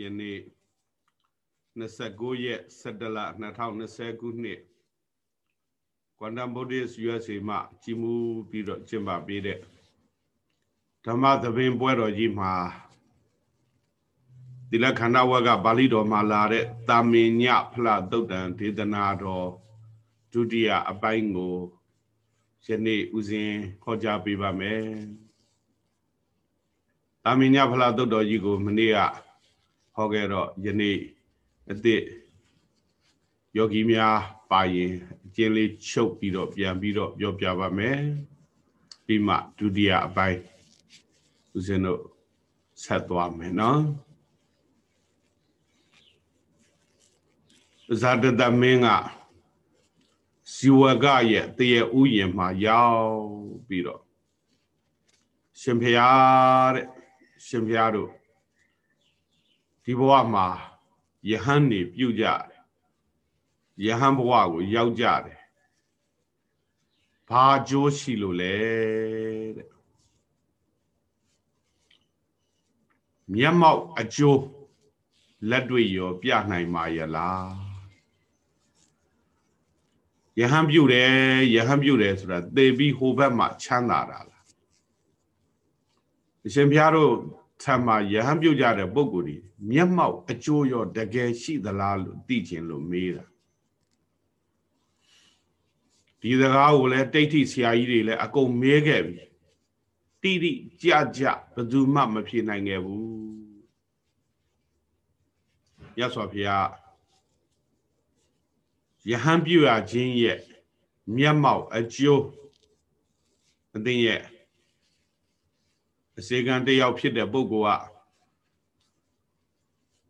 ယနေ့29ရက်17လ2020ခုနှစ်ကွမ်တမ်ဗုဒ္ဓစ် USA မှကြီးမှုပြီးတော့ကျင်းပပေးတဲ့ဓမ္မသဘင်ပွဲတော်ကြီးမှာဒီလခန္ဓာဝကပါဠိတော်မှာလာတဲ့တာမင်ညဖလသုတ်တံဒေသနာတော်ဒုတိယအပိုင်းကိုယနေ့ဦးဇင်းဟောကြားပေးပါမယ်တာမင်ညဖလသုတ်တော်ကြီးကိုမနေ့က ဟောခဲ့တော့ယနေ့အသစ်ယောဂီများပါရင်အကျဉ်းလေးချုပ်ပြီးတော့ပြန်ပြီးတော့ပြောပြပါမယ်ပြီးမှဒုတိယအပိုင်းဦးဇင်းတို့ဆက်သွားမယ်နော်ဇာတတမင်းကဇီဝကရဲ့တရေဥယျာဉ်မှာရောက်ပြီးတော့ရှင်ဖျားတဲ့ရှင်ဖျားတို့ ဒီဘဝမှာယဟန်နေပြုတ်ကြတယ်ယဟန်ဘဝကိုရောက်ကြတယ်ဘာကြိုးရှိလို့လဲတဲ့မျက်မှောက်အကျိုးလက်တွေ့ရောပြနိုင်ပါရဲ့လားယဟန်ပြုတ်တယ်ယဟန်ပြုတ်တယ်ဆိုတာသေပြီးဟိုဘက်မှာချမ်းသာတာလားအရှင်ဘုရားတို့ ထမ်းမှာယဟန်ပြုတ်ကြတဲ့ပုံကိုယ်ကြီးမျက်မှောက်အကျိုးရောတကယ်ရှိသလားလို့သိချင်လို့မေးတာဒီစကားကိုလည်းတိဋ္ဌိဆရာကြီးတွေလည်းအကုန်မဲခဲ့ပြီတိတိကြကြဘယ်သူမှမဖြေနိုင်ခဲ့ဘူးရသော်ဖေဟာယဟန်ပြုရခြင်းရဲ့မျက်မှောက်အကျိုးအသိရဲ့ အစေကံတယောက်ဖြစ်တဲ့ပုဂ္ဂိုလ်က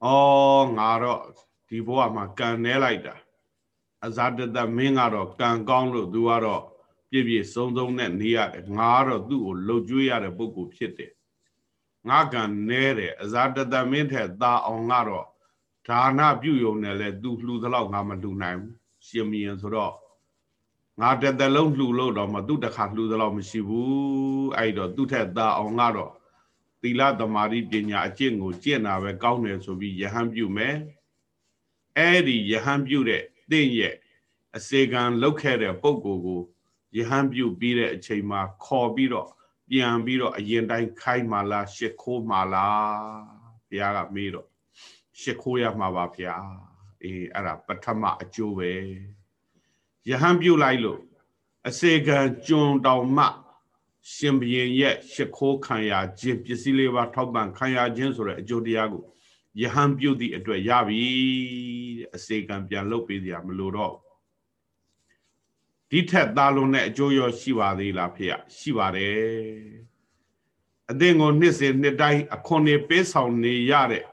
အော်ငါတော့ဒီဘဝမှာကံနဲလိုက်တာအဇာတတမင်းကတော့ကံကောင်းလို့သူကတော့ပြည့်ပြည့်စုံစုံနဲ့နေရတယ်ငါကတော့သူ့ကိုလှုပ်ကြွေးရတဲ့ပုဂ္ဂိုလ်ဖြစ်တယ်ငါကံနဲတယ်အဇာတတမင်းထက်သာအောင်ကတော့ဒါနပြုယုံနဲ့လဲသူလှူသလောက်ငါမလှူနိုင်ဘူးရှင်မင်းဆိုတော့ ငါတသက်လုံးလှူလို့တော့မသူ့တခါလှူသလောက်မရှိဘူးအဲ့တော့သူ့ထက်သာအောင်ကတော့သီလသမာဓိပညာအကျင့်ကိုကျင့်တာပဲကောင်းတယ်ဆိုပြီးယဟန်ပြုမယ်အဲ့ဒီယဟန်ပြုတဲ့တင့်ရဲ့အစေကံလောက်ခဲ့တဲ့ပုံကိုကိုယဟန်ပြုပြီးတဲ့အချိန်မှာခေါ်ပြီးတော့ပြန်ပြီးတော့အရင်တိုင်းခိုင်းမှလားရှ िख ိုးမှလားဘုရားကမေးတော့ရှ िख ိုးရမှာပါဗျာအေးအဲ့ဒါပထမအကျိုးပဲ ယဟန်ပြုလိုက်လို့အစေကံကျွံတောင်မှရှင်ဘရင်ရဲ့ရှ िख ိုးခံရခြင်းပစ္စည်းလေးပါထောက်ပံ့ခံရခြင်းဆိုတဲ့အကျိုးတရားကိုယဟန်ပြုတ်သည့်အတွက်ရပြီအစေကံပြန်လုပ်ပေးစရာမလိုတော့ဒီထက်သာလွန်တဲ့အကျိုးရောရှိပါသေးလားဖေ။ရှိပါတယ်အသင်ကိုနှစ်စဉ်နှစ်တိုင်းအခွန်နေပေးဆောင်နေရတဲ့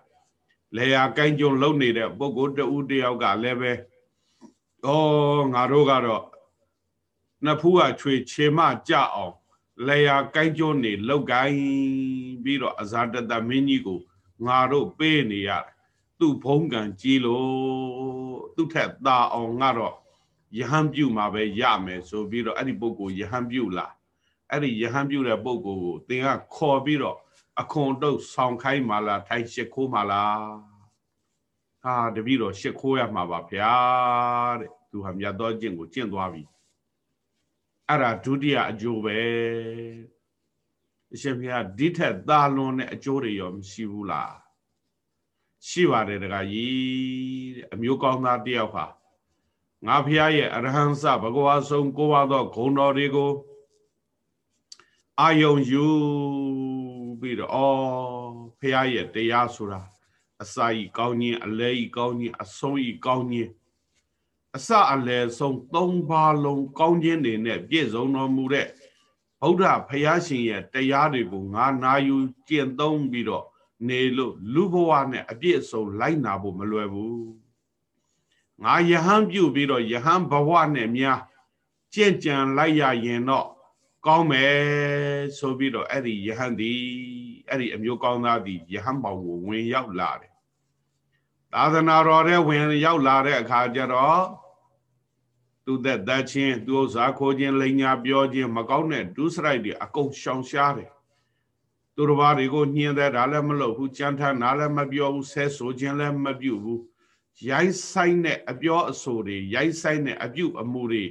လေယာကိုင်းကြုံလုံနေတဲ့ပုဂ္ဂိုလ်တဦးတယောက်ကလည်းပဲ ဩငါတို့ကတော့နှစ်ဖူးကချွေခြေမကြအောင်လေယာကိုင်းကြုံနေလောက်ကိုင်းပြီးတော့အဇာတတမင်းကြီးကိုငါတို့ပေးနေရတယ်သူ့ဘုံကံကြီးလို့သူ့ထက်သာအောင်ငါတော့ယဟန်ပြုမှာပဲရမယ်ဆိုပြီးတော့အဲ့ဒီပုဂ္ဂိုလ်ယဟန်ပြုလာအဲ့ဒီယဟန်ပြုတဲ့ပုဂ္ဂိုလ်ကိုသင်ကခေါ်ပြီးတော့အခွန်တုတ်ဆောင်ခိုင်းမှာလားထိုင်ရှ िख ိုးမှာလား ဟာတပည့်တော်ရှ िख ိုးရမှာပါဗျာတဲ့သူဟာမြတ်သောကျင့်ကိုကျင့်သွားပြီအဲ့ဒါဒုတိယအကျိုးပဲအရှင်ဘုရားဒီထက်သာလွန်တဲ့အကျိုးတွေရောမရှိဘူးလားရှိပါတယ်တခါကြီးတဲ့အမျိုးကောင်းသားတယောက်ဟာငါဖះရဲ့အရဟံစဘဂဝါဆုံးကိုးပါသောဂုဏ်တော်တွေကိုအာယုံယူပြီးတော့ဩဖះရဲ့တရားဆိုတာ အစာဤကောင်းခြင်းအလဲဤကောင်းခြင်းအဆုံးဤကောင်းခြင်းအစအလဲဆုံးသုံးပါလုံးကောင်းခြင်းတွေနဲ့ပြည့်စုံတော်မူတဲ့ဗုဒ္ဓဖះရှင်ရဲ့တရားတွေကိုငါနာယူကျင့်သုံးပြီးတော့နေလို့လူဘဝနဲ့အပြည့်အစုံလိုက်နာဖို့မလွယ်ဘူးငါယဟန်ပြုတ်ပြီးတော့ယဟန်ဘဝနဲ့များကြင့်ကြံလိုက်ရရင်တော့ကောင်းမယ်ဆိုပြီးတော့အဲ့ဒီယဟန်ဒီအဲ့ဒီအမျိုးကောင်းသားဒီယဟန်ပေါင်းကိုဝင်ရောက်လာတယ် သာသနာတော်ထဲဝင်ရောက်လာတဲ့အခါကျတော့သူသက်သက်ချင်းသူဥစ္စာခိုးခြင်းလိန်ညာပြောခြင်းမကောင်းတဲ့ဒုစရိုက်တွေအကုန်ရှောင်ရှားတယ်သူတစ်ပါးတွေကိုညှင်းတဲ့ဒါလည်းမလုပ်ဘူးကြမ်းထမ်းနားလည်းမပြောဘူးဆဲဆိုခြင်းလည်းမပြုဘူးရိုက်ဆိုင်တဲ့အပြောအဆိုတွေရိုက်ဆိုင်တဲ့အပြုအမူတွေ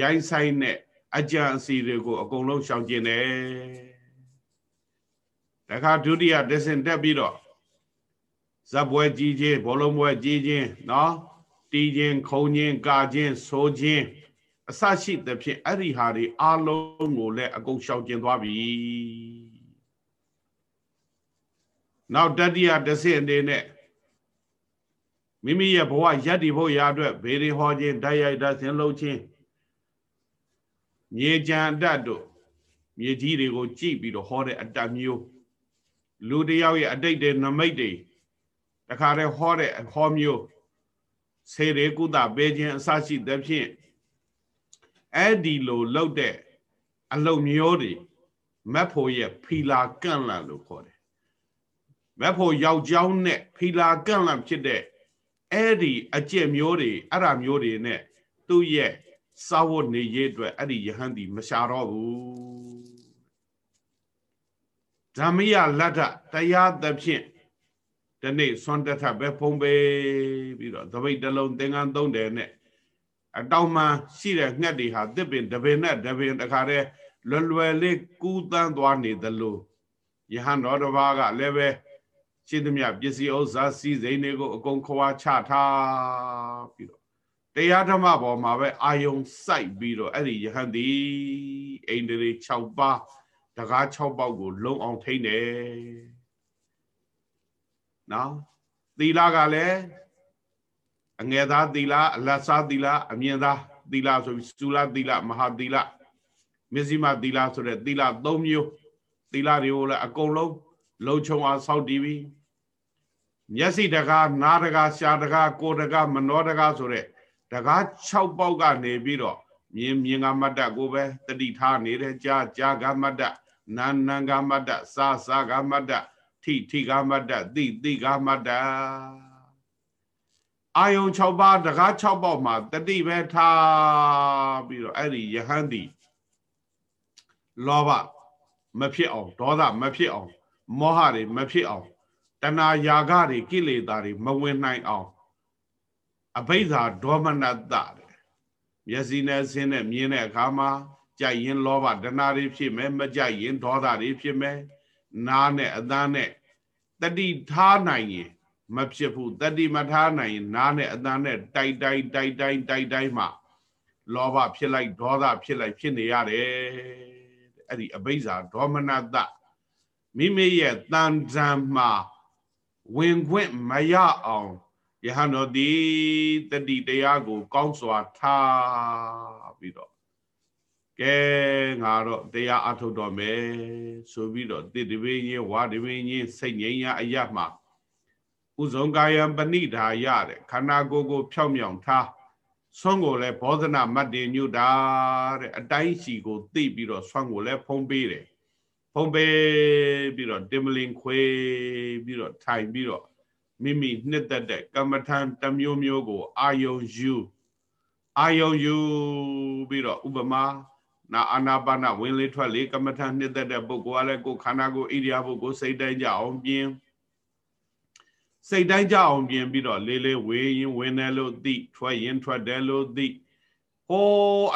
ရိုက်ဆိုင်တဲ့အကြံအစီတွေကိုအကုန်လုံးရှောင်ကျင်တယ်တခါဒုတိယဒဇင်တက်ပြီးတော့ ဇက်ပွဲကြီးခြင်းဘောလုံးပွဲကြီးခြင်းနော်တီးခြင်းခုံခြင်းကာခြင်းဆိုခြင်းအစရှိသဖြင့်အဲ့ဒီဟာတွေအလုံးကိုလည်းအကုန်ရှောင်ကျင်သွားပြီနောက်တတိယတဆင့်အနေနဲ့မိမိရဲ့ဘဝရက်တည်ဖို့ရာအတွက်ဘေရီဟောခြင်းဓာတ်ရိုက်ဓာတ်ဆင်းလုံးခြင်းမြေကြံတတ်တို့မြေကြီးတွေကိုကြည့်ပြီးတော့ဟောတဲ့အတတ်မျိုးလူတယောက်ရဲ့အတိတ်တွေနမိတ်တွေ တခါတည်းဟောတဲ့ဟောမျိုးဆေရေကုသပေးခြင်းအစရှိသဖြင့်အဲ့ဒီလိုလောက်တဲ့အလုံမျိုးတွေမက်ဖို့ရဲ့ဖီလာကန့်လန့်လို့ခေါ်တယ်မက်ဖို့ယောက်ျောင်းနဲ့ဖီလာကန့်လန့်ဖြစ်တဲ့အဲ့ဒီအကျင့်မျိုးတွေအဲ့ဒါမျိုးတွေနဲ့သူ့ရဲ့စာဝတ်နေရေးအတွက်အဲ့ဒီယဟန်ဒီမရှာတော့ဘူးဓမ္မယလတ္ထတရားသဖြင့် ဒီနေ့ဆွမ်းတထပဲဖုံးပေးပြီးတော့သပိတ်တလုံးသင်္ကန်းသုံးတယ်နဲ့အတောင်မှရှိတဲ့ငှက်တွေဟာတစ်ပင်တပင်နဲ့တပင်တခါတည်းလွယ်လွယ်လေးကူးတန်းသွားနေသလိုယဟန်တော်တစ်ပါးကလည်းပဲရှိသမျှပစ္စည်းဥစ္စာစီစိန်တွေကိုအကုန်ခွာချထားပြီးတော့တရားဓမ္မပေါ်မှာပဲအာယုံစိုက်ပြီးတော့အဲ့ဒီယဟန်ဒီအိန္ဒြေ6ပါးတကား6ပေါက်ကိုလုံအောင်ထိန်းတယ် နော်သီလကလည်းအငယ်သားသီလအလတ်စားသီလအမြင့်သားသီလဆိုပြီးစုလသီလမဟာသီလမဇ္ဈိမသီလဆိုတဲ့သီလ၃မျိုးသီလတွေကိုလည်းအကုန်လုံးလုံခြုံအောင်စောင့်တည်ပြီးမျက်စိတကားနားတကားရှားတကားကိုယ်တကားမနှောတကားဆိုတဲ့တကား6ပေါက်ကနေပြီးတော့မြင်မြင်ကမတ်တကိုပဲတတိထားနေတဲ့ကြာကြာကမတ်တနာနံကမတ်တစာစာကမတ်တ ထိထိကမတ်တတိတိကမတ်တအာယုံ6ပါးတကား6ပေါက်မှာတတိပဲထားပြီးတော့အဲ့ဒီယဟန်တိလောဘမဖြစ်အောင်ဒေါသမဖြစ်အောင်မောဟတွေမဖြစ်အောင်တဏှာယာကတွေကိလေသာတွေမဝင်နိုင်အောင်အဘိဓါဒေါမနတတဲ့မျက်စိနဲ့ဆင်းနဲ့မြင်တဲ့အခါမှာကြိုက်ရင်လောဘတဏှာတွေဖြစ်မယ်မကြိုက်ရင်ဒေါသတွေဖြစ်မယ် နားနဲ့အသားနဲ့တတိထားနိုင်ရင်မဖြစ်ဘူးတတိမထားနိုင်ရင်နားနဲ့အသားနဲ့တိုက်တိုက်တိုက်တိုက်တိုက်တိုက်မှလောဘဖြစ်လိုက်ဒေါသဖြစ်လိုက်ဖြစ်နေရတယ်အဲ့ဒီအဘိဓါဒေါမနတမိမိရဲ့တန်ဇံမှာဝင်ခွင့်မရအောင်ယဟန်တော်ဒီတတိတရားကို ကောင်းစွာထားပြီးတော့ ကဲငါတော့တရားအထုတ်တော်မယ်ဆိုပြီးတော့တိတပင်းချင်းဝါတပင်းချင်းစိတ်ငြိမ်းရအရမှဥဇုံကာယံပဏိဒါရတဲ့ခန္ဓာကိုယ်ကို ဖြောင်းမြောင်ထားဆွမ်းကိုလည်းဘောဓနာမတ်တင်ညွတာတဲ့အတိုင်းရှိကိုသိပြီးတော့ဆွမ်းကိုလည်းဖုံးပေးတယ်ဖုံးပေးပြီးတော့တင်မလင်ခွေပြီးတော့ထိုင်ပြီးတော့မိမိနှစ်သက်တဲ့ကမ္မထံတမျိုးမျိုးကို အာယုံယူအာယုံယူပြီးတော့ဥပမာ နာအာနာပါနဝင်လေထွက်လေကမ္မထံနှစ်သက်တဲ့ပုဂ္ဂိုလ်ကလည်းကိုယ်ခန္ဓာကိုယ်ဣရိယာပုကိုစိတ်တိုင်းကြအောင်ပြင်စိတ်တိုင်းကြအောင်ပြင်ပြီးတော့လေးလေးဝေးရင်ဝင်တယ်လို့သိထွက်ရင်ထွက်တယ်လို့သိဟော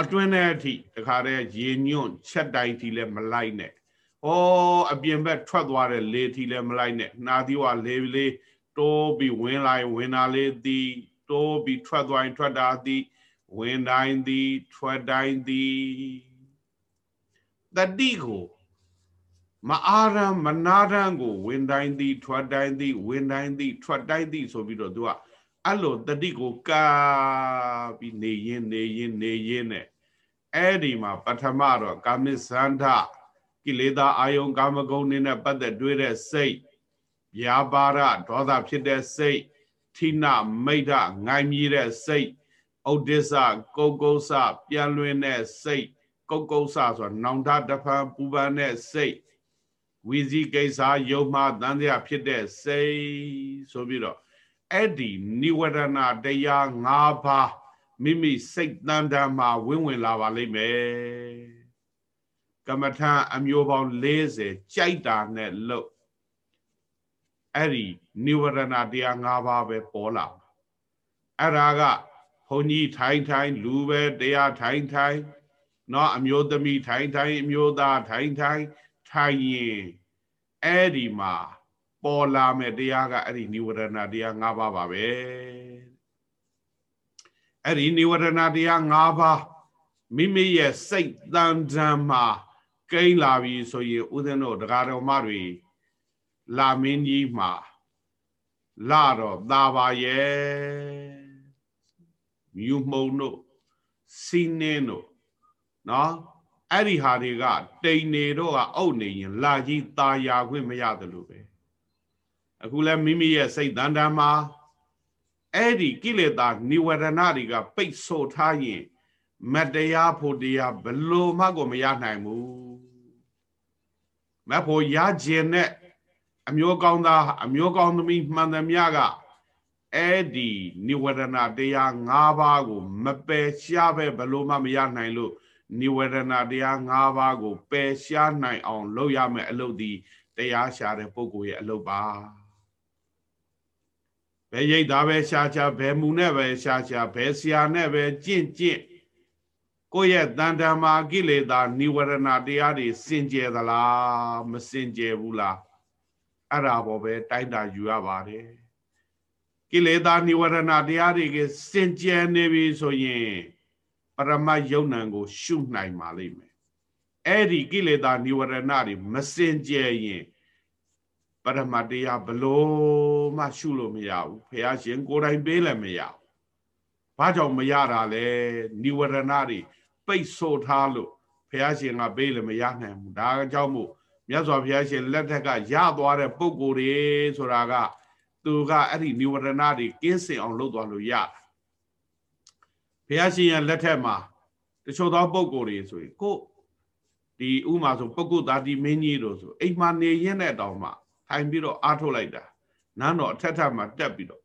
အတွင်းထဲအထိတခါတည်းရေညွန့်ချက်တိုင်းထိလည်းမလိုက်နဲ့ဩအပြင်ဘက်ထွက်သွားတဲ့လေထီလည်းမလိုက်နဲ့နှာသီးဝလေလေးတိုးပြီးဝင်လိုက်ဝင်တာလေးသည်တိုးပြီးထွက်သွားရင်ထွက်တာသည်ဝင်တိုင်းသည်ထွက်တိုင်းသည် တတိကိုမအားရမနာရန်ကို ဝင်တိုင်းသည် ထွက်တိုင်းသည် ဝင်တိုင်းသည် ထွက်တိုင်းသည်ဆိုပြီးတော့သူကအဲ့လိုတတိကိုကာပြီးနေရင်နေရင်နေရင်နဲ့အဲ့ဒီမှာပထမတော့ကာမိသန္ဓကိလေသာအာယုံကာမဂုဏ်နေနဲ့ပတ်သက်တွေ့တဲ့စိတ်ဗျာပါဒဒေါသဖြစ်တဲ့စိတ်ထိနမိတ်ဓငိုင်းမြည်တဲ့စိတ်ဥဒိစ္စကုတ်ကုတ်ဆပြန်လွင်တဲ့စိတ် ကုတ်ကုတ်ဆဆိုတာနောင်တတဖန်ပူပန်တဲ့စိတ်ဝီဇီကိစ္စယုံမှတန်တရားဖြစ်တဲ့စိတ်ဆိုပြီးတော့အဲ့ဒီနိဝရဏတရား၅ပါးမိမိစိတ်တန်တမ်းမှာဝင်ဝင်လာပါလိမ့်မယ်ကမ္မထအမျိုးပေါင်း40ကြိုက်တာနဲ့လှုပ်အဲ့ဒီနိဝရဏတရား၅ပါးပဲပေါ်လာအဲ့ဒါကဘုန်းကြီးထိုင်ထိုင် လူပဲတရားထိုင်ထိုင် เนาะအမျိုးသမီးထိုင်ထိုင်အမျိုးသားထိုင်ထိုင်ထိုင်ရင်အဲ့ဒီမှာပေါ်လာမဲ့တရားကအဲ့ဒီនិဝရဏတရား၅ပါးပါပဲအဲ့ဒီនិဝရဏတရား၅ပါးမိမိရဲ့စိတ်တန်တန်မှာကိန်းလာပြီဆိုရင်ဥဒင်းတို့တရားတော်မတွေလာမင်းကြီးမှာလာတော့သာပါရဲ့မြူမှုံတို့စီးနှင်းတို့ နော်အဲ့ဒီဟာတွေကတိန်နေတော့ကအုပ်နေရင် လာကြီးตาယာခွင့်မရတယ်လို့ပဲအခုလဲမိမိရဲ့စိတ်တန်တန်မှာအဲ့ဒီကိလေသာនិဝရဏတွေကပိတ်ဆို့ထားရင်မတရားဖို့တရားဘလို့မှကိုမရနိုင်ဘူးမဖို့ရခြင်းနဲ့အမျိုးကောင်းသားအမျိုးကောင်းသမီးမှန်သမျှကအဲ့ဒီនិဝရဏတရား၅ပါးကို မပယ်ရှားပဲဘလို့မှမရနိုင်လို့ နိဝရဏတရား၅ပါးကိုပယ်ရှားနိုင်အောင်လုပ်ရမယ်အလုပ်ဒီတရားရှာတဲ့ပုဂ္ဂိုလ်ရဲ့အလုပ်ပါဘယ်ရိတ်သားပဲရှားရှားဘယ်မူနဲ့ပဲရှားရှားဘယ်ဆရာနဲ့ပဲကြင့်ကြင့်ကိုယ့်ရဲ့တန်တမာကိလေသာနိဝရဏတရားတွေစင်ကြယ်သလားမစင်ကြယ်ဘူးလားအဲ့ဒါပေါ်ပဲတိုက်တာယူရပါတယ်ကိလေသာနိဝရဏတရားတွေကစင်ကြယ်နေပြီဆိုရင် ပရမတ်ယုံနံကို ရှုနိုင်ပါလိမ့်မယ်အဲ့ဒီကိလေသာនិဝရဏတွေမစင်ကြယ်ရင်ပရမတ်တရားဘလို့မှရှုလို့မရဘူးဘုရားရှင်ကိုယ်တိုင်ပေးလည်းမရဘူးဘာကြောင့်မရတာလဲនិဝရဏတွေပိတ်ဆို့ထားလို့ဘုရားရှင်ကပေးလည်းမရနိုင်ဘူးဒါကြောင့်မို့မြတ်စွာဘုရားရှင်လက်ထက်ကရသွားတဲ့ပုံကိုယ်တွေဆိုတာကသူကအဲ့ဒီនិဝရဏတွေကင်းစင်အောင်လုပ်သွားလို့ရတယ် ဘုရားရှင်ရဲ့လက်ထက်မှာတချို့သောပုံကိုယ်တွေဆိုရင်ကိုဒီဥမာဆိုပုဂ္ဂုတာတိမင်းကြီးတို့ဆိုအိမ်မှာနေရင်းတဲ့တောင်မှထိုင်ပြီးတော့အာထုတ်လိုက်တာနန်းတော်အထက်ထပ်မှာတက်ပြီးတော့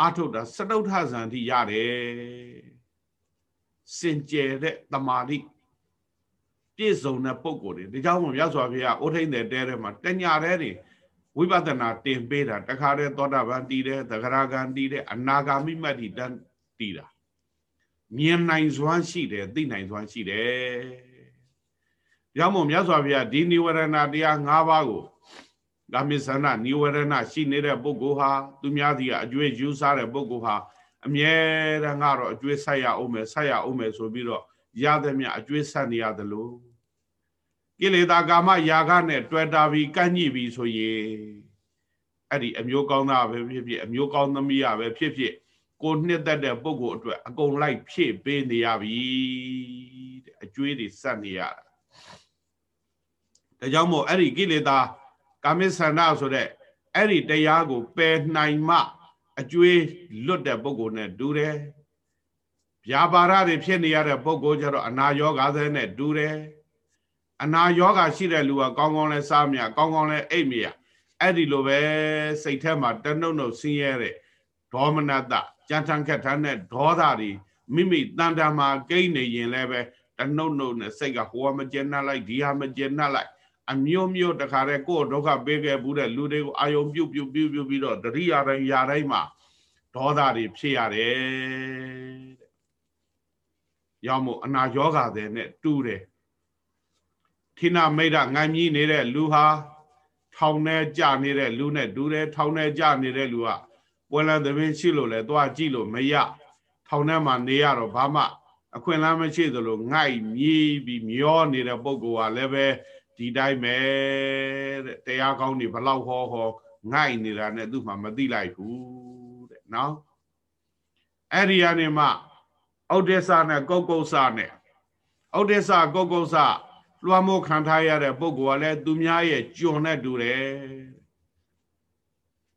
အာထုတ်တာစတုထဇန်တိရတယ်စင်ကြယ်တဲ့တမာတိပြည့်စုံတဲ့ပုံကိုယ်တွေဒါကြောင့်မို့မြတ်စွာဘုရားအိုထိန်တဲ့တဲထဲမှာတညာတဲ့တွေဝိပဿနာတင်ပေးတာတခါတည်းသောတာပန်တည်တယ်သဂရဂံတည်တယ်အနာဂါမိမတ်တိတန်တည်တာ မြင်နိုင်စွမ်းရှိတယ်သိနိုင်စွမ်းရှိတယ်။ကြောင့်မို့မြတ်စွာဘုရားဒီនិဝရဏတရား၅ပါးကိုကာမိသနာនិဝရဏရှိနေတဲ့ပုဂ္ဂိုလ်ဟာသူများစီကအကျွေးယူစားတဲ့ပုဂ္ဂိုလ်ဟာအမြဲတမ်းကတော့အကျွေးဆက်ရအောင်မယ်ဆက်ရအောင်မယ်ဆိုပြီးတော့ရသည်မြအကျွေးဆက်နေရတယ်လို့ကိလေသာကာမယာကနဲ့တွေ့တာပြီးကန့်ညိပြီးဆိုရင်အဲ့ဒီအမျိုးကောင်းသားပဲဖြစ်ဖြစ်အမျိုးကောင်းသမီးရပဲဖြစ်ဖြစ် ကိုနှစ်သက်တဲ့ပုံကိုအတွက်အကုန်လိုက်ဖြည့်ပေးနေရပြီတဲ့အကျွေးတွေစက်နေရတာဒါကြောင့်မို့အဲ့ဒီကိလေသာကာမိသန္ဓဆိုတဲ့အဲ့ဒီတရားကိုပယ်နိုင်မှအကျွေးလွတ်တဲ့ပုံကိုနဲ့တူတယ်ဗျာပါဒတွေဖြစ်နေရတဲ့ပုံကိုကျတော့အနာယောဂါတဲ့နဲ့တူတယ်အနာယောဂါရှိတဲ့လူကကောင်းကောင်းလဲစားမြကောင်းကောင်းလဲအိပ်မြအဲ့ဒီလိုပဲစိတ်ထဲမှာတနှုတ်နှုတ်ဆင်းရဲတဲ့ဒေါမနတ ကြံထန်ခက်ထန်တဲ့ဒေါသတွေမိမိတန်တာမှာကိန်းနေရင်လည်းပဲတနှုတ်နှုတ်နဲ့စိတ်ကဟိုကမကျဉ်နှက်လိုက်ဒီဟာမကျဉ်နှက်လိုက်အမျိုးမျိုးတခါတည်းကိုယ်ဒုက္ခပေးခဲ့ဘူးတဲ့လူတွေကိုအာယုံပြုတ်ပြုတ်ပြုတ်ပြုတ်ပြီးတော့တတိယတိုင်းຢာတိုင်းမှာဒေါသတွေဖြစ်ရတယ်တဲ့။ရောက်မို့အနာယောဂတဲ့နဲ့တူတယ်။ထိနာမိတ်ငိုင်းကြီးနေတဲ့လူဟာထောင်ထဲကြနေတဲ့လူနဲ့တူတယ်ထောင်ထဲကြနေတဲ့လူက ပွဲလန်းသမင်းရှိလို့လဲသွားကြည့်လို့မရထောင်ထဲမှာနေရတော့ဘာမှအခွင့်အလမ်းမရှိသလိုငိုက်မြည်ပြီးမျောနေတဲ့ပုံကလည်းပဲဒီတိုင်းပဲတဲ့တရားကောင်းတွေဘလောက်ဟောဟောငိုက်နေတာနဲ့သူ့မှာမသိလိုက်ဘူးတဲ့နော်အဲ့ဒီကနေမှဩဒိစ္စနဲ့ကုတ်ကုတ်စနဲ့ဩဒိစ္စကုတ်ကုတ်စလွှမ်းမိုးခံထားရတဲ့ပုဂ္ဂိုလ်ကလည်းသူများရဲ့ကြုံနဲ့တူတယ်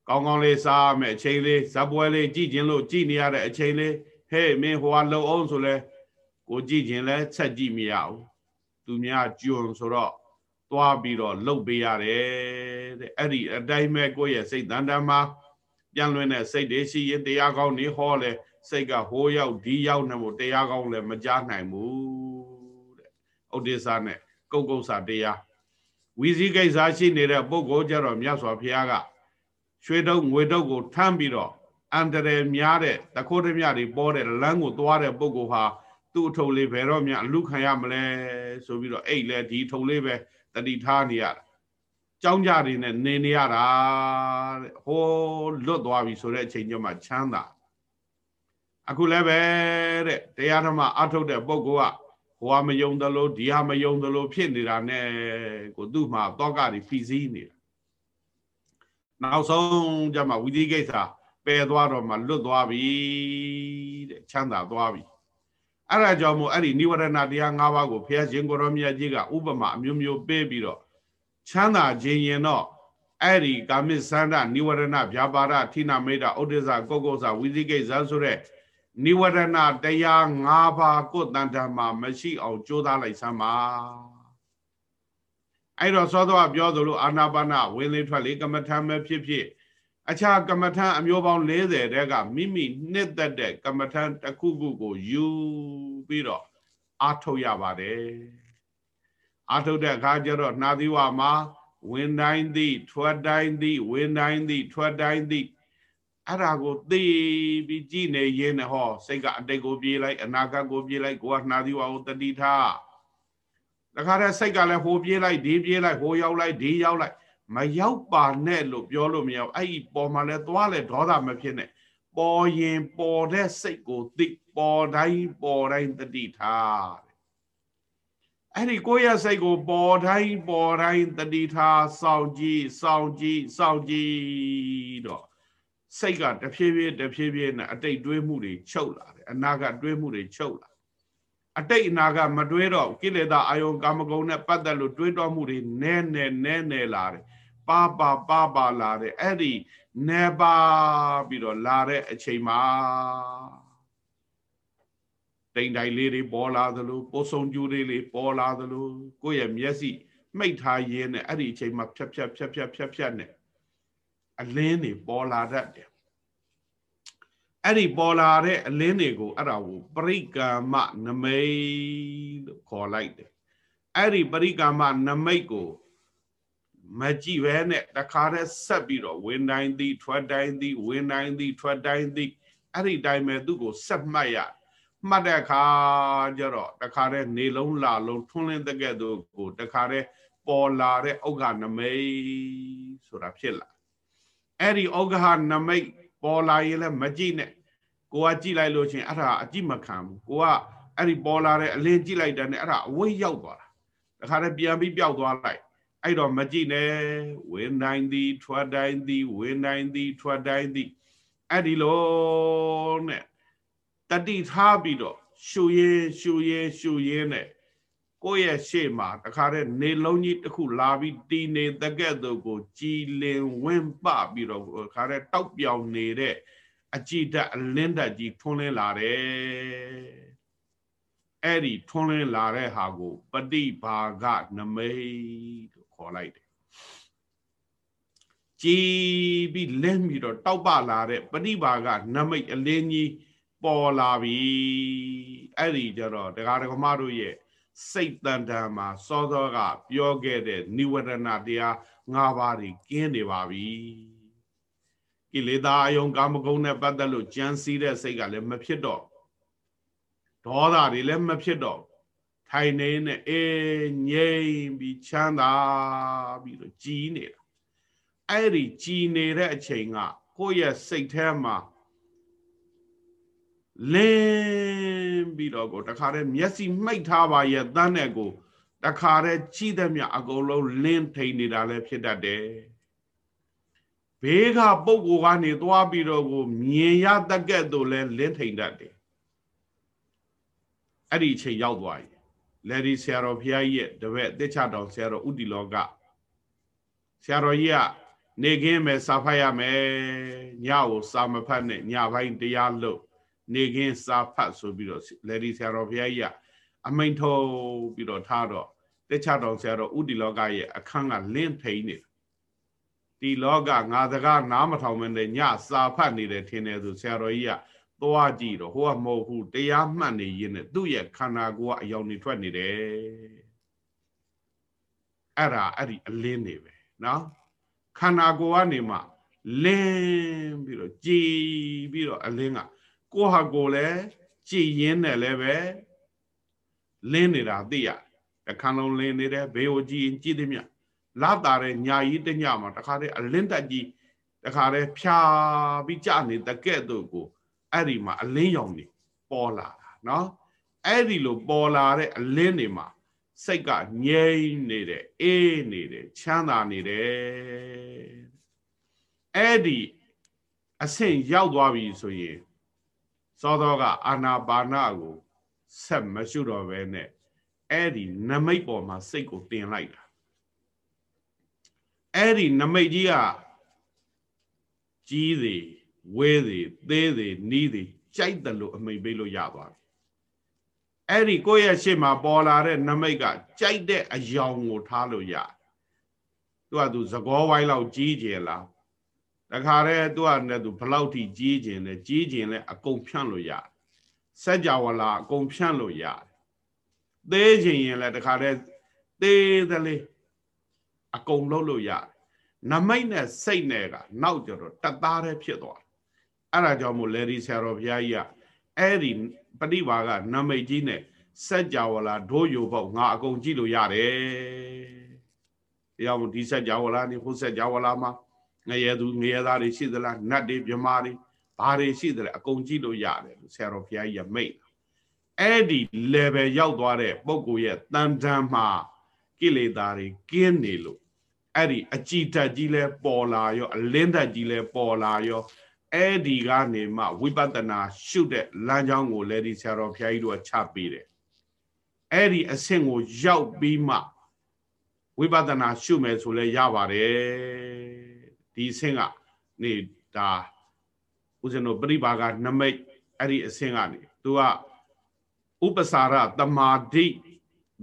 ကောင်းကောင်းလေးစားမယ်အချိန်လေးဇပွဲလေးကြည့်ခြင်းလို့ကြည့်နေရတဲ့အချိန်လေးဟဲ့မင်းဟိုကလုံအောင်ဆိုလဲကိုကြည့်ခြင်းလဲဆက်ကြည့်မရဘူးသူများကြွဆိုတော့သွားပြီးတော့လှုပ်ပေးရတယ်တဲ့အဲ့ဒီအတိုင်းပဲကိုယ့်ရဲ့စိတ်တန်တမှာပြန်လွင်တဲ့စိတ်တွေရှိရင်တရားကောင်းနေဟောလဲစိတ်ကဟိုးရောက်ဒီရောက်နေမို့တရားကောင်းလည်းမကြားနိုင်ဘူးတဲ့ဥဒိစ္စနဲ့ကုတ်ကုတ်စာတရားဝီစည်းကိစ္စရှိနေတဲ့ပုဂ္ဂိုလ်ကြတော့မြတ်စွာဘုရားက ရွှေတုပ်ငွေတုပ်ကိုထမ်းပြီးတော့အန္တရာယ်များတဲ့တခိုးတမြတွေပေါ်တဲ့လမ်းကိုသွားတဲ့ပုဂ္ဂိုလ်ဟာသူ့အထုပ်လေးဘယ်တော့မှအလူခံရမလဲဆိုပြီးတော့အိတ်လဲဒီထုပ်လေးပဲတတိထားနေရတာကြောင်းကြတွေနဲ့နေနေရတာတဲ့ဟိုးလွတ်သွားပြီဆိုတဲ့အချိန်ကျမှချမ်းသာအခုလည်းပဲတဲ့တရားဓမ္မအထုတ်တဲ့ပုဂ္ဂိုလ်ကဟိုဟာမယုံသလိုဒီဟာမယုံသလိုဖြစ်နေတာနဲ့ကိုသူ့မှာတောကတွေဖိစီးနေတာ နောက်ဆုံးကျမှဝိသိကိစ္စပယ်သွားတော့မှလွတ်သွားပြီတဲ့ချမ်းသာသွားပြီအဲ့ဒါကြောင့်မို့အဲ့ဒီနိဝရဏတရား၅ပါးကိုဘုရားရှင်ကိုရောမြတ်ကြီးကဥပမာအမျိုးမျိုးပေးပြီးတော့ချမ်းသာခြင်းရင်တော့အဲ့ဒီကာမိသန္ဒနိဝရဏဗျာပါဒဌိနမေတ္တာဥဒိစ္စကုတ်ကုတ်စာဝိသိကိစ္စဆိုတဲ့နိဝရဏတရား၅ပါးကိုတန်တမှာမရှိအောင်ကြိုးစားလိုက်စမ်းပါ အဲ့တော့သောသောပြောသလိုအာနာပါနဝင်လေထွက်လေကမ္မထမ်းပဲဖြစ်ဖြစ်အခြားကမ္မထမ်းအမျိုးပေါင်း40တဲကမိမိနှစ်သက်တဲ့ကမ္မထမ်းတစ်ခုခုကိုယူပြီးတော့အာထုတ်ရပါတယ်အာထုတ်တဲ့အခါကျတော့နှာသီဝမှာဝင်တိုင်းသည်ထွက်တိုင်းသည်ဝင်တိုင်းသည်ထွက်တိုင်းသည်အဲ့ဒါကိုသိပြီးကြည်နေရင်းနဲ့ဟောစိတ်ကအတိတ်ကိုပြေးလိုက်အနာဂတ်ကိုပြေးလိုက်ကိုကနှာသီဝကိုတတိထား တခါတည်းစိတ်ကလည်းဟိုပြေးလိုက်ဒီပြေးလိုက်ဟိုရောက်လိုက်ဒီရောက်လိုက်မရောက်ပါနဲ့လို့ပြောလို့မရဘူးအဲ့ဒီပေါ်မှာလဲသွားလဲဒေါသမဖြစ်နဲ့ပေါ်ရင်ပေါ်တဲ့စိတ်ကိုသိပေါ်တိုင်းပေါ်တိုင်းတတိထားအဲ့ဒီကိုယ့်ရဲ့စိတ်ကိုပေါ်တိုင်းပေါ်တိုင်းတတိထားစောင့်ကြည့်စောင့်ကြည့်စောင့်ကြည့်တော့စိတ်ကတဖြည်းဖြည်းတဖြည်းဖြည်းနဲ့အတိတ်တွေးမှုတွေချုပ်လာတယ်အနာကတွေးမှုတွေချုပ်လာ အတိတ်အနာကမတွေးတော့ကိလေသာအာယုံကာမဂုဏ်နဲ့ပတ်သက်လို့တွေးတောမှုတွေနဲနဲနဲနဲလာတယ်ပါပါပါပါလာတဲ့အဲ့ဒီနေပါပြီးတော့လာတဲ့အချိန်မှာတိမ်တိုင်လေးတွေပေါ်လာသလိုပိုးဆုံကျူးလေးလေးပေါ်လာသလိုကိုယ့်ရဲ့မျက်စိမိတ်ထားရင်းနဲ့အဲ့ဒီအချိန်မှာဖြတ်ဖြတ်ဖြတ်ဖြတ်ဖြတ်ဖြတ်နဲ့အလင်းတွေပေါ်လာတတ်တယ် အဲ့ဒီပေါ်လာတဲ့အလင်းတွေကိုအဲ့ဒါကိုပရိကာမနမိတ်လို့ခေါ်လိုက်တယ်အဲ့ဒီပရိကာမနမိတ်ကိုမကြည့်ပဲနဲ့တခါတည်းဆက်ပြီးတော့ဝင်တိုင်းသည်ထွက်တိုင်းသည်ဝင်တိုင်းသည်ထွက်တိုင်းသည်အဲ့ဒီတိုင်းပဲသူ့ကိုဆက်မှတ်ရမှတ်တဲ့အခါကျတော့တခါတည်းနေလုံးလာလုံးထွန်းလင်းတဲ့ကဲ့သို့ကိုတခါတည်းပေါ်လာတဲ့ဥက္ကနမိတ်ဆိုတာဖြစ်လာအဲ့ဒီဩဃဟနမိတ် ပေါ်လာရင်လည်းမကြည့်နဲ့ကိုကကြည့်လိုက်လို့ချင်းအဲ့ဒါအကြည့်မခံဘူးကိုကအဲ့ဒီပေါ်လာတဲ့အလင်းကြည့်လိုက်တဲ့နဲ့အဲ့ဒါအဝိတ်ရောက်သွားတာတခါတည်းပြန်ပြီးပျောက်သွားလိုက်အဲ့တော့မကြည့်နဲ့ဝင်တိုင်းသည်ထွက်တိုင်းသည်ဝင်တိုင်းသည်ထွက်တိုင်းသည်အဲ့ဒီလိုနဲ့တတိထားပြီးတော့ရှူရင်ရှူရင်ရှူရင်နဲ့ ကိုယ့်ရဲ့ရှေ့မှာတခါတည်းနေလုံးကြီးတစ်ခုလာပြီးတီနေတကဲ့သို့ကိုကြည်လင်ဝင်းပပြီးတော့ခါတည်းတောက်ပြောင်နေတဲ့အကြည်ဓာတ်အလင်းဓာတ်ကြီးထွန်းလင်းလာတယ်အဲ့ဒီထွန်းလင်းလာတဲ့ဟာကို ပฏิဘာဂနမိတ်လို့ခေါ်လိုက်တယ်ကြည်ပြီးလင်းပြီးတော့တောက်ပလာတဲ့ပฏิဘာဂနမိတ်အလင်းကြီးပေါ်လာပြီအဲ့ဒီကြတော့တရားဓမ္မတို့ရဲ့ စိတ်တန်တန်မှာစောစောက ပြောခဲ့တဲ့និဝရဏတရား၅ပါးကြီးကင်းနေပါပြီကိလေသာအယုံကာမဂုဏ်နဲ့ပတ်သက်လို့ကြံစည်တဲ့စိတ်ကလည်းမဖြစ်တော့ဒေါသတွေလည်းမဖြစ်တော့ထိုင်နေနဲ့အေးငြိမ်ပြီးချမ်းသာပြီးတော့ကြည်နေတာအဲ့ဒီကြည်နေတဲ့အချိန်ကကိုယ့်ရဲ့စိတ်ထဲမှာ လင်းပြီးတော့ကိုတခါတည်းမျက်စိမှိတ်ထားပါရဲ့တန်းနဲ့ကိုတခါတည်းကြည့်တဲ့မြအကုန်လုံးလင်းထိန်နေတာလည်းဖြစ်တတ်တယ်ဘေးကပုံကိုကနေသွားပြီးတော့ကိုမြင်ရတက်ကဲ့သို့လဲလင်းထိန်တတ်တယ်အဲ့ဒီအချိန်ရောက်သွားပြီလေဒီဆရာတော်ဘုရားကြီးရဲ့တပည့်တစ်ချတော်ဆရာတော်ဥတီလောကဆရာတော်ကြီးကနေခင်းမယ်စာဖတ်ရမယ်ညကိုစာမဖတ်နဲ့ညပိုင်းတရားလို့ နေခင်းစာဖတ်ဆိုပြီးတော့လေဒီဆရာတော်ဘုရားကြီးကအမိန်ထုတ်ပြီးတော့ထားတော့တစ်ချတော်ဆရာတော်ဥတီလောကရဲ့အခန်းကလင်းထိန်နေဒီလောကငါစကားနားမထောင်မနဲ့ညစာဖတ်နေတယ်ထင်တယ်ဆိုဆရာတော်ကြီးကသွားကြည့်တော့ဟိုကမဟုတ်ဘူးတရားမှတ်နေရင်နဲ့သူ့ရဲ့ခန္ဓာကိုယ်ကအယောင်နေထွက်နေတယ်အဲ့ဒါအဲ့ဒီအလင်းနေပဲနော်ခန္ဓာကိုယ်ကနေမှလင်းပြီးတော့ကြည်ပြီးတော့အလင်းက ကိုဟာကိုလည်းကြည်ရင်းနဲ့လည်းပဲလင်းနေတာသိရတခါလုံးလင်းနေတယ်ဘေးကိုကြည်ရင်ကြည်သည်မြလာတာတဲ့ညာကြီးတညမှာတခါတည်းအလင်းတက်ကြီးတခါတည်းဖြာပြီးကြနေတကဲ့သို့ကိုအဲ့ဒီမှာအလင်းရောင်နေပေါ်လာတာနော်အဲ့ဒီလိုပေါ်လာတဲ့အလင်းတွေမှာစိတ်ကငြိမ်နေတယ်အေးနေတယ်ချမ်းသာနေတယ်အဲ့ဒီအဆင့်ရောက်သွားပြီဆိုရင် သောသောကအာနာပါနကိုဆက်မရှုတော့ဘဲနဲ့အဲ့ဒီနမိတ်ပေါ်မှာစိတ်ကိုတင်လိုက်တာအဲ့ဒီနမိတ်ကြီးကကြီးသည်ဝဲသည်သေးသည်နီးသည်ကြိုက်တယ်လို့အမိန်ပေးလို့ရသွားပြီအဲ့ဒီကိုယ့်ရဲ့ရှေ့မှာပေါ်လာတဲ့နမိတ်ကကြိုက်တဲ့အယောင်ကိုထားလို့ရသူကသူသကောဝိုင်းလောက်ကြီးကျယ်လား တခါတည်းသူကလည်းသူဘလောက်ထိကြီးကျယ်လဲကြီးကျယ်လဲအကုန်ဖြန့်လို့ရစัจ java လာအကုန်ဖြန့်လို့ရသေးခြင်းရင်လည်းတခါတည်းသေးသလေးအကုန်လုံးလို့ရနမိတ်နဲ့စိတ်နဲ့ကနောက်ကြတော့တသားတည်းဖြစ်သွားအဲ့ဒါကြောင့်မို့လေဒီဆရာတော်ဘုရားကြီးကအဲ့ဒီပฏิပါကနမိတ်ကြီးနဲ့စัจ java လာဒိုးယိုပေါ့ငါအကုန်ကြည့်လို့ရတယ်တရားမို့ဒီစัจ java လာနေဖို့စัจ java လာမှာ ငရဲသူငရဲသားတွေရှိသလားနတ်တွေမြမာတွေဘာတွေရှိသလဲအကုန်ကြည့်လို့ရတယ်လို့ဆရာတော်ဘုရားကြီးကမိတ်အဲ့ဒီ level ရောက်သွားတဲ့ပုဂ္ဂိုလ်ရဲ့တန်တန်မှာကိလေသာတွေကင်းနေလို့အဲ့ဒီအကြည်ဓာတ်ကြီးလဲပေါ်လာရောအလင်းဓာတ်ကြီးလဲပေါ်လာရောအဲ့ဒီကနေမှဝိပဿနာရှုတဲ့လမ်းကြောင်းကိုလည်းဒီဆရာတော်ဘုရားကြီးတို့ကချပေးတယ်အဲ့ဒီအဆင့်ကိုရောက်ပြီးမှဝိပဿနာရှုမယ်ဆိုလဲရပါတယ် ဒီအဆင့်ကနေဒါဦးဇင်းတို့ပြိပါကနမိတ်အဲ့ဒီအဆင့်ကနေသူကဥပစာရတမာဒိ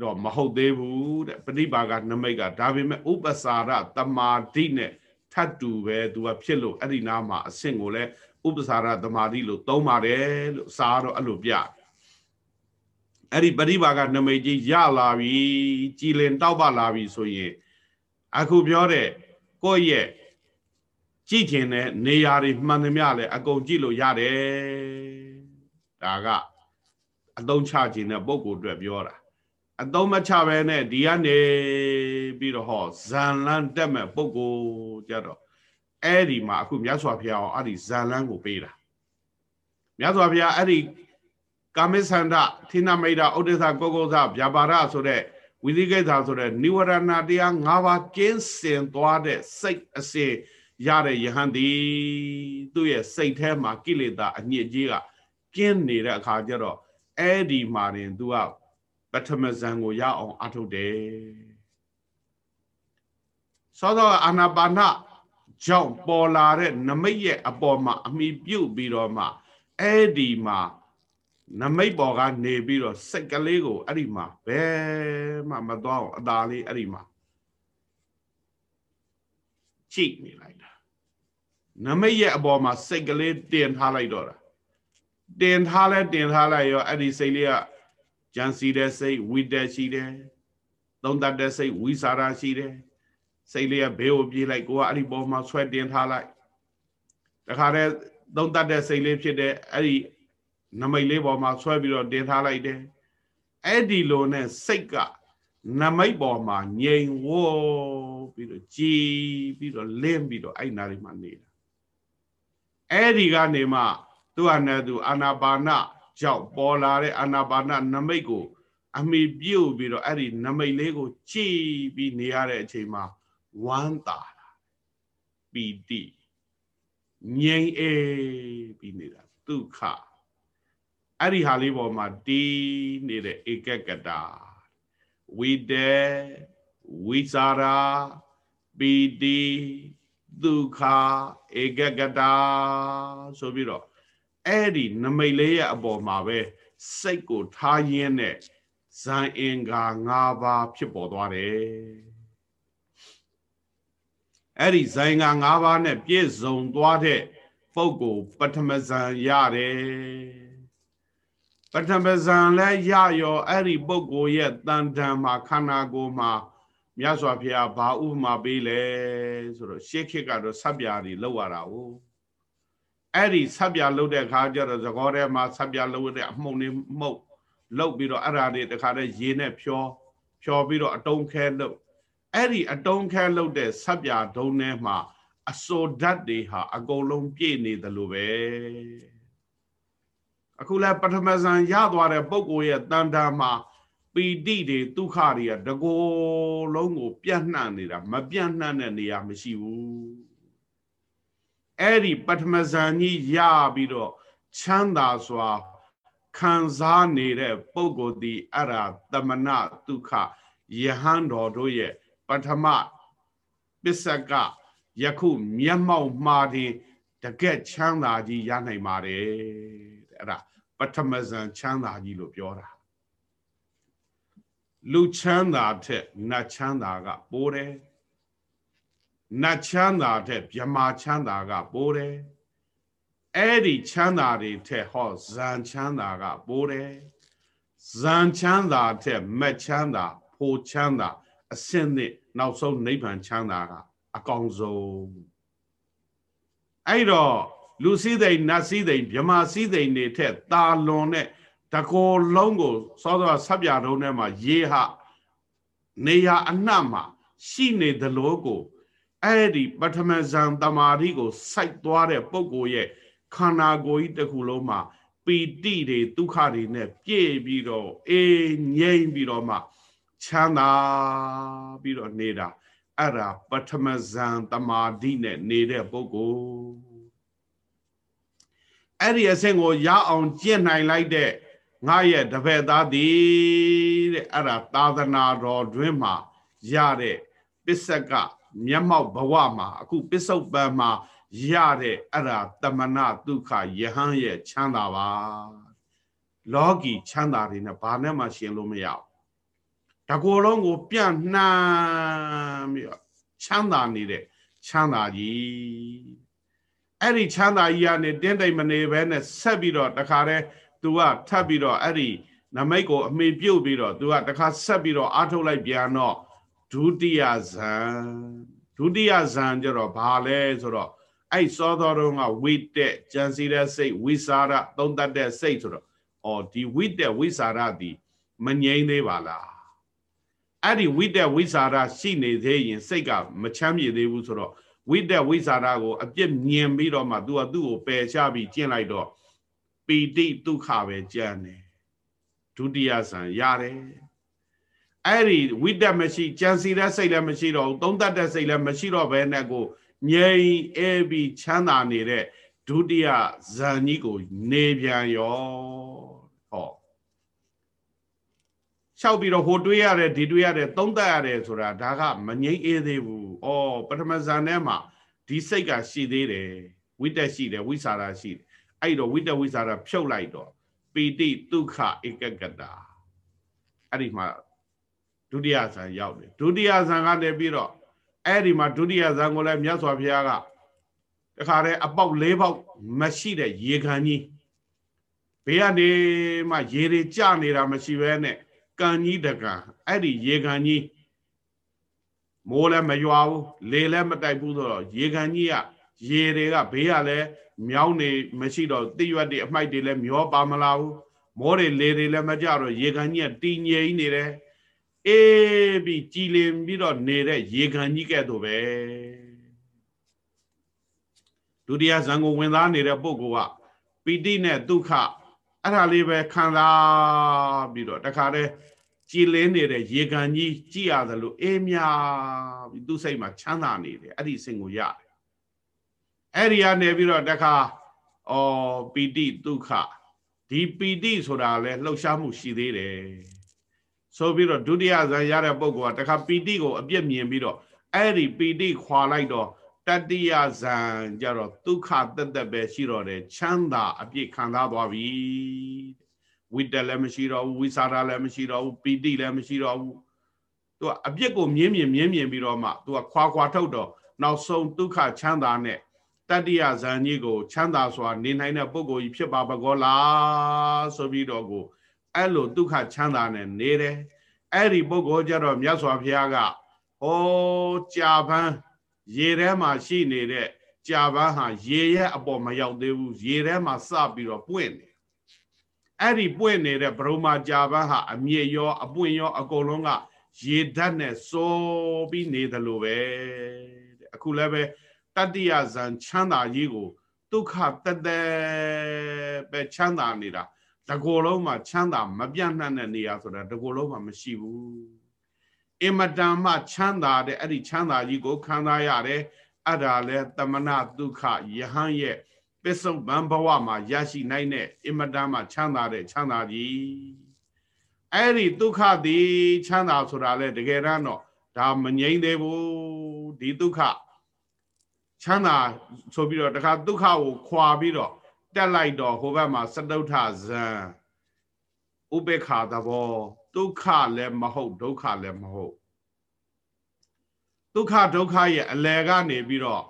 တော့မဟုတ်သေးဘူးတဲ့ပဋိပါကနမိတ်ကဒါပေမဲ့ဥပစာရတမာဒိနဲ့ထပ်တူပဲသူကဖြစ်လို့အဲ့ဒီနားမှာအဆင့်ကိုလည်းဥပစာရတမာဒိလို့သုံးပါတယ်လို့စာတော့အဲ့လိုပြအဲ့ဒီပရိပါကနမိတ်ကြီးရလာပြီကြည်လင်တောက်ပလာပြီဆိုရင်အခုပြောတဲ့ကိုယ့်ရဲ့ ကြည့်ခြင်းနဲ့နေရာတွေမှန်သမျှလည်းအကုန်ကြည့်လို့ရတယ်ဒါကအသုံးချခြင်းတဲ့ပုံကိုအတွက်ပြောတာအသုံးမချပဲနဲ့ဒီကနေပြီးတော့ဟောဇန်လန်းတက်မဲ့ပုံကိုကြတော့အဲ့ဒီမှာအခုမြတ်စွာဘုရားအောင်အဲ့ဒီဇန်လန်းကိုပေးတာမြတ်စွာဘုရားအဲ့ဒီကာမိသန္တထိနမိတ်တာဥဒိသကောကောသဗျာပါဒဆိုတဲ့ဝိသိကိစ္စဆိုတဲ့និဝရဏတရား၅ပါးကျင်းစင်သွားတဲ့စိတ်အစဉ် ရတဲ့ယဟန်သည်သူ့ရဲ့စိတ်ထဲမှာကိလေသာအညစ်အကြေးကကျင်းနေတဲ့အခါကျတော့အဲ့ဒီမှာတင် तू ကပထမဇန်ကိုရအောင်အထုတ်တယ်သောသောအာနာပါနကြောင့်ပေါ်လာတဲ့နမိတ်ရဲ့အပေါ်မှာအမိပြုတ်ပြီးတော့မှအဲ့ဒီမှာနမိတ်ပေါ်ကနေပြီးတော့စိတ်ကလေးကိုအဲ့ဒီမှာဘယ်မှမသွားအောင်အသာလေးအဲ့ဒီမှာကြည့်နေလိုက်တာ နမိတ်ရဲ့အပေါ်မှာစိတ်ကလေးတင်ထားလိုက်တော့တာတင်ထားလဲတင်ထားလိုက်ရောအဲ့ဒီစိတ်လေးကကြံစီတဲ့စိတ်ဝိတက်ရှိတယ်သုံးတတ်တဲ့စိတ်ဝိစာရရှိတယ်စိတ်လေးကဘေးကိုပြေးလိုက်ကိုကအဲ့ဒီပေါ်မှာဆွဲတင်ထားလိုက်တခါတည်းသုံးတတ်တဲ့စိတ်လေးဖြစ်တဲ့အဲ့ဒီနမိတ်လေးပေါ်မှာဆွဲပြီးတော့တင်ထားလိုက်တယ်အဲ့ဒီလိုနဲ့စိတ်ကနမိတ်ပေါ်မှာငြိမ်ဝေါ်ပြီးတော့ကြည်ပြီးတော့လင်းပြီးတော့အဲ့နားလေးမှာနေတာ အဲ့ဒီကနေမှသူ့ဟာနဲ့သူအာနာပါနကြောင့်ပေါ်လာတဲ့အာနာပါနနမိတ်ကို အမိပြုတ်ပြီးတော့အဲ့ဒီနမိတ်လေးကိုကြည်ပြီးနေရတဲ့အချိန်မှာဝမ်းသာတာပီတိငြိမ်အေးပြီးနေတာဒုက္ခအဲ့ဒီဟာလေးပေါ်မှာတီးနေတဲ့ဧကကတာဝိတေဝိစာရာပီတိ ဒုက္ခဧကကတာဆိုပြီးတော့အဲ့ဒီနမိတ်လေးရဲ့အပေါ်မှာပဲစိတ်ကိုထားရင်းနဲ့ဇန်အင်္ဂါ၅ပါးဖြစ်ပေါ်သွားတယ်အဲ့ဒီဇန်က၅ပါးနဲ့ပြည့်စုံသွားတဲ့ပုဂ္ဂိုလ်ပထမဇန်ရတယ်ပထမဇန်လဲရရောအဲ့ဒီပုဂ္ဂိုလ်ရဲ့တန်တန်မှာခန္ဓာကိုယ်မှာ မြတ်စွာဘုရားဘာဥပမာပေးလဲဆိုတော့ရှေးခေတ်ကတော့ဆက်ပြာတွေလောက်ရတာ哦အဲ့ဒီဆက်ပြာလောက်တဲ့အခါကျတော့သကောထဲမှာဆက်ပြာလောက်တဲ့အမှုန်တွေမှုတ်လောက်ပြီးတော့အဲ့ဒါတွေတခါတည်းရေနဲ့ဖြောဖြောပြီးတော့အတုံးခဲလောက်အဲ့ဒီအတုံးခဲလောက်တဲ့ဆက်ပြာဒုံထဲမှာအစိုးဓာတ်တွေဟာအကုန်လုံးပြည့်နေတယ်လို့ပဲအခုလဲပထမဇန်ရသွားတဲ့ပုံကိုရဲ့တန်တာမှာ ပီတိတွေဒုက္ခတွေကတကိုယ်လုံးကို ပြန့်နှံ့နေတာမပြန့်နှံ့တဲ့နေရာမရှိဘူးအဲ့ဒီပထမဇန်ကြီးရပြီးတော့ချမ်းသာစွာခံစားနေတဲ့ပုဂ္ဂိုလ်ဒီအရာတမနာဒုက္ခယဟန်တော်တို့ရဲ့ပထမပစ္စကယခုမျက်မှောက်မှားတင်တကက်ချမ်းသာကြီးရနိုင်ပါတယ်အဲ့ဒါပထမဇန်ချမ်းသာကြီးလို့ပြောတာ လူချမ်းသာထက်နတ်ချမ်းသာကပိုးတယ်နတ်ချမ်းသာထက်မြမာချမ်းသာကပိုးတယ်အဲ့ဒီချမ်းသာတွေထက်ဟောဇန်ချမ်းသာကပိုးတယ်ဇန်ချမ်းသာထက်မက်ချမ်းသာဖိုချမ်းသာအစင်းနဲ့နောက်ဆုံးနိဗ္ဗာန်ချမ်းသာကအကောင်ဆုံးအဲ့တော့လူစည်းသိမ်နတ်စည်းသိမ်မြမာစည်းသိမ်တွေထက်တာလွန်တဲ့ တကောလုံးကိုစောစောဆက်ပြတုံးထဲမှာရေဟနေရအနှံ့မှာရှိနေသလိုကိုအဲ့ဒီပထမဇန်တမာတိကိုစိုက်သွားတဲ့ပုံကိုရဲ့ခန္ဓာကိုယ်ကြီးတစ်ခုလုံးမှာပီတိတွေဒုက္ခတွေနဲ့ပြည့်ပြီးတော့အေးငြိမ့်ပြီးတော့မှချမ်းသာပြီးတော့နေတာအဲ့ဒါပထမဇန်တမာတိနဲ့နေတဲ့ပုဂ္ဂိုလ်အဲ့ဒီအဆင့်ကိုရအောင်ကျင့်နိုင်လိုက်တဲ့ ငါရဲ့တပည့်သားသည်တဲ့အဲ့ဒါသာသနာတော်တွင်မှာရတဲ့ပစ္စကမျက်မှောက်ဘဝမှာအခုပစ္စုပန်မှာရတဲ့အဲ့ဒါတမနာဒုက္ခယဟန်ရဲ့ချမ်းသာပါလောကီချမ်းသာတွေနဲ့ဘာနဲ့မှရှင်လို့မရဘူးတကောလုံးကို ပြန့်နှံ့ပြီးတော့ချမ်းသာနေတဲ့ချမ်းသာကြီးအဲ့ဒီချမ်းသာကြီးကနေတင်းတိမ်မနေဘဲနဲ့ဆက်ပြီးတော့တခါတည်း သူကထပ်ပြီးတော့အဲ့ဒီနမိတ်ကိုအမေပြုတ်ပြီးတော့သူကတခါဆက်ပြီးတော့အာထုတ်လိုက်ပြန်တော့ဒုတိယဇံဒုတိယဇံကျတော့ဘာလဲဆိုတော့အဲ့စောသောတော့ကဝိတက်ကြံစီတဲ့စိတ်ဝိစာရသုံးတတ်တဲ့စိတ်ဆိုတော့အော်ဒီဝိတက်ဝိစာရဒီမငြိမ်းသေးပါလားအဲ့ဒီဝိတက်ဝိစာရရှိနေသေးရင် စိတ်ကမချမ်းမြေသေးဘူးဆိုတော့ဝိတက်ဝိစာရကိုအပြစ်မြင်ပြီးတော့မှ तू ကသူ့ကိုပယ်ချပြီးကျင့်လိုက်တော့ ပီတိဒုက္ခပဲကြံတယ်ဒုတိယဇန်ရတယ်အဲ့ဒီဝိတက်မရှိကြံစီတဲ့စိတ်လည်းမရှိတော့ဘူးသုံးတတ်တဲ့စိတ်လည်းမရှိတော့ဘဲနဲ့ကိုငြိမ်အေးပြီးချမ်းသာနေတဲ့ဒုတိယဇန်ကြီးကိုနေပြန်ရောဟောလျှောက်ပြီးတော့ဟိုတွေးရတယ်ဒီတွေးရတယ်သုံးတတ်ရတယ်ဆိုတာဒါကမငြိမ်အေးသေးဘူး။အော်ပထမဇန်ထဲမှာဒီစိတ်ကရှိသေးတယ်ဝိတက်ရှိတယ်ဝိစာရရှိတယ် အဲ့တော့ဝိတက်ဝိစာရဖြုတ်လိုက်တော့ပီတိဒုက္ခဧကကတာအဲ့ဒီမှာဒုတိယဇန်ရောက်တယ်ဒုတိယဇန်ကနေပြီးတော့အဲ့ဒီမှာဒုတိယဇန်ကိုလည်းမြတ်စွာဘုရားကတခါတည်းအပေါက်၄ပေါက်မရှိတဲ့ရေခံကြီးဘေးကနေမှရေတွေကျနေတာမရှိဘဲနဲ့ကန်ကြီးတကံအဲ့ဒီရေခံကြီးမိုးလည်းမရွာဘူးလေလည်းမတိုက်ဘူးဆိုတော့ရေခံကြီးက ရေတွေကဘေးကလည်းမြောင်းနေမရှိတော့တိရွက်တွေအမိုက်တွေလည်းမျောပါမလာဘူးမောတွေလေတွေလည်းမကြတော့ရေခံကြီးကတည်ငြိမ်နေတယ်အေးပြီးကြည်လင်ပြီးတော့နေတဲ့ရေခံကြီးကဲ့သို့ပဲဒုတိယဇံကိုဝင်သားနေတဲ့ပုဂ္ဂိုလ်ကပီတိနဲ့ဒုက္ခအဲ့ဒါလေးပဲခံစားပြီးတော့တခါတည်းကြည်လင်းနေတဲ့ရေခံကြီးကြည်ရတယ်လို့အေးမြပြီးသူ့စိတ်မှာချမ်းသာနေတယ်အဲ့ဒီစိတ်ကိုရတယ် အဲ့ဒီကနေပြီးတော့တခါဩပီတိဒုက္ခဒီပီတိဆိုတာလဲလှုပ်ရှားမှုရှိသေးတယ်ဆိုပြီးတော့ဒုတိယဇန်ရတဲ့ပုဂ္ဂိုလ်ကတခါပီတိကိုအပြစ်မြင်ပြီးတော့အဲ့ဒီပီတိခွာလိုက်တော့တတိယဇန်ကြတော့ဒုက္ခတက်တက်ပဲရှိတော့တယ်ချမ်းသာအပြစ်ခံစားသွားပြီဝိတ္တလည်းမရှိတော့ဘူးဝိသရာလည်းမရှိတော့ဘူးပီတိလည်းမရှိတော့ဘူးသူကအပြစ်ကိုမြင်းမြင်မြင်းမြင်ပြီးတော့မှသူကခွာခွာထုတ်တော့နောက်ဆုံးဒုက္ခချမ်းသာနဲ့ တတိယဇန်ကြီးကို ချမ်းသာစွာ နေနိုင်တဲ့ပုဂ္ဂိုလ်ကြီးဖြစ်ပါပကောလားဆိုပြီးတော့ကိုအဲ့လိုဒုက္ခချမ်းသာနဲ့နေတယ်အဲ့ဒီပုဂ္ဂိုလ်ကြတော့မြတ်စွာဘုရားကဟောကြာပန်းရေထဲမှာရှိနေတဲ့ကြာပန်းဟာရေရဲ့အပေါ်မရောက်သေးဘူးရေထဲမှာစပြီးတော့ပွင့်နေအဲ့ဒီပွင့်နေတဲ့ဗြဟ္မာကြာပန်းဟာအမြင့်ရော အပွင့်ရော အကုန်လုံးကရေဓာတ်နဲ့စိုးပြီးနေတယ်လို့ပဲတဲ့အခုလည်းပဲ တတ္တိယဇံချမ်းသာကြီးကိုဒုက္ခတသက်ပဲချမ်းသာနေတာတကောလုံးမှာချမ်းသာမပြတ်နှံ့တဲ့နေရာဆိုတာတကောလုံးမှာမရှိဘူးအင်မတန်မှချမ်းသာတဲ့အဲ့ဒီချမ်းသာကြီးကိုခံစားရတယ်အဲ့ဒါလဲတမနာဒုက္ခယဟန်ရဲ့ပစ္စုပန်ဘဝမှာရရှိနိုင်တဲ့အင်မတန်မှချမ်းသာတဲ့ချမ်းသာကြီးအဲ့ဒီဒုက္ခသည်ချမ်းသာဆိုတာလဲတကယ်တော့ဒါမငြိမ့်သေးဘူးဒီဒုက္ခ ချမ်းသာဆိုပြီးတော့တခါဒုက္ခကိုခွာပြီးတော့တက်လိုက်တော့ဟိုဘက်မှာစတုထဇံဥပေက္ခသဘောဒုက္ခလည်းမဟုတ်ဒုက္ခလည်းမဟုတ်ဒုက္ခဒုက္ခရဲ့အလယ်ကနေပြီးတော့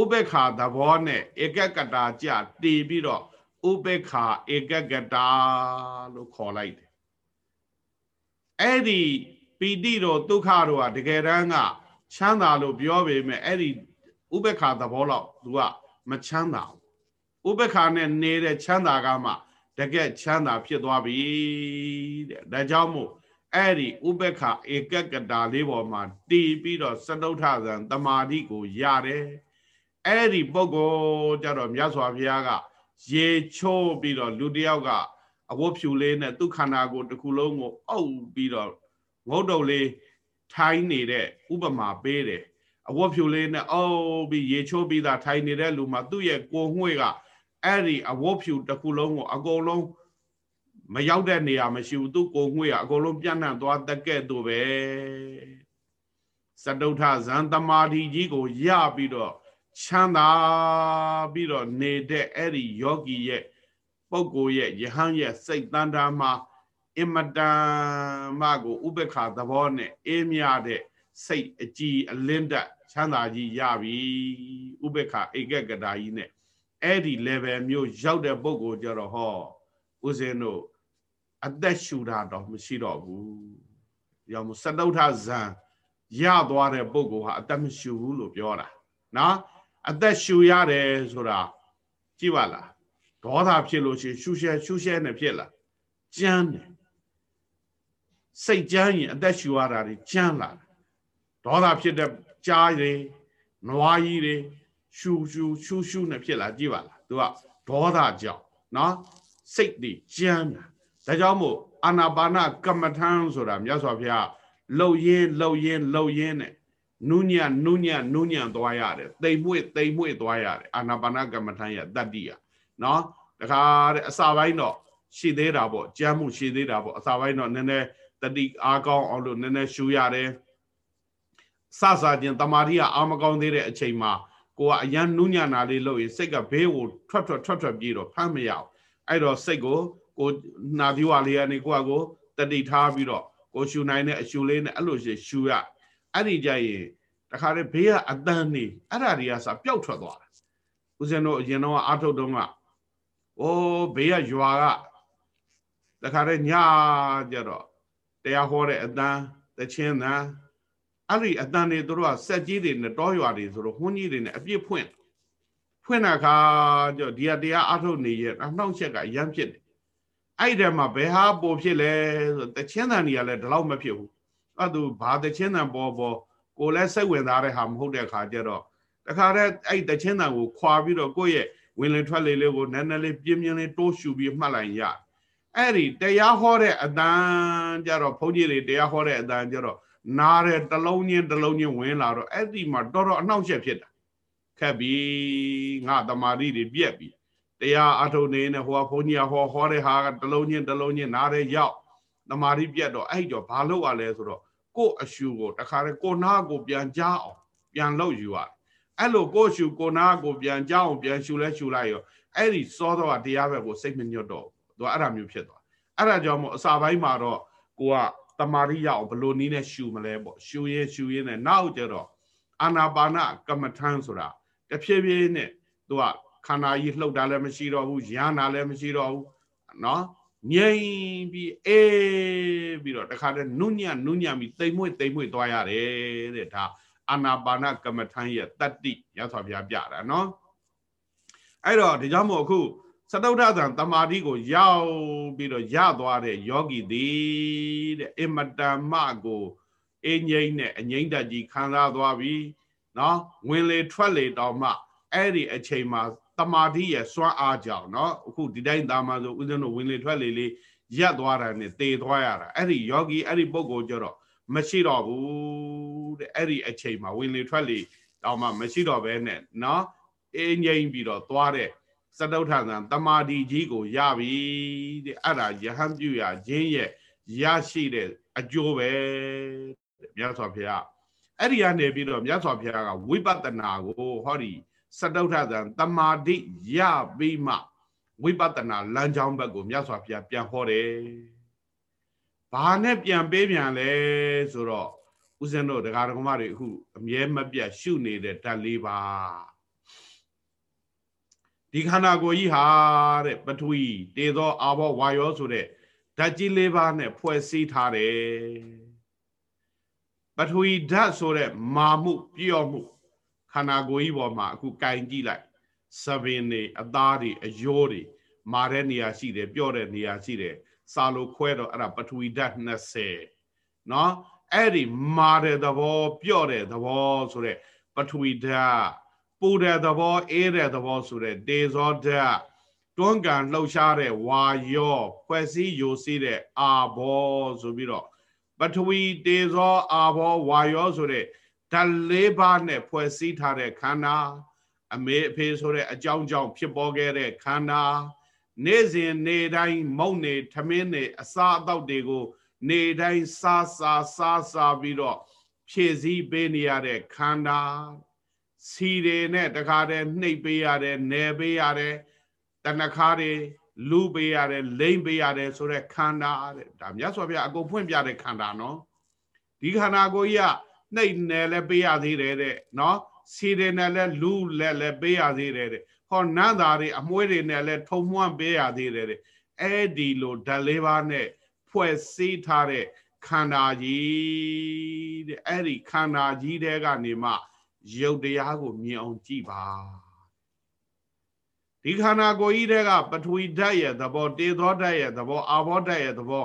ဥပေက္ခသဘောနဲ့ဧကကတာကြတည်ပြီးတော့ဥပေက္ခဧကကတာလို့ခေါ်လိုက်တယ်အဲ့ဒီပီတိတို့ဒုက္ခတို့ဟာတကယ်တမ်းကချမ်းသာလို့ပြောပေမဲ့အဲ့ဒီ ဥပေက္ခသဘောတော့ तू ကမချမ်းသာဥပေက္ခနဲ့နေတဲ့ချမ်းသာကမှတကယ်ချမ်းသာဖြစ်သွားပြီတဲ့ဒါကြောင့်မို့အဲ့ဒီဥပေက္ခဧကကတာလေးပေါ်မှာတည်ပြီးတော့စတုထဇံတမာတိကိုရတယ်အဲ့ဒီပုဂ္ဂိုလ်ကြတော့မြတ်စွာဘုရားကရေချိုးပြီးတော့လူတယောက်ကအဝတ်ဖြူလေးနဲ့သူခန္ဓာကိုယ်တစ်ခုလုံးကိုအုပ်ပြီးတော့ငုတ်တုပ်လေးထိုင်းနေတဲ့ဥပမာပေးတယ် အဝတ်ဖြူလေးနဲ့အုပ်ပြီးရေချိုးပြီးသားထိုင်နေတဲ့လူမှာသူ့ရဲ့ကိုယ်ငွေ့ကအဲ့ဒီအဝတ်ဖြူတစ်ခုလုံးကိုအကုန်လုံးမရောက်တဲ့နေရာမရှိဘူးသူကိုငွေ့ကအကုန်လုံးပြန့်နှံ့သွားတက်ကဲ့သို့ပဲစတုထဇန်တမာတိကြီးကိုရပြီးတော့ချမ်းသာပြီးတော့နေတဲ့အဲ့ဒီယောဂီရဲ့ပုဂ္ဂိုလ်ရဲ့ယဟန်ရဲ့စိတ်တန်တာမှာအင်မတန်မှကိုဥပ္ပခါသဘောနဲ့အေးမြတဲ့စိတ်အကြည်အလင်းတ ချမ်းသာကြီးရပြီဥပ္ပခါဧကကတာကြီးနဲ့အဲ့ဒီ level မျိုးရောက်တဲ့ပုဂ္ဂိုလ်ကြတော့ဟောဦးဇင်းတို့အသက်ရှူတာတော့မရှိတော့ဘူး။ရောမစတုထဇံရသွားတဲ့ပုဂ္ဂိုလ်ဟာအသက်မရှူဘူးလို့ပြောတာနော်အသက်ရှူရတယ်ဆိုတာကြည့်ပါလားဒေါသဖြစ်လို့ရှိရင်ရှူရှဲရှူရှဲနဲ့ဖြစ်လာကြမ်းတယ်စိတ်ကြမ်းရင်အသက်ရှူရတာတွေကြမ်းလာဒေါသဖြစ်တဲ့ ကြားတွေနွားကြီးတွေရှူရှူရှူရှူနဲ့ဖြစ်လာကြည့်ပါလားသူကဒေါသကြောင့်နော်စိတ်တွေကြမ်းတာဒါကြောင့်မို့အာနာပါနကမ္မထံဆိုတာမြတ်စွာဘုရားလှုပ်ရင်းလှုပ်ရင်းလှုပ်ရင်းနဲ့နုညံ့နုညံ့နုညံ့သွားရတယ်တိမ်မွေ့တိမ်မွေ့သွားရတယ်အာနာပါနကမ္မထံရဲ့တတ္တိယနော်တခါတဲ့အစာပိုင်းတော့ရှိသေးတာပေါ့ကြမ်းမှုရှိသေးတာပေါ့အစာပိုင်းတော့နည်းနည်းတတိအားကောင်းအောင်လို့နည်းနည်းရှူရတယ် စစချင်းတမာတိကအာမကောင်းသေးတဲ့အချိန်မှာကိုကအရန်နုညံ့တာလေးလုပ်ရင်စိတ်ကဘေးကိုထွက်ထွက်ထွက်ထွက်ပြေးတော့ဖမ်းမရအောင်အဲ့တော့စိတ်ကိုကိုနာသီဝါလေးကနေကိုကကိုတတိထားပြီးတော့ကိုရှူနိုင်တဲ့အရှူလေးနဲ့အဲ့လိုရှရှူရအဲ့ဒီကြရင်တခါတည်းဘေးကအတန်းနေအဲ့ဒါတွေကစပျောက်ထွက်သွားတာဦးဇင်းတို့အရင်တော့အာထုတ်တုံးကအိုးဘေးကရွာကတခါတည်းညကြတော့တရားဟောတဲ့အတန်းတချင်းတန်း အဲ့ဒီအတန်းတွေတို့ကစက်ကြီးတွေနဲ့တောရွာတွေဆိုတော့ဟွန်းကြီးတွေနဲ့အပြစ်ဖွင့်ဖွင့်တာခါကျတော့ဒီကတရားအထုတ်နေရဲ့အနှောင့်အယှက်ကရမ်းဖြစ်တယ်အဲ့ဒီမှာဘယ်ဟာပိုဖြစ်လဲဆိုတချင်းတန်ကြီးကလည်းဒီလောက်မဖြစ်ဘူးအဲ့သူဘာတချင်းတန်ပေါ်ပေါ်ကိုလည်းစိတ်ဝင်စားတဲ့ဟာမဟုတ်တဲ့ခါကျတော့တခါတည်းအဲ့တချင်းတန်ကိုခွာပြီးတော့ကိုယ့်ရဲ့ဝင်လေထွက်လေလေးကိုနည်းနည်းလေးပြင်းပြင်းလေးတိုးရှူပြီးမှတ်လိုက်ရအဲ့ဒီတရားဟောတဲ့အတန်ကြတော့ဘုန်းကြီးတွေတရားဟောတဲ့အတန်ကြတော့ နားတဲ့တလုံးချင်းတလုံးချင်းဝင်လာတော့အဲ့ဒီမှာတော်တော်အနှောင့်အယှက်ဖြစ်တာခက်ပြီငါတမာတိတွေပြက်ပြီတရားအထုံနေနဲ့ဟိုကဘုန်းကြီးကဟောဟောတဲ့ဟာကတလုံးချင်းတလုံးချင်းနားတဲ့ရောက်တမာတိပြက်တော့အဲ့တော့ဘာလုပ်ရလဲဆိုတော့ကို့အရှူကိုတခါတည်းကိုနာကိုပြန်ကြားအောင်ပြန်လုပ်ယူရတယ်အဲ့လိုကို့ရှူကိုနာကိုပြန်ကြားအောင်ပြန်ရှူလဲရှူလိုက်ရောအဲ့ဒီစောတော့တရားဘက်ကိုစိတ်မညွတ်တော့သူကအဲ့ဒါမျိုးဖြစ်သွားအဲ့ဒါကြောင့်မို့အစာပိုင်းမှာတော့ကိုက တမာရိရအောင်ဘလို့နည်းနဲ့ရှူမလဲပေါ့ရှူရဲရှူရဲနဲ့နောက်ကျတော့အာနာပါနကမ္မထမ်းဆိုတာတဖြည်းဖြည်းနဲ့သူကခန္ဓာကြီးလှုပ်တာလည်းမရှိတော့ဘူးရမ်းတာလည်းမရှိတော့ဘူးเนาะ ငြိမ်ပြီးအေးပြီးတော့တခါတည်းနုညံ့နုညံ့ပြီးတိမ်မွေ့တိမ်မွေ့သွားရတယ်တဲ့ဒါအာနာပါနကမ္မထံရဲ့တတ္တိရသော်ဘုရားပြတာနော်အဲ့တော့ဒီကြောင့်မို့အခု စတုထသံတမာတိကို ရောက်ပြီးတော့ရသွားတဲ့ယောဂီသည်တဲ့အင်မတန်မှကိုအငိမ့်နဲ့အငိမ့်တက်ကြီးခံစားသွားပြီနော်ဝင်လေထွက်လေတောင်မှအဲ့ဒီအချိန်မှာတမာတိရဲ့စွမ်းအားကြောင့်เนาะအခုဒီတိုင်းသားမှဆိုဦးဇင်းတို့ဝင်လေထွက်လေလေးရက်သွားတာနဲ့တေသွားရတာအဲ့ဒီယောဂီအဲ့ဒီပုဂ္ဂိုလ်ကြတော့မရှိတော့ဘူးတဲ့အဲ့ဒီအချိန်မှာဝင်လေထွက်လေတောင်မှမရှိတော့ဘဲနဲ့เนาะအင်းငိမ့်ပြီးတော့သွားတဲ့ စတုထသံတမာတိကြီးကိုရပြီတဲ့အဲ့ဒါယဟန်ပြုရခြင်းရဲ့ရရှိတဲ့အကျိုးပဲမြတ်စွာဘုရားအဲ့ဒီကနေပြီးတော့မြတ်စွာဘုရားကဝိပဿနာကိုဟောဒီစတုထသံတမာတိရပြီးမှဝိပဿနာလမ်းကြောင်းဘက်ကိုမြတ်စွာဘုရားပြန်ဟောတယ်။ဘာနဲ့ပြန်ပေးပြန်လဲဆိုတော့ဦးဇင်းတို့တရားတော်မတွေအခုအမြဲမပြတ်ရှုနေတဲ့ဓာတ်လေးပါ ဒီခန္ဓာကိုယ်ကြီးဟာတဲ့ပထဝီတေသောအာဘောဝါယောဆိုတဲ့ဓာတ်ကြီးလေးပါးနဲ့ဖွဲ့စည်းထားတယ်ပထဝီဓာတ်ဆိုတဲ့မာမှုပြော့မှုခန္ဓာကိုယ်ကြီးပေါ်မှာအခုကင်ကြည့်လိုက်သဗင်နေအသားတွေအယောတွေမာတဲ့နေရာရှိတယ်ပြော့တဲ့နေရာရှိတယ်စာလိုခွဲတော့အဲ့ဒါပထဝီဓာတ်20เนาะအဲ့ဒီမာတဲ့သဘောပြော့တဲ့သဘောဆိုတဲ့ပထဝီဓာတ် ပူတဲ့သဘောအေးတဲ့သဘောဆိုတဲ့ဒေဇောဓာတ်တွန်းကန်လှုပ်ရှားတဲ့ဝါယောဖွဲ့စည်းယိုစီးတဲ့အာဘောဆိုပြီးတော့ပထဝီတေဇောအာဘောဝါယောဆိုတဲ့ဓာတ်လေးပါးနဲ့ဖွဲ့စည်းထားတဲ့ခန္ဓာအမေအဖေဆိုတဲ့အကြောင်းကြောင့်ဖြစ်ပေါ်ခဲ့တဲ့ခန္ဓာနေ့စဉ်နေတိုင်းမုံနေထမင်းနေအစာအသောက်တွေကို နေတိုင်းစားစားစားစားပြီးတော့ဖြည့်ဆည်းပေးနေရတဲ့ခန္ဓာ စီတွေနဲ့တခါတည်းနှိပ်ပေးရတယ်နယ်ပေးရတယ်တဏခါတွေလူပေးရတယ်လိမ့်ပေးရတယ်ဆိုတဲ့ခန္ဓာတဲ့ဒါမြတ်စွာဘုရားအကုန်ဖွင့်ပြတဲ့ခန္ဓာနော်ဒီခန္ဓာကိုကြီးကနှိပ်နယ်လည်းပေးရသေးတယ်တဲ့နော်စီတွေနဲ့လည်းလူလည်းလည်းပေးရသေးတယ်တဲ့ဟောနန္တာတွေအမွှေးတွေနဲ့လည်းထုံမွန့်ပေးရသေးတယ်တဲ့အဲ့ဒီလိုဓာတ်လေးပါးနဲ့ဖွဲ့စည်းထားတဲ့ခန္ဓာကြီးတဲ့အဲ့ဒီခန္ဓာကြီးတဲ့ကနေမှ ရုပ်တရားကိုမြင်အောင်ကြည့်ပါဒီခန္ဓာကိုယ်ကြီးတဲ့ကပထဝီဓာတ်ရဲ့သဘောတေသောဓာတ်ရဲ့သဘောအာဘောဓာတ်ရဲ့သဘော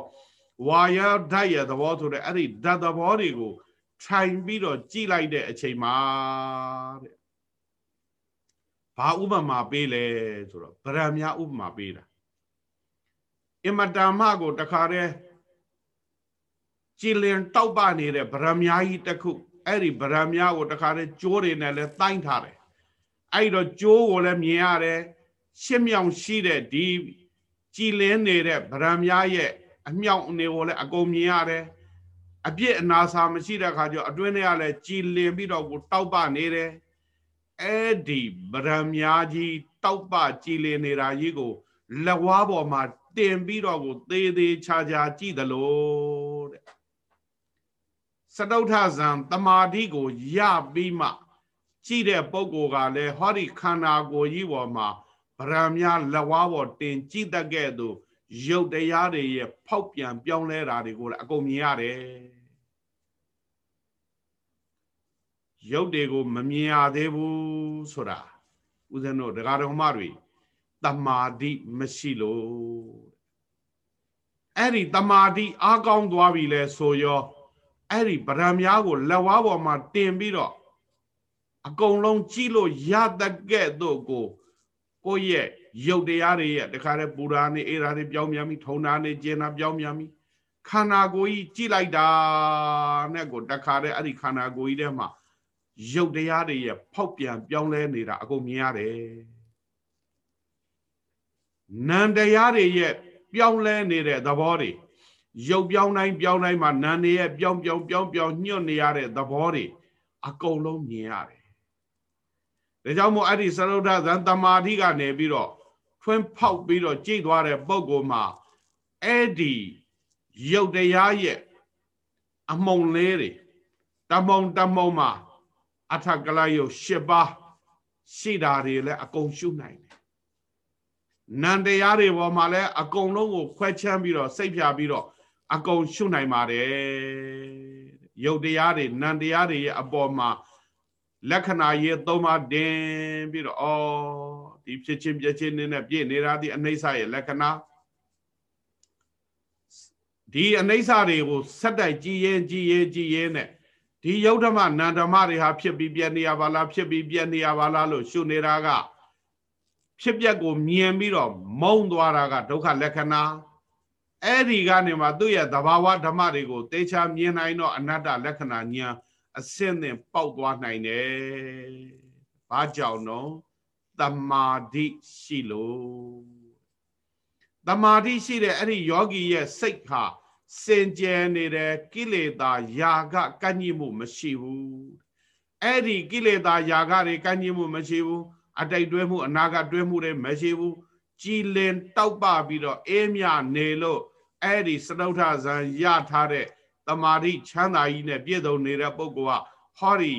ဝါယောဓာတ်ရဲ့သဘောဆိုတဲ့အဲ့ဒီဓာတ်သဘောတွေကိုထိုင်ပြီးတော့ကြည့်လိုက်တဲ့အချိန်မှာတဲ့ဘာဥပမာပေးလဲဆိုတော့ဗရံများဥပမာပေးတာအမတမကိုတခါတည်းကြည်လင်တောက်ပနေတဲ့ဗရံများကြီးတစ်ခု အဲ့ဒီဗရံများကိုတခါတည်းကြိုးတွေနဲ့လည်းတိုင်းထားတယ်အဲ့တော့ကြိုးကိုလည်းမြင်ရတယ်ရှစ်မြောင်ရှိတဲ့ဒီကြည်လင်းနေတဲ့ဗရံများရဲ့အမြောက်အနေကိုလည်းအကုန်မြင်ရတယ်အပြစ်အနာစာမရှိတဲ့အခါကျတော့အတွင်းထဲကလည်းကြည်လင်ပြီးတော့ကိုတောက်ပနေတယ်အဲ့ဒီဗရံများကြီးတောက်ပကြည်လင်နေတာကြီးကိုလက်ဝါးပေါ်မှာတင်ပြီးတော့ကိုသေးသေးချာချာကြည့်သလိုတဲ့ စတုထဇံတမာတိကိုရပြီးမှကြည့်တဲ့ပုဂ္ဂိုလ်ကလည်းဟောဒီခန္ဓာကိုယ်ကြီးပေါ်မှာဗရံများလက်ဝါးပေါ်တင်ကြည့်တတ်ခဲ့သူရုပ်တရားတွေရဲ့ဖောက်ပြန်ပြောင်းလဲတာတွေကိုလည်းအကုန်မြင်ရတယ်ရုပ်တွေကိုမမြင်ရသေးဘူးဆိုတာဦးဇင်းတို့ဒကာတော်မတွေတမာတိမရှိလို့အဲ့ဒီတမာတိအားကောင်းသွားပြီလဲဆိုရော အဲ့ဒီဗရံများကိုလက်ဝါးပေါ်မှာတင်ပြီးတော့အကုန်လုံးကြည့်လို့ရတကဲ့သို့ကိုကိုယ့်ရဲ့ရုပ်တရားတွေရဲ့တခါတည်းပူရာနေအေရာတွေပြောင်းပြန်ပြီထုံတာနေကျင်တာပြောင်းပြန်ပြီခန္ဓာကိုယ်ကြီးကြည့်လိုက်တာနဲ့ကိုတခါတည်းအဲ့ဒီခန္ဓာကိုယ်ကြီးထဲမှာရုပ်တရားတွေရဲ့ဖောက်ပြန်ပြောင်းလဲနေတာအကုန်မြင်ရတယ်နံတရားတွေရဲ့ပြောင်းလဲနေတဲ့သဘောတွေ ရုပ်ပြောင်းတိုင်းပြောင်းတိုင်းမှာနံတွေရဲ့ပြောင်းပြောင်းပြောင်းပြောင်းညှို့နေရတဲ့သဘောတွေအကုန်လုံးမြင်ရတယ်ဒါကြောင့်မို့အဲ့ဒီသရုဒ္ဓဇန်တမာတိကနေပြီးတော့ထွန်းဖောက်ပြီးတော့ကြိတ်သွားတဲ့ပုံကောမှာအဲ့ဒီရုပ်တရားရဲ့အမုံလေးတွေတမုံတမုံမှာအထကလယုတ်၈ပါးရှိတာတွေလည်းအကုန်ရှုနိုင်တယ်နံတရားတွေပေါ်မှာလည်းအကုန်လုံးကိုခွဲချမ်းပြီးတော့စိတ်ဖြာပြီးတော့ အကုန်ရှုနိုင်ပါတယ်ရုပ်တရားတွေနံတရားတွေရဲ့အပေါ်မှာလက္ခဏာရေးသုံးပါးတင်ပြီးတော့ဩဒီဖြစ်ချင်းပြချင်းနဲ့ပြည့်နေတာဒီအနိစ္စရဲ့လက္ခဏာဒီအနိစ္စတွေကိုဆက်တိုက်ကြည်ရင်ကြည်ရင်ကြည်ရင်နဲ့ဒီယုတ်ဓမ္မနန္ဓမ္မတွေဟာဖြစ်ပြီးပြည့်နေရပါလားဖြစ်ပြီးပြည့်နေရပါလားလို့ရှုနေတာကဖြစ်ပျက်ကိုမြင်ပြီးတော့မုံသွားတာကဒုက္ခလက္ခဏာ အဲ့ဒီကနေမှသူ့ရဲ့သဘာဝဓမ္မတွေကိုတေချာမြင်နိုင်တော့အနတ္တလက္ခဏာဉာဏ်အစင်းသင်ပေါက်သွားနိုင်တယ်။ဘာကြောင့်တော့တမာတိရှိလို့တမာတိရှိတဲ့အဲ့ဒီယောဂီရဲ့စိတ်ဟာစင်ကြယ်နေတဲ့ကိလေသာယာကကန့်ညှိမှုမရှိဘူး။အဲ့ဒီကိလေသာယာကတွေကန့်ညှိမှုမရှိဘူး။အတိတ်တွဲမှုအနာဂတ်တွဲမှုတွေမရှိဘူး။ကြည်လင်တောက်ပပြီးတော့အေးမြနေလို့ အဲ့ဒီစတုထဇံရထားတဲ့တမာတိချမ်းသာကြီးနဲ့ပြည့်စုံနေတဲ့ပုဂ္ဂိုလ်ကဟောဒီ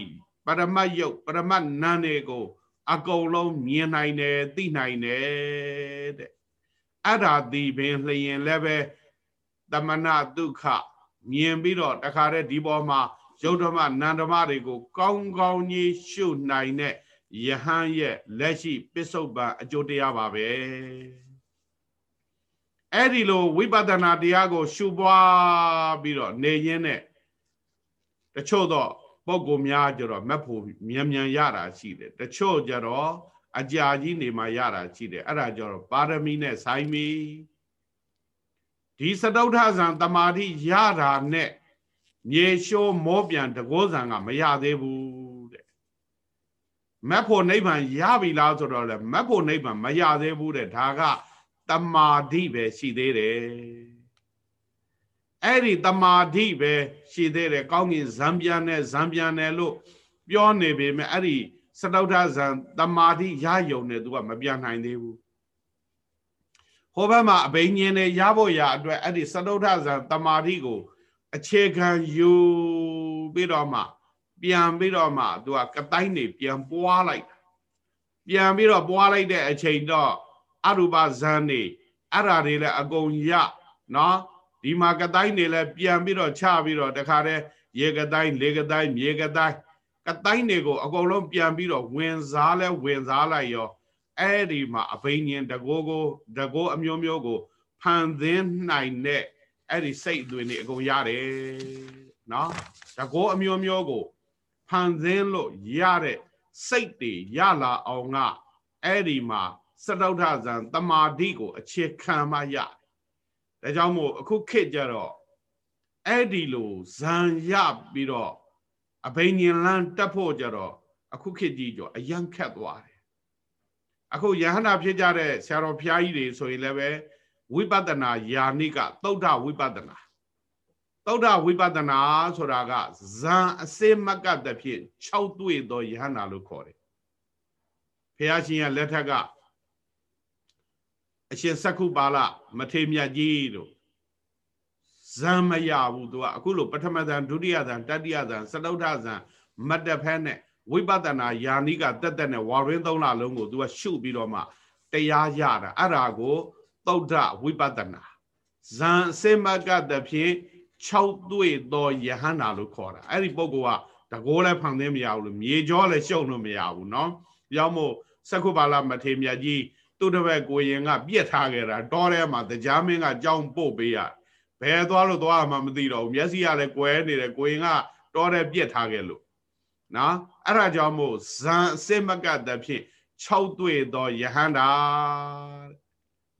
ပရမတ်ယုတ်ပရမတ်နန်းတွေကို အကုန်လုံးမြင်နိုင်တယ်သိနိုင်တယ်တဲ့အဲ့ဒါဒီပင်လျင်လည်းပဲတမနာဒုက္ခမြင်ပြီးတော့တခါတည်းဒီပေါ်မှာယုတ်ဓမ္မနန္ဓမ္မတွေကို ကောင်းကောင်းကြီးရှုနိုင်တဲ့ယဟန်ရဲ့လက်ရှိပစ္စုပန်အကျိုးတရားပါပဲ အဲ့ဒီလိုဝိပဿနာတရားကို ရှုပွားပြီးတော့နေရင်းနဲ့တချို့တော့ပုံကိုများကြတော့မက်ဖို့မြန်မြန်ရတာရှိတယ်တချို့ကြတော့အကြာကြီးနေမှရတာရှိတယ်အဲ့ဒါကြတော့ပါရမီနဲ့ဆိုင်မီဒီစတုထဇံတမာတိရတာနဲ့မြေရှိုးမောပြန်တကောဇံကမရသေးဘူးတဲ့မက်ဖို့နိဗ္ဗာန်ရပြီလားဆိုတော့လေမက်ဖို့နိဗ္ဗာန်မရသေးဘူးတဲ့ဒါက တမာတိပဲရှိသေးတယ်အဲ့ဒီတမာတိပဲရှိသေးတယ်ကောင်းကင်ဇံပြန်နဲ့ဇံပြန်နဲ့လို့ပြောနေပေမဲ့အဲ့ဒီစတုထဇံတမာတိရယုံနဲ့သူကမပြန်နိုင်သေးဘူးဟိုဘက်မှာအဘိညာဉ်နဲ့ရဖို့ရအတွက်အဲ့ဒီစတုထဇံတမာတိကို အခြေခံယူပြီးတော့မှ ပြန်ပြီးတော့မှသူကကတိုင်းနေပြန်ပွားလိုက်ပြန်ပြီးတော့ပွားလိုက်တဲ့အချိန်တော့ အရူပဇန်နေအဲ့ဓာတွေလည်းအကုန်ရနော်ဒီမှာကတိုင်းနေလည်းပြန်ပြီးတော့ချပြီးတော့တခါတည်းရေကတိုင်းလေကတိုင်းမြေကတိုင်းကတိုင်းတွေကိုအကုန်လုံးပြန်ပြီးတော့ဝင်စားလဲဝင်စားလိုက်ရောအဲ့ဒီမှာအဘိညာဉ်တကိုးကိုတကိုးအမျိုးမျိုးကိုဖန်သင်းနိုင်တဲ့အဲ့ဒီစိတ်အသွင်တွေအကုန်ရတယ်နော်တကိုးအမျိုးမျိုးကိုဖန်သင်းလို့ရတဲ့စိတ်တွေရလာအောင်ကအဲ့ဒီမှာ စတုထဇံတမာတိကို အခြေခံမှရဒါကြောင့်မို့အခုခေတ်ကြတော့အဲ့ဒီလိုဇံရပြီးတော့အဘိညာဉ်လန်းတက်ဖို့ကြတော့အခုခေတ်ကြီးကြောအယံခက်သွားတယ်အခုယဟနာဖြစ်ကြတဲ့ဆရာတော်ဘုရားကြီးတွေဆိုရင်လည်းပဲဝိပဿနာယာနိကသုဒ္ဓဝိပဿနာသုဒ္ဓဝိပဿနာဆိုတာကဇံအစေမကတဖြင့်6တွေ့သောယဟနာလို့ခေါ်တယ်ဘုရားရှင်ရဲ့လက်ထက်က အရှင်စက္ခုပါဠမထေမြတ်ကြီးတို့ဇံမရဘူးသူကအခုလိုပထမဇံဒုတိယဇံတတိယဇံစတုထဇံမတ်တဖဲနဲ့ဝိပဿနာယာနိကတက်တက်နဲ့ဝါရင်းသုံးလလုံးကိုသူကရှုပြီးတော့မှတရားရတာအဲ့ဒါကိုသုဒ္ဓဝိပဿနာဇံအစမကတဖြင့်6တွေ့သောယဟန္တာလို့ခေါ်တာအဲ့ဒီပုဂ္ဂိုလ်ကတကောလည်းဖန်သိမရဘူးလို့မြေကြောလည်းရှုံလို့မရဘူးเนาะကြောင့်မို့စက္ခုပါဠမထေမြတ်ကြီး သူ့တပည့်ကိုရင်ကပြက်ထားခဲ့တာတောထဲမှာတရားမင်းကကြောင်းပို့ပေးရဘယ်သွားလို့သွားမှမသိတော့ဘူးမျက်စိကလည်းကွဲနေတယ်ကိုရင်ကတောထဲပြက်ထားခဲ့လို့နော်အဲ့ဒါကြောင့်မို့ဇံအစစ်မကတဖြင့်6တွေ့သောယဟန္တာ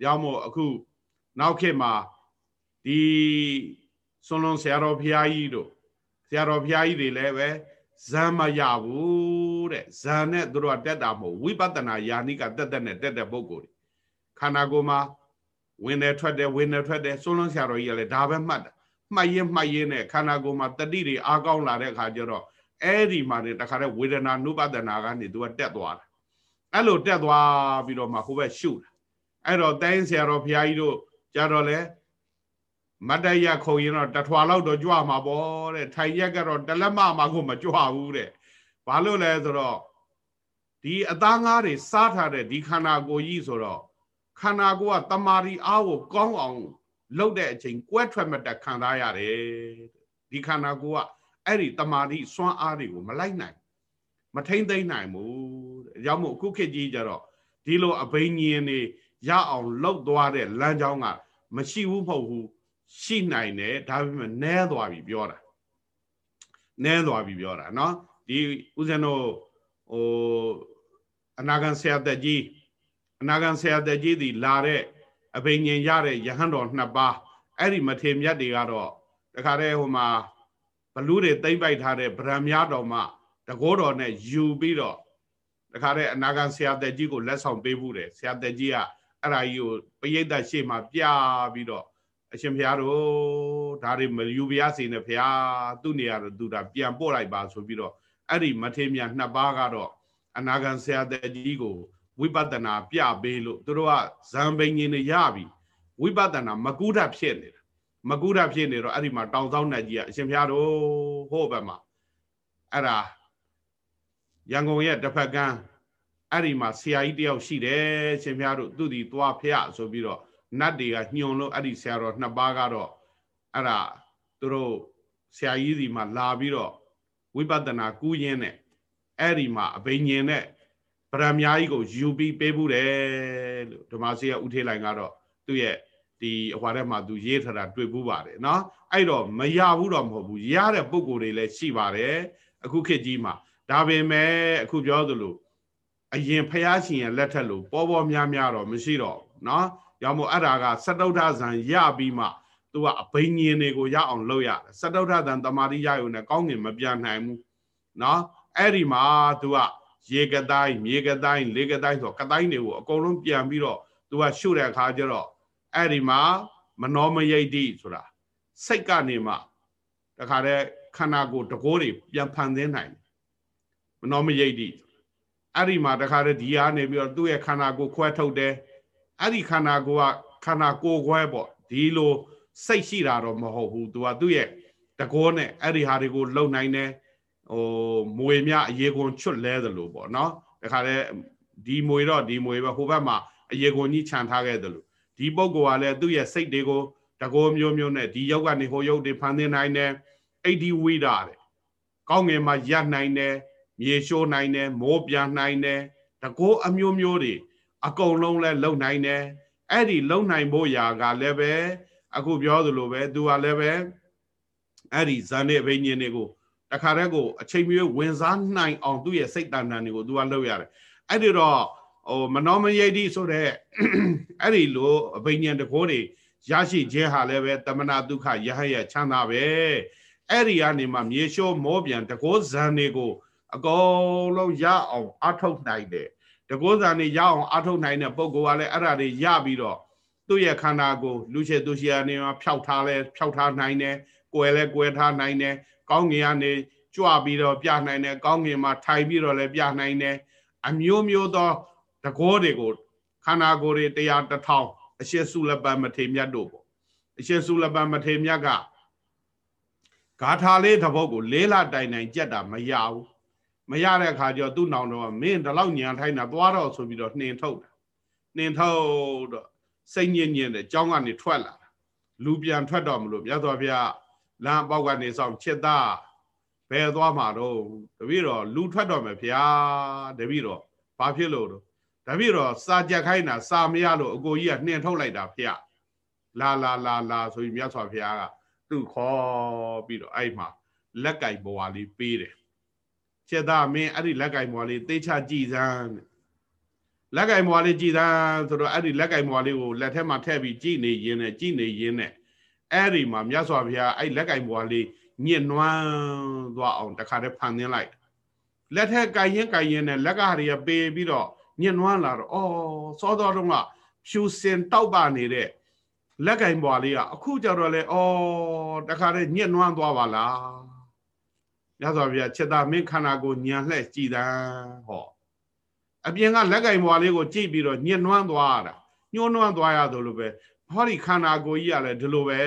ရောက်မို့အခုနောက်ခေတ်မှာဒီဆွန်လွန်ဆရာတော်ဘုရားကြီးတို့ဆရာတော်ဘုရားကြီးတွေလည်းပဲ ဇံမရဘူးတဲ့ဇံနဲ့သူတို့ကတက်တာမဟုတ်ဝိပဿနာယာနိကတက်တက်နဲ့တက်တဲ့ပုဂ္ဂိုလ်တွေခန္ဓာကိုယ်မှာဝင်တယ်ထွက်တယ်ဝင်တယ်ထွက်တယ်ဆုံးလုံးဆရာတော်ကြီးကလည်းဒါပဲမှတ်တာမှတ်ရင်မှတ်ရင်နဲ့ခန္ဓာကိုယ်မှာတတိတွေအားကောင်းလာတဲ့အခါကျတော့အဲ့ဒီမှာနေတခါတည်းဝေဒနာနုပဒနာကနေသူကတက်သွားတာအဲ့လိုတက်သွားပြီးတော့မှဟိုဘက်ရှုတာအဲ့တော့တိုင်းဆရာတော်ဘုရားကြီးတို့ကြတော့လေ မတ္တရခုံရင်တော့တထွာလောက်တော့ကြွမှာပေါ့တဲ့ထိုင်ရက်ကတော့တလက်မမှကိုမကြွဘူးတဲ့ဘာလို့လဲဆိုတော့ဒီအသားငါးတွေစားထားတဲ့ဒီခန္ဓာကိုယ်ကြီးဆိုတော့ခန္ဓာကိုယ်ကတမာရီအားကိုကောင်းအောင်လှုပ်တဲ့အချိန်ကွဲထွက်မတက်ခံစားရတယ်ဒီခန္ဓာကိုယ်ကအဲ့ဒီတမာရီစွမ်းအားတွေကိုမလိုက်နိုင် မထိမ့်သိမ့်နိုင်ဘူးတဲ့။ကြောင့်မို့အခုခေတ်ကြီးကြတော့ဒီလိုအဘိညာဉ်နေရအောင်လှုပ်သွားတဲ့လမ်းကြောင်းကမရှိဘူးမဟုတ်ဘူး ရှိနိုင်တယ်ဒါပေမဲ့နဲသွားပြီပြောတာနဲသွားပြီပြောတာเนาะဒီဦးဇင်းတို့ဟိုအနာဂံဆရာသက်ကြီးအနာဂံဆရာသက်ကြီးဒီလာတဲ့အဘိညာဉ်ရတဲ့ယဟန်တော်နှစ်ပါးအဲ့ဒီမထေမြတ်တွေကတော့တခါတည်းဟိုမှာဘလူးတွေတိမ့်ပိုက်ထားတဲ့ဗရံများတော်မှတကောတော်နဲ့ယူပြီးတော့တခါတည်းအနာဂံဆရာသက်ကြီးကိုလက်ဆောင်ပေးမှုတယ်ဆရာသက်ကြီးကအဲ့ဒါကြီးကိုပရိသတ်ရှေ့မှာပြပြီးတော့ အရှင်ဘုရားတို့ဒါတွေမယူပြရစေနဲ့ဘုရားသူ့နေရာတော့သူတာပြန်ပို့လိုက်ပါဆိုပြီးတော့အဲ့ဒီမထေမြတ်နှစ်ပါးကတော့အနာဂံဆရာသက်ကြီးကိုဝိပဿနာပြပေးလို့သူတို့ကဇံပိန်ကြီးနေရပြီဝိပဿနာမကုဒ္ဒဖြစ်နေတာမကုဒ္ဒဖြစ်နေတော့အဲ့ဒီမှာတောင်ဆောင်နဲ့ကြီးကအရှင်ဘုရားတို့ဟိုဘက်မှာအဲ့ဒါရန်ကုန်ရဲ့တစ်ဖက်ကန်းအဲ့ဒီမှာဆရာကြီးတယောက်ရှိတယ်ရှင်ဘုရားတို့သူဒီသွားဖျဆိုပြီးတော့ နတ်တွေကညွန်လို့အဲ့ဒီဆရာတော်နှစ်ပါးကတော့အဲ့ဒါသူတို့ဆရာကြီးစီမှာလာပြီးတော့ဝိပဿနာကူးရင်းနဲ့အဲ့ဒီမှာအဘိညာဉ်နဲ့ဗရမ ्या ကြီးကိုယူပြီးပေးဘူးတယ်လို့ဓမ္မစီကဥထေးလိုက်ကတော့သူ့ရဲ့ဒီအဟွာထဲမှာသူရေးထားတာတွေ့ဘူးပါတယ်เนาะအဲ့တော့မရဘူးတော့မဟုတ်ဘူးရတဲ့ပုံကိုယ်တွေလည်းရှိပါတယ်အခုခေတ်ကြီးမှာဒါပေမဲ့အခုပြောသလိုအရင်ဖះရှင်ရဲ့လက်ထက်လို့ပေါ်ပေါ်များများတော့မရှိတော့เนาะ ရောင်မို့အဲ့ဒါကစတုထဇံရပြီးမှသူကအဘိညာဉ်တွေကိုရအောင်လုပ်ရတယ်စတုထဇံတမာတိရယုံနဲ့ကောင်းငင်မပြန်နိုင်ဘူးเนาะအဲ့ဒီမှာသူကရေကတိုင်းမြေကတိုင်းလေကတိုင်းဆိုကတိုင်းတွေကိုအကုန်လုံးပြန်ပြီးတော့သူကရှုတဲ့အခါကျတော့အဲ့ဒီမှာမနောမယိတ်တိဆိုတာစိတ်ကနေမှတခါတည်းခန္ဓာကိုယ်တကိုးတွေပြန်ဖန်သင်းနိုင်မနောမယိတ်တိအဲ့ဒီမှာတခါတည်းဒီအားနေပြီးတော့သူ့ရဲ့ခန္ဓာကိုယ်ခွဲထုတ်တယ် အဲ့ဒီခန္ဓာကိုယ်ကခန္ဓာကိုယ်ခွဲပေါ့ဒီလိုစိတ်ရှိတာတော့မဟုတ်ဘူးသူကသူ့ရဲ့တကောနဲ့အဲ့ဒီဟာတွေကိုလုံနိုင်တယ်ဟိုမွေမြအရေကွန်ချွတ်လဲသလိုပေါ့နော်တခါတည်းဒီမွေတော့ဒီမွေပဲဟိုဘက်မှာအရေကွန်ကြီးခြံထားခဲ့သလိုဒီပုဂ္ဂိုလ်ကလည်းသူ့ရဲ့စိတ်တွေကိုတကောမျိုးမျိုးနဲ့ဒီယောက်ကနေဟိုယုတ်တွေဖန်သင်းနိုင်တယ်အိဋ္ဌိဝိဒတဲ့ကောင်းငင်မှာရနိုင်တယ်မြေရှိုးနိုင်တယ်မိုးပြန်နိုင်တယ်တကောအမျိုးမျိုးတွေ အကုန်လုံးလဲလုံနိုင်တယ်အဲ့ဒီလုံနိုင်ဖို့ရာကလည်းပဲအခုပြောသလိုပဲသူကလည်းပဲအဲ့ဒီဇန်တဲ့ဘိညာဉ်တွေကိုတခါတည်းကိုအချိန်မျိုးဝင်စားနိုင်အောင်သူ့ရဲ့စိတ်တန်တန်တွေကိုသူကလုပ်ရတယ်အဲ့ဒီတော့ဟိုမနောမယိတိဆိုတဲ့အဲ့ဒီလိုအဘိညာဉ်တကိုးတွေရရှိခြင်းဟာလည်းပဲတမနာဒုက္ခရဟရချမ်းသာပဲအဲ့ဒီကနေမှမြေလျှောမောပြန်တကိုးဇန်တွေကိုအကုန်လုံးရအောင်အထုတ်နိုင်တယ်တ ကိုးဇန်တွေရအောင်အထုတ်နိုင်တဲ့ပုံကောကလည်းအဲ့ဒါတွေရပြီးတော့သူ့ရဲ့ခန္ဓာကိုလူရှိသူရှိအနေမှာဖြောက်ထားလဲဖြောက်ထားနိုင်တယ်ကွယ်လဲကွယ်ထားနိုင်တယ်ကောင်းငင်ကနေကြွပြီးတော့ပြနိုင်တယ်ကောင်းငင်မှာထိုင်ပြီးတော့လည်းပြနိုင်တယ်အမျိုးမျိုးသောတကောတွေကိုခန္ဓာကိုယ်တွေတရားတစ်ထောင်အရှိစုလပံမထေမြတ်တို့ပေါ့အရှိစုလပံမထေမြတ်ကဂါထာလေးတစ်ပုဒ်ကိုလေးလတိုင်တိုင်ကြက်တာမရဘူး မရတဲ့အခါကျတော့သူ့နောင်တော့မင်းဒီလောက်ညံထိုင်းတာသွားတော့ဆိုပြီးတော့နှင်ထုတ်တာနှင်ထုတ်တော့စိတ်ညစ်ညစ်တဲ့ကြောင်းကနေထွက်လာလူပြန်ထွက်တော့မလို့မြတ်စွာဘုရားလမ်းပေါက်ကနေဆောင်ချစ်သားဘယ်သွားမှာတော့တပည့်တော်လူထွက်တော့မယ်ဖျားတပည့်တော်ဘာဖြစ်လို့တော့တပည့်တော်စာကြက်ခိုင်းတာစာမရလို့အကိုကြီးကနှင်ထုတ်လိုက်တာဖျားလာလာလာလာဆိုပြီးမြတ်စွာဘုရားကသူ့ခေါ်ပြီးတော့အဲ့မှာလက်ကင်ဘဝလေးပေးတယ် ချစ်သားမင်းအဲ့ဒီလက်ကင်ဘဝလေးသေချာကြည်စမ်းလက်ကင်ဘဝလေးကြည်စမ်းဆိုတော့အဲ့ဒီလက်ကင်ဘဝလေးကိုလက်ထဲမှာထည့်ပြီးကြည်နေရင်းနဲ့ကြည်နေရင်းနဲ့အဲ့ဒီမှာမြတ်စွာဘုရားအဲ့လက်ကင်ဘွားလေးညှစ်နွမ်းသွားအောင်တခါတည်းဖန်သင်းလိုက်လက်ထက်ကင်ရင်ကင်ရင်နဲ့လက်ကဟာတွေကပေပြီးတော့ညှစ်နွမ်းလာတော့အော်စောတော်တုန်းကဖြူစင်တောက်ပနေတဲ့လက်ကင်ဘွားလေးကအခုကြတော့လေအော်တခါတည်းညှစ်နွမ်းသွားပါလား မြတ်စွာဘုရားချက်သားမင်းခန္ဓာကိုညံလှဲ့ကြည်တန်းဟောအပြင်ကလက်ကင်ဘွားလေးကိုကြည့်ပြီးတော့ညှစ်နွမ်းသွားတာညှိုးနွမ်းသွားရသလိုပဲဟောဒီခန္ဓာကိုယ်ကြီးကလည်းဒီလိုပဲ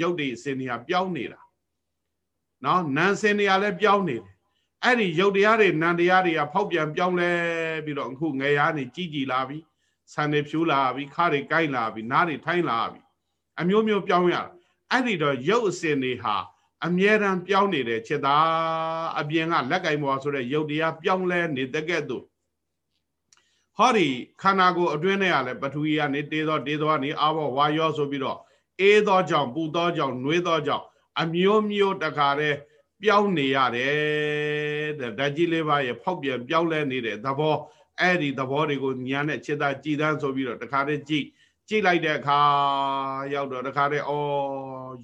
ရုပ်တွေအစင်တွေကပြောင်းနေတာနော်နာမ်စင်တွေကလည်းပြောင်းနေတယ်အဲ့ဒီရုပ်တရားတွေနာမ်တရားတွေကဖောက်ပြန်ပြောင်းလဲပြီးတော့အခုငယ်ရားနေကြည်ကြည်လာပြီဆန်တွေဖြူလာပြီခါတွေကိုက်လာပြီနားတွေထိုင်းလာပြီအမျိုးမျိုးပြောင်းရအဲ့ဒီတော့ရုပ်အစဉ်တွေဟာ အမြဲတမ်းပြောင်းနေတဲ့ချက်သားအပြင်ကလက်ကင်ပေါ်ဆိုတဲ့ရုပ်တရားပြောင်းလဲနေတဲ့ကဲ့သို့ဟောဒီခန္ဓာကိုယ်အတွင်းထဲကလည်းပထဝီကနေတေးသောတေးသောကနေအာဘောဝါယောဆိုပြီးတော့အေးသောကြောင့်ပူသောကြောင့်နှွေးသောကြောင့်အမျိုးမျိုးတခါတည်းပြောင်းနေရတယ်တဲ့ဓာတ်ကြီးလေးပါးရဲ့ဖောက်ပြန်ပြောင်းလဲနေတဲ့သဘောအဲ့ဒီသဘောတွေကိုညာနဲ့ခြေသားကြည်တန်းဆိုပြီးတော့တခါတည်းကြည်ကြည့်လိုက်တဲ့အခါရောက်တော့တခါတည်းဩ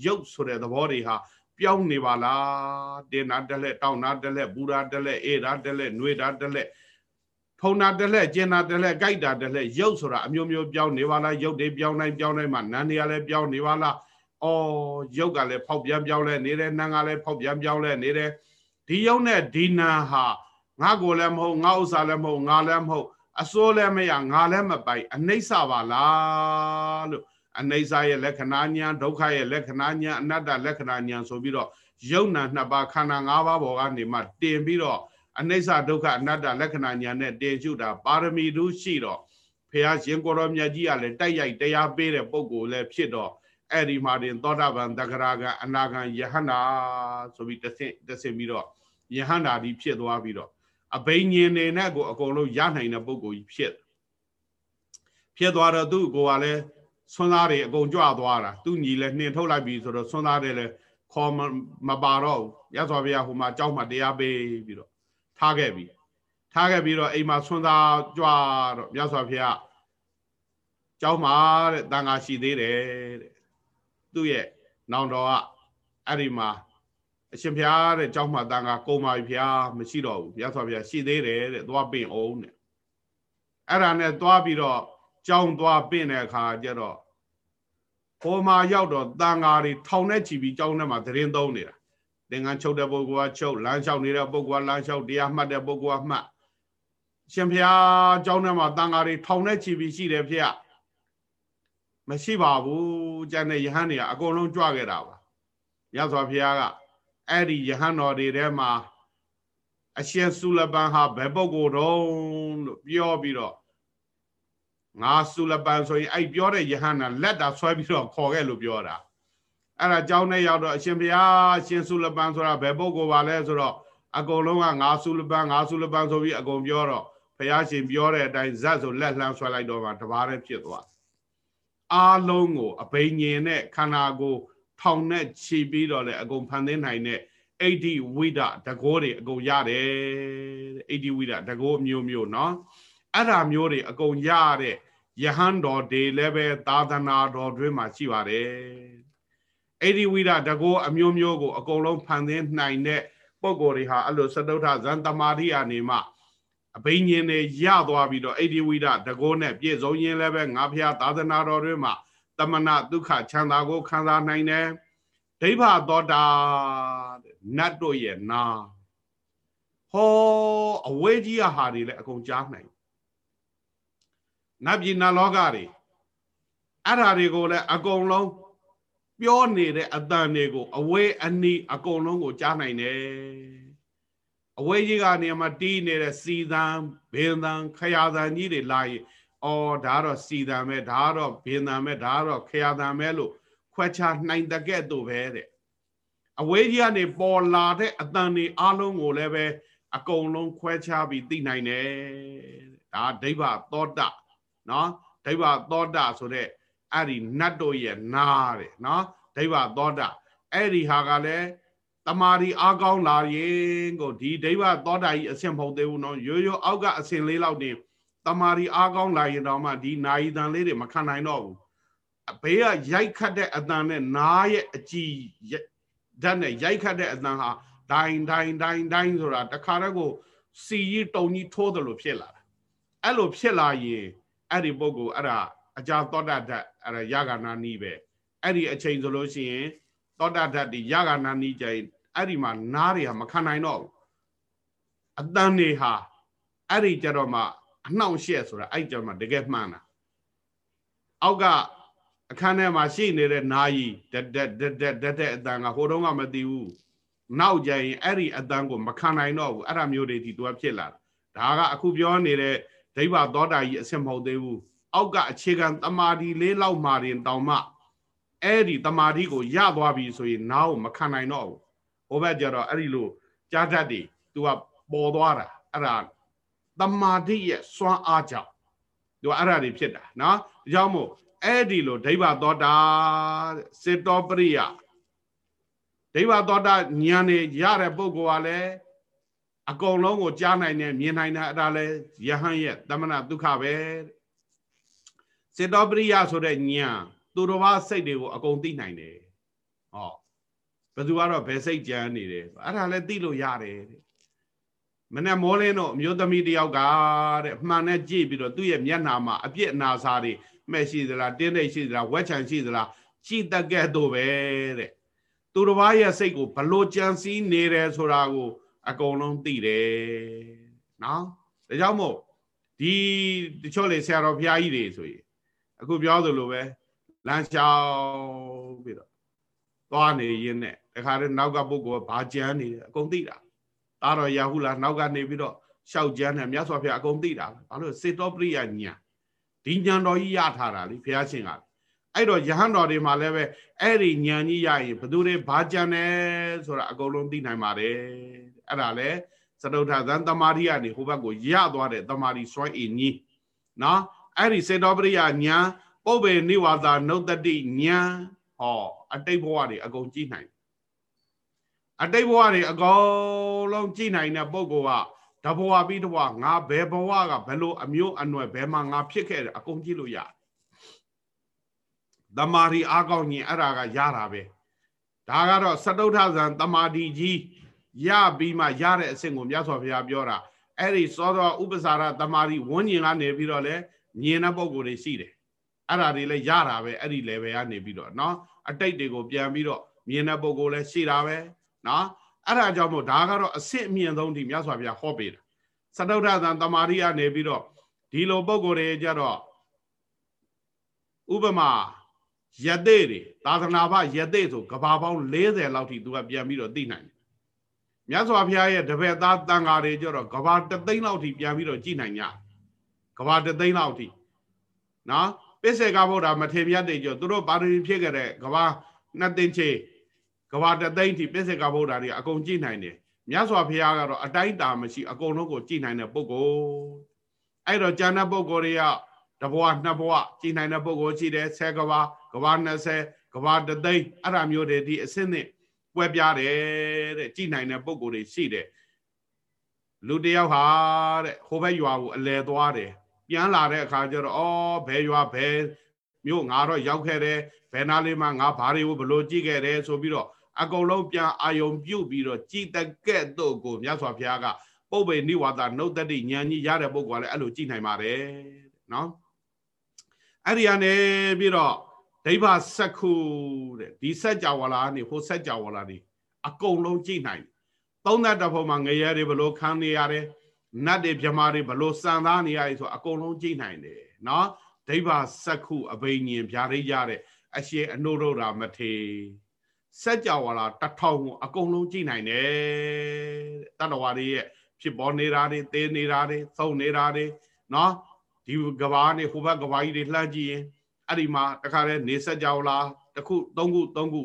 ရုပ်ဆိုတဲ့သဘောတွေဟာ ပြောင်းနေပါလားတင်တာတက်လက်တောင်းတာတက်လက်ပူတာတက်လက်အေးတာတက်လက်နှွေးတာတက်လက်ထုံတာတက်လက်ကျင်တာတက်လက်ကြိုက်တာတက်လက်ရုပ်ဆိုတာအမျိုးမျိုးပြောင်းနေပါလားရုပ်တွေပြောင်းနိုင်ပြောင်းနိုင်မှနာနေရလဲပြောင်းနေပါလားအော်ရုပ်ကလည်းဖောက်ပြန်ပြောင်းလဲနေတယ်နာကလည်းဖောက်ပြန်ပြောင်းလဲနေတယ်ဒီရုပ်နဲ့ဒီနာဟာငါကိုလည်းမဟုတ်ငါဥစ္စာလည်းမဟုတ်ငါလည်းမဟုတ်အစိုးလည်းမရငါလည်းမပိုက်အနိစ္စပါလားလို့ အနိစ္စရဲ့လက္ခဏာညာဒုက္ခရဲ့လက္ခဏာညာအနတ္တလက္ခဏာညာဆိုပြီးတော့ယုံနာနှစ်ပါးခန္ဓာ၅ပါးပေါ်ကနေမှတင်ပြီးတော့အနိစ္စဒုက္ခအနတ္တလက္ခဏာညာနဲ့တင်ရှုတာပါရမီတို့ရှိတော့ဖះရှင်ကိုရောမြတ်ကြီးကလည်းတိုက်ရိုက်တရားပေးတဲ့ပုံကိုလည်းဖြစ်တော့အဲ့ဒီမှာတင်သောတာပန်တဂရကအနာဂံယဟန္တာဆိုပြီးတဆင့်တဆင့်ပြီးတော့ယဟန္တာဒီဖြစ်သွားပြီးတော့အဘိညာဉ်နေနဲ့ကိုအကုန်လုံးရနိုင်တဲ့ပုံကိုကြီးဖြစ်ဖြစ်သွားတော့သူ့ကိုကလည်း ဆွမ်းသားတွေအကုန်ကြွသွားတာသူ့ညီလည်းနှင်ထုတ်လိုက်ပြီဆိုတော့ဆွမ်းသားတွေလည်းခေါ်မပါတော့ဘူးရသော်ဘုရားဟိုမှာကြောက်မှတရားပေးပြီးတော့ထားခဲ့ပြီထားခဲ့ပြီးတော့အိမ်မှာဆွမ်းသားကြွတော့မြတ်စွာဘုရားကြောက်မှာတဲ့တန်ခါရှိသေးတယ်တဲ့သူ့ရဲ့နောင်တော်ကအဲ့ဒီမှာအရှင်ဘုရားတဲ့ကြောက်မှတန်ခါကုံပါပြီဘုရားမရှိတော့ဘူးမြတ်စွာဘုရားရှိသေးတယ်တဲ့သွားပင့်အောင်တဲ့အဲ့ဒါနဲ့သွားပြီးတော့ကြောင်းသွားပင့်တဲ့အခါကျတော့ ဟိုမှာရောက်တော့တန်ဃာတွေထောင်နဲ့ချီပြီးကြောင်းထဲမှာသတင်းသုံးနေတာသင်္ကန်းချုပ်တဲ့ပုဂ္ဂိုလ်ကချုပ်လမ်းလျှောက်နေတဲ့ပုဂ္ဂိုလ်ကလမ်းလျှောက်တရားမှတ်တဲ့ပုဂ္ဂိုလ်ကမှတ်ရှင်ဖျားကြောင်းထဲမှာတန်ဃာတွေထောင်နဲ့ချီပြီးရှိတယ်ဖေမရှိပါဘူးကျန်တဲ့ယဟန်တွေကအကုန်လုံးကြွခဲ့တာပါရသော်ဖျားကအဲ့ဒီယဟန်တော်တွေထဲမှာအရှင်စုလပန်ဟာဘယ်ပုဂ္ဂိုလ်တော့လို့ပြောပြီးတော့ ငါစုလပန်ဆိုရင်အဲ့ပြောတဲ့ယဟန္တာလက်တာဆွဲပြီးတော့ခေါ်ခဲ့လို့ပြောတာအဲ့ဒါကြောင်းနဲ့ရောက်တော့အရှင်ဘုရားအရှင်စုလပန်ဆိုတာဘယ်ပုဂ္ဂိုလ်ပါလဲဆိုတော့အကုန်လုံးကငါစုလပန်ငါစုလပန်ဆိုပြီးအကုန်ပြောတော့ဘုရားရှင်ပြောတဲ့အတိုင်းဇတ်ဆိုလက်လှမ်းဆွဲလိုက်တော့မှတပါးတည်းဖြစ်သွားအားလုံးကိုအဘိညာဉ်နဲ့ခန္ဓာကိုထောင်နဲ့ခြေပြီးတော့လေအကုန်ဖန်သင်းနိုင်တဲ့အိဋ္ဌိဝိဒတကောတွေအကုန်ရတယ်အိဋ္ဌိဝိဒတကောမျိုးမျိုးเนาะ အဲ့ဒါမျိုးတွေအကုန်ရတဲ့ယဟန်တော်တွေလည်းပဲသာသနာတော်တွင်မှာရှိပါတယ်အဲ့ဒီဝိရတကောအမျိုးမျိုးကိုအကုန်လုံးဖန်သင်းနိုင်တဲ့ပုံကိုယ်တွေဟာအဲ့လိုစတုထဇန်တမာတိအနေမှာအဘိညာဉ်တွေရသွားပြီးတော့အဲ့ဒီဝိရတကောနဲ့ပြည့်စုံရင်လည်းပဲငါဖျားသာသနာတော်တွင်မှာတမနာဒုက္ခချမ်းသာကိုခံစားနိုင်တယ်ဒိဗ္ဗသောတာနတ်တို့ရဲ့နာဟောအဝေးကြီးဟာတွေလည်းအကုန်ကြားနိုင် နတ်ပြည်နတ်လောကတွေအဲ့ဓာတွေကိုလည်းအကုန်လုံးပြောနေတဲ့အတန်တွေကိုအဝေးအနီးအကုန်လုံးကိုကြားနိုင်တယ်အဝေးကြီးကနေမှတီးနေတဲ့စီသံဘင်းသံခရာသံကြီးတွေလာရင်အော်ဒါတော့စီသံပဲဒါတော့ဘင်းသံပဲဒါတော့ခရာသံပဲလို့ခွဲခြားနိုင်တဲ့ကဲ့သို့ပဲတဲ့အဝေးကြီးကနေပေါ်လာတဲ့အတန်တွေအလုံးကိုလည်းပဲအကုန်လုံးခွဲခြားပြီးသိနိုင်တယ်ဒါဒိဗ္ဗသောတ နော်ဒိဗ္ဗသောတာဆိုတဲ့အဲ့ဒီနတ်တို့ရဲ့နာတဲ့နော်ဒိဗ္ဗသောတာအဲ့ဒီဟာကလည်းတမာရီအားကောင်းလာရင်ကိုဒီဒိဗ္ဗသောတာကြီးအဆင့်မဟုတ်သေးဘူးနော်ရိုးရိုးအောက်ကအဆင့်လေးလောက်တင်တမာရီအားကောင်းလာရင်တော့မှဒီနာယီတန်လေးတွေမခံနိုင်တော့ဘူးဘေးကရိုက်ခတ်တဲ့အတန်နဲ့နားရဲ့အကြည်ဓာတ်နဲ့ရိုက်ခတ်တဲ့အတန်ဟာဒိုင်ဒိုင်ဒိုင်ဒိုင်ဆိုတာတခါတည်းကိုစီကြီးတုံကြီးထိုးတယ်လို့ဖြစ်လာတာအဲ့လိုဖြစ်လာရင် အဲ့ဒီပုဂ္ဂိုလ်အဲ့ဒါအကြာသောတာဓာတ်အဲ့ဒါယာဂနာနီးပဲအဲ့ဒီအချိန်ဆိုလို့ရှိရင်သောတာဓာတ်ဒီယာဂနာနီးကြရင်အဲ့ဒီမှာနားတွေဟာမခံနိုင်တော့ဘူးအတန်တွေဟာအဲ့ဒီကြတော့မှအနှောင့်ရှက်ဆိုတာအဲ့ကြတော့မှတကယ်မှန်တာအောက်ကအခန်းထဲမှာရှိနေတဲ့နာယီတက်တက်တက်တက်တက်တက်အတန်ကဟိုတုန်းကမသိဘူးနောက်ကြရင်အဲ့ဒီအတန်ကိုမခံနိုင်တော့ဘူးအဲ့ဒါမျိုးတွေဒီသူကဖြစ်လာတာဒါကအခုပြောနေတဲ့ ဒိဗ္ဗသောတာကြီးအဆင့်မဟုတ်သေးဘူးအောက်ကအခြေခံတမာဒီလေးလောက်မှရင်တောင်မှအဲ့ဒီတမာဒီကိုရသွားပြီဆိုရင်နားကိုမခံနိုင်တော့ဘူးဟိုဘက်ကျတော့အဲ့ဒီလိုကြားတတ်တွေ तू ကပေါ်သွားတာအဲ့ဒါတမာတိရဲ့စွမ်းအားကြောင့် तू အဲ့ဒါတွေဖြစ်တာနော်ဒါကြောင့်မို့အဲ့ဒီလိုဒိဗ္ဗသောတာစေတောပရိယဒိဗ္ဗသောတာဉာဏ်နေရတဲ့ပုဂ္ဂိုလ်ကလည်း အကုန်လုံးကိုကြားနိုင်တယ်မြင်နိုင်တယ်အဲ့ဒါလဲယဟန်ရဲ့တမနာဒုက္ခပဲစေတောပရိယဆိုတဲ့ဉာဏ်သူတော်ဘာစိတ်တွေကိုအကုန်သိနိုင်တယ်ဟောဘယ်သူကတော့ဘယ်စိတ်ကြမ်းနေတယ်အဲ့ဒါလည်းသိလို့ရတယ်တဲ့မနဲ့မောလင်းတော့အမျိုးသမီးတယောက်ကတဲ့မှန်နဲ့ကြည့်ပြီးတော့သူ့ရဲ့မျက်နှာမှာအပြစ်အနာစာတွေမဲ့ရှိသလားတင်းတိတ်ရှိသလားဝက်ချံရှိသလားကြည့်တတ်ကဲ့သို့ပဲတဲ့သူတစ်ပါးရဲ့စိတ်ကိုဘလို့ကြံစည်နေတယ်ဆိုတာကို အကုန်လုံးသိတယ်နော်ဒါကြောင့်မို့ဒီတချို့လေဆရာတော်ဘုရားကြီးတွေဆိုရင်အခုပြောသလိုပဲလမ်းလျှောက်ပြီးတော့သွားနေရင်းနဲ့တခါတည်းနောက်ကပုဂ္ဂိုလ်ကဘာကြမ်းနေတယ်အကုန်သိတာတာတော်ရာဟုလားနောက်ကနေပြီးတော့ရှောက်ကြမ်းတယ်မြတ်စွာဘုရားအကုန်သိတာဘာလို့စေတောပရိယညာဒီညာတော်ကြီးရထားတာလေဘုရားရှင်ကအဲ့တော့ယဟန်တော်တွေမှာလည်းပဲအဲ့ဒီညာကြီးရရင်ဘသူတွေဘာကြံတယ်ဆိုတာအကုန်လုံးသိနိုင်ပါတယ် အဲ့ဒါလေသတုထသံတမာရိကနေဟိုဘက်ကိုရသွားတဲ့တမာရိစွမ်းအင်ကြီးနော်အဲ့ဒီစေတောပရိယညာပုပ္ပေနိဝါဒနုတတိညာဟောအတိတ်ဘဝတွေအကုန်ကြည့်နိုင်အတိတ်ဘဝတွေအကုန်လုံးကြည့်နိုင်တဲ့ပုဂ္ဂိုလ်ကတဘဝပြီးတဘဝငါဘယ်ဘဝကဘယ်လိုအမျိုးအနွယ်ဘယ်မှာငါဖြစ်ခဲ့တယ်အကုန်ကြည့်လို့ရတမာရီအားကောင်းရင်အဲ့ဒါကရတာပဲဒါကတော့စတုထဇံတမာတိကြီး ရပြီးမှရတဲ့အဆင့်ကိုမြတ်စွာဘုရားပြောတာအဲ့ဒီသောသောဥပ္ပစာရတမာရီဝန်းကျင်ကနေပြီးတော့လဲမြင်တဲ့ပုံကိုယ်တွေရှိတယ်အဲ့ဒါတွေလည်းရတာပဲအဲ့ဒီ level ကနေပြီးတော့เนาะအတိတ်တွေကိုပြန်ပြီးတော့မြင်တဲ့ပုံကိုယ်လည်းရှိတာပဲเนาะအဲ့ဒါကြောင့်မို့ဒါကတော့အစစ်အမြင့်ဆုံးဒီမြတ်စွာဘုရားဟောပေးတာစတုဒ္ဒသံတမာရိယနေပြီးတော့ဒီလိုပုံကိုယ်တွေကြတော့ဥပမာယသိတွေသာသနာ့ဘယသိဆိုကဘာပေါင်း40လောက်ထိသူကပြန်ပြီးတော့သိနိုင်တယ် မြတ်စွာဘုရားရဲ့တပည့်သားတန်ဃာတွေကြတော့ကဘာတသိန်းလောက်ထိပြန်ပြီးတော့ကြည်နိုင်ကြကဘာတသိန်းလောက်ထိနော်ပစ္စေကဗုဒ္ဓမထေမြတ်တွေကြောသူတို့ပါရမီဖြစ်ခဲ့တဲ့ကဘာနှစ်သိန်းချေကဘာတသိန်းထိပစ္စေကဗုဒ္ဓတွေအကုန်ကြည်နိုင်တယ်မြတ်စွာဘုရားကတော့အတိုင်းတာမရှိအကုန်လုံးကိုကြည်နိုင်တဲ့ပုဂ္ဂိုလ်အဲ့တော့ဉာဏ်ပုဂ္ဂိုလ်တွေကတဘဝနှစ်ဘဝကြည်နိုင်တဲ့ပုဂ္ဂိုလ်ရှိတယ်ဆယ်ကဘာကဘာ20ကဘာတသိန်းအဲ့ဒါမျိုးတွေဒီအစင်းနဲ့ ပွဲပြားတယ်တဲ့ကြည်နိုင်တဲ့ပုဂ္ဂိုလ်တွေရှိတယ်လူတယောက်ဟာတဲ့ဟိုဘက်ရွာကိုအလဲသွားတယ်ပြန်လာတဲ့အခါကျတော့အော်ဘယ်ရွာဘယ်မြို့ငါတော့ရောက်ခဲ့တယ်ဘယ်နာလေးမှငါဘာတွေကိုဘလို့ကြည့်ခဲ့တယ်ဆိုပြီးတော့အကုန်လုံးပြန်အာယုံပြုတ်ပြီးတော့ကြည်တကဲ့သို့ကိုမြတ်စွာဘုရားကပုပ္ပေနိဝါဒနှုတ်တတိဉာဏ်ကြီးရတဲ့ပုဂ္ဂိုလ်ကလည်းအဲ့လိုကြည်နိုင်ပါတယ်နော်အဲ့ဒီကနေပြီးတော့ ဒိဗ္ဗစက္ခုတဲ့ဒီစัจ java လာနေဟိုစัจ java လာနေအကုန်လုံးကြည်နိုင်သုံးသက်တဖို့မှာငရဲတွေဘလို့ခံနေရတယ်နတ်တွေမြမာတွေဘလို့စံသားနေရတယ်ဆိုအကုန်လုံးကြည်နိုင်တယ်နော်ဒိဗ္ဗစက္ခုအဘိညာဉ်ဗျာဒိရတဲ့အရှင်အနုရုဒ္ဓမထေစัจ java လာတထောင်ကိုအကုန်လုံးကြည်နိုင်တယ်တတ္တဝါတွေရဲ့ဖြစ်ပေါ်နေတာတွေသေနေတာတွေသုံးနေတာတွေနော်ဒီကဘာနဲ့ဟိုဘက်ကဘာကြီးတွေလှမ်းကြည့်ရင် အဲ့ဒီမှာတခါတည်းနေဆက်ကြောလားတစ်ခုသုံးခုသုံးခု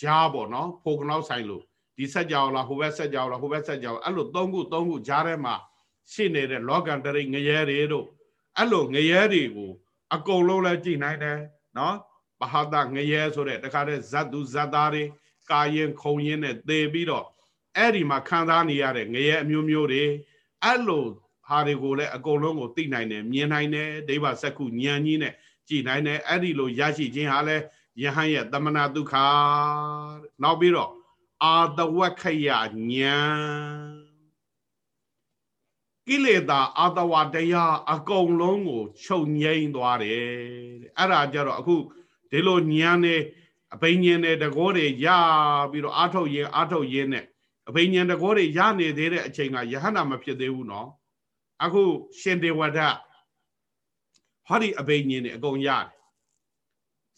ကြားပေါ့နော်ဖိုကနောက်ဆိုင်လို့ဒီဆက်ကြောလားဟိုဘက်ဆက်ကြောလားဟိုဘက်ဆက်ကြောအဲ့လိုသုံးခုသုံးခုကြားထဲမှာရှိနေတဲ့လောကန္တရိငရဲတွေတို့အဲ့လိုငရဲတွေကိုအကုန်လုံးလဲကြည်နိုင်တယ်နော်ပဟာတငရဲဆိုတဲ့တခါတည်းဇတ်သူဇတ်သားတွေကာရင်ခုံရင်နဲ့သေပြီးတော့အဲ့ဒီမှာခံစားနေရတဲ့ငရဲအမျိုးမျိုးတွေအဲ့လိုဟာတွေကိုလည်းအကုန်လုံးကိုသိနိုင်တယ်မြင်နိုင်တယ်ဒိဗ္ဗစက္ခုဉာဏ်ကြီးနဲ့ ကြည်နိုင်တယ်အဲ့ဒီလိုရရှိခြင်းဟာလည်းယဟန်ရဲ့တမနာဒုက္ခနောက်ပြီးတော့အာတဝခယဉာဏ်ကိလေသာအာတဝတရားအကုန်လုံးကို ချုပ်ငြိမ်းသွားတယ်အဲ့ဒါကြတော့အခုဒီလိုဉာဏ်နဲ့အဘိညာဉ်နဲ့တကောတွေရပြီးတော့အာထုတ်ရင်အာထုတ်ရင်နဲ့အဘိညာဉ်တကောတွေရနေသေးတဲ့အချိန်ကယဟန္တာမဖြစ်သေးဘူးနော်အခုရှင်တေဝဒ ဟောဒီအဘိညာဉ်တွေအကုန်ရတယ်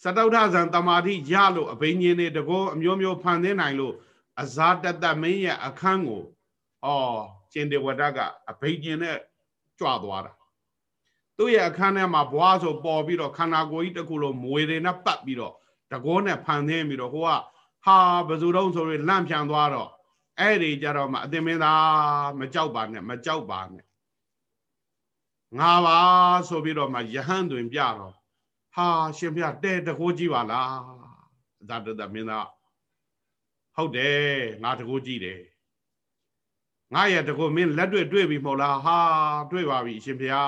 စတုထဇံတမာတိရလို့အဘိညာဉ်တွေတကောအမျိုးမျိုးဖန်သင်းနိုင်လို့အဇာတတမင်းရဲ့အခန်းကိုဩရှင်တေဝဒကအဘိညာဉ်နဲ့ကြွသွားတာသူ့ရဲ့အခန်းထဲမှာဘွားဆိုပေါ်ပြီးတော့ခန္ဓာကိုယ်ကြီးတစ်ခုလုံးမွေတွေနဲ့ပတ်ပြီးတော့တကောနဲ့ဖန်သင်းပြီးတော့ဟိုကဟာဘယ်သူတော့ဆိုရင်လန့်ဖြန်သွားတော့အဲ့ဒီကြတော့မှအသင်မင်းသားမကြောက်ပါနဲ့မကြောက်ပါနဲ့ ငါပါဆိုပြီးတော့မှယဟန်တွင်ပြတော့ဟာရှင်ပြတဲ့တကိုးကြည့်ပါလားသာတတမင်းသားဟုတ်တယ်ငါတကိုးကြည့်တယ်ငါရဲ့တကိုးမင်းလက်တွေ့တွေ့ပြီမဟုတ်လားဟာတွေ့ပါပြီရှင်ဗျာ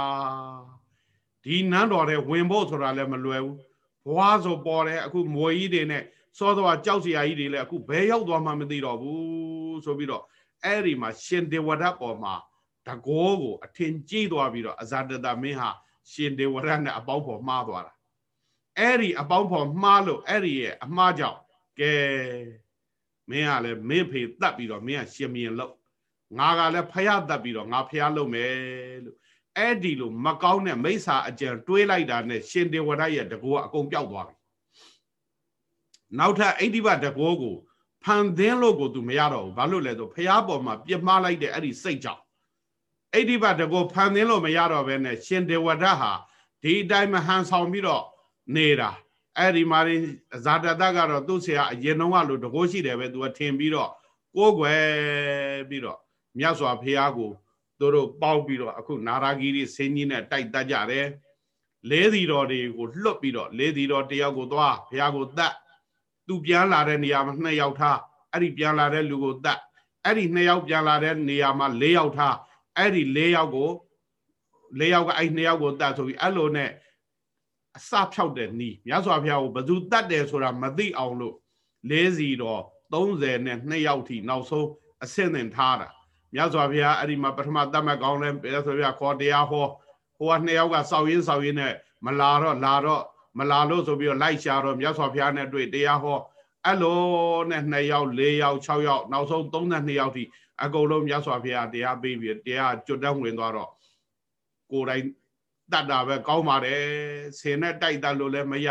ဒီနန်းတော်တဲ့ဝင်ဖို့ဆိုတာလည်းမလွယ်ဘူးဘွားဆိုပေါ်တယ်အခုမွေကြီးတွေနဲ့စောသွားကြောက်စရာကြီးတွေလည်းအခုဘဲရောက်သွားမှမသိတော့ဘူးဆိုပြီးတော့အဲ့ဒီမှာရှင်ဒေဝဒတ်ပေါ်မှာ တကောကိုအထင်ကြီးသွားပြီးတော့အဇာတတမင်းဟာရှင်ဒေဝရနဲ့အပေါင်းဖော်မှားသွားတာအဲ့ဒီအပေါင်းဖော်မှားလို့အဲ့ဒီရဲ့အမှားကြောင့်ကဲမင်းကလည်းမင်းဖေတတ်ပြီးတော့မင်းကရှင်မြင်လို့ငါကလည်းဖယားတတ်ပြီးတော့ငါဖယားလုပ်မယ်လို့အဲ့ဒီလိုမကောင်းတဲ့မိစ္ဆာအကြံတွေးလိုက်တာနဲ့ရှင်ဒေဝရရဲ့တကောကအကုန်ပြောက်သွားပြီနောက်ထပ်အိဋ္ဌိပတကောကိုဖန်သင်းလို့ကိုသူမရတော့ဘူးဘာလို့လဲဆိုဖယားပေါ်မှာပြစ်မှားလိုက်တဲ့အဲ့ဒီစိတ်ကြောင့် အိဋ္ဌိပတကောဖန်သင်းလို့မရတော့ဘဲနဲ့ရှင်ဒေဝဒတ်ဟာဒီအတိုင်းမဟန်ဆောင်ပြီးတော့နေတာအဲ့ဒီမှာဇာတတကတော့သူ့ဆရာအရင်တော့ကလို့တကောရှိတယ်ပဲသူကထင်ပြီးတော့ကိုးကွယ်ပြီးတော့မြတ်စွာဘုရားကိုသူတို့ပေါက်ပြီးတော့အခုနာရာဂီတွေဆင်းကြီးနဲ့တိုက်တတ်ကြတယ်လေးစီတော်တွေကိုလွတ်ပြီးတော့လေးစီတော်တယောက်ကိုသွားဘုရားကိုတတ်သူပြန်လာတဲ့နေရာမှာနှစ်ယောက်ထားအဲ့ဒီပြန်လာတဲ့လူကိုတတ်အဲ့ဒီနှစ်ယောက်ပြန်လာတဲ့နေရာမှာလေးယောက်ထား အဲ့ဒီ၄ယောက်ကို၄ယောက်ကအဲ့၂ယောက်ကိုတတ်ဆိုပြီးအဲ့လိုနဲ့အစဖြောက်တဲ့နီးမြတ်စွာဘုရားကိုဘယ်သူတတ်တယ်ဆိုတာမသိအောင်လို့၄စီတော့30နဲ့2ယောက်ထိနောက်ဆုံးအဆင့်သင်ထားတာမြတ်စွာဘုရားအဲ့ဒီမှာပထမတတ်မှတ်ကောင်းလဲမြတ်စွာဘုရားခေါ်တရားဟောဟိုက2ယောက်ကစောက်ရင်းစောက်ရင်းနဲ့မလာတော့လာတော့မလာလို့ဆိုပြီးတော့လိုက်ရှာတော့မြတ်စွာဘုရားနဲ့တွေ့တရားဟောအဲ့လိုနဲ့2ယောက်4ယောက်6ယောက်နောက်ဆုံး32ယောက်ထိ အကုန်လုံးမြတ်စွာဘုရားတရားပေးပြီးတရားကျွတ်တန်းဝင်သွားတော့ကိုယ်တိုင်တတ်တာပဲကောင်းပါတယ်ဆင်နဲ့တိုက်တတ်လို့လည်းမရ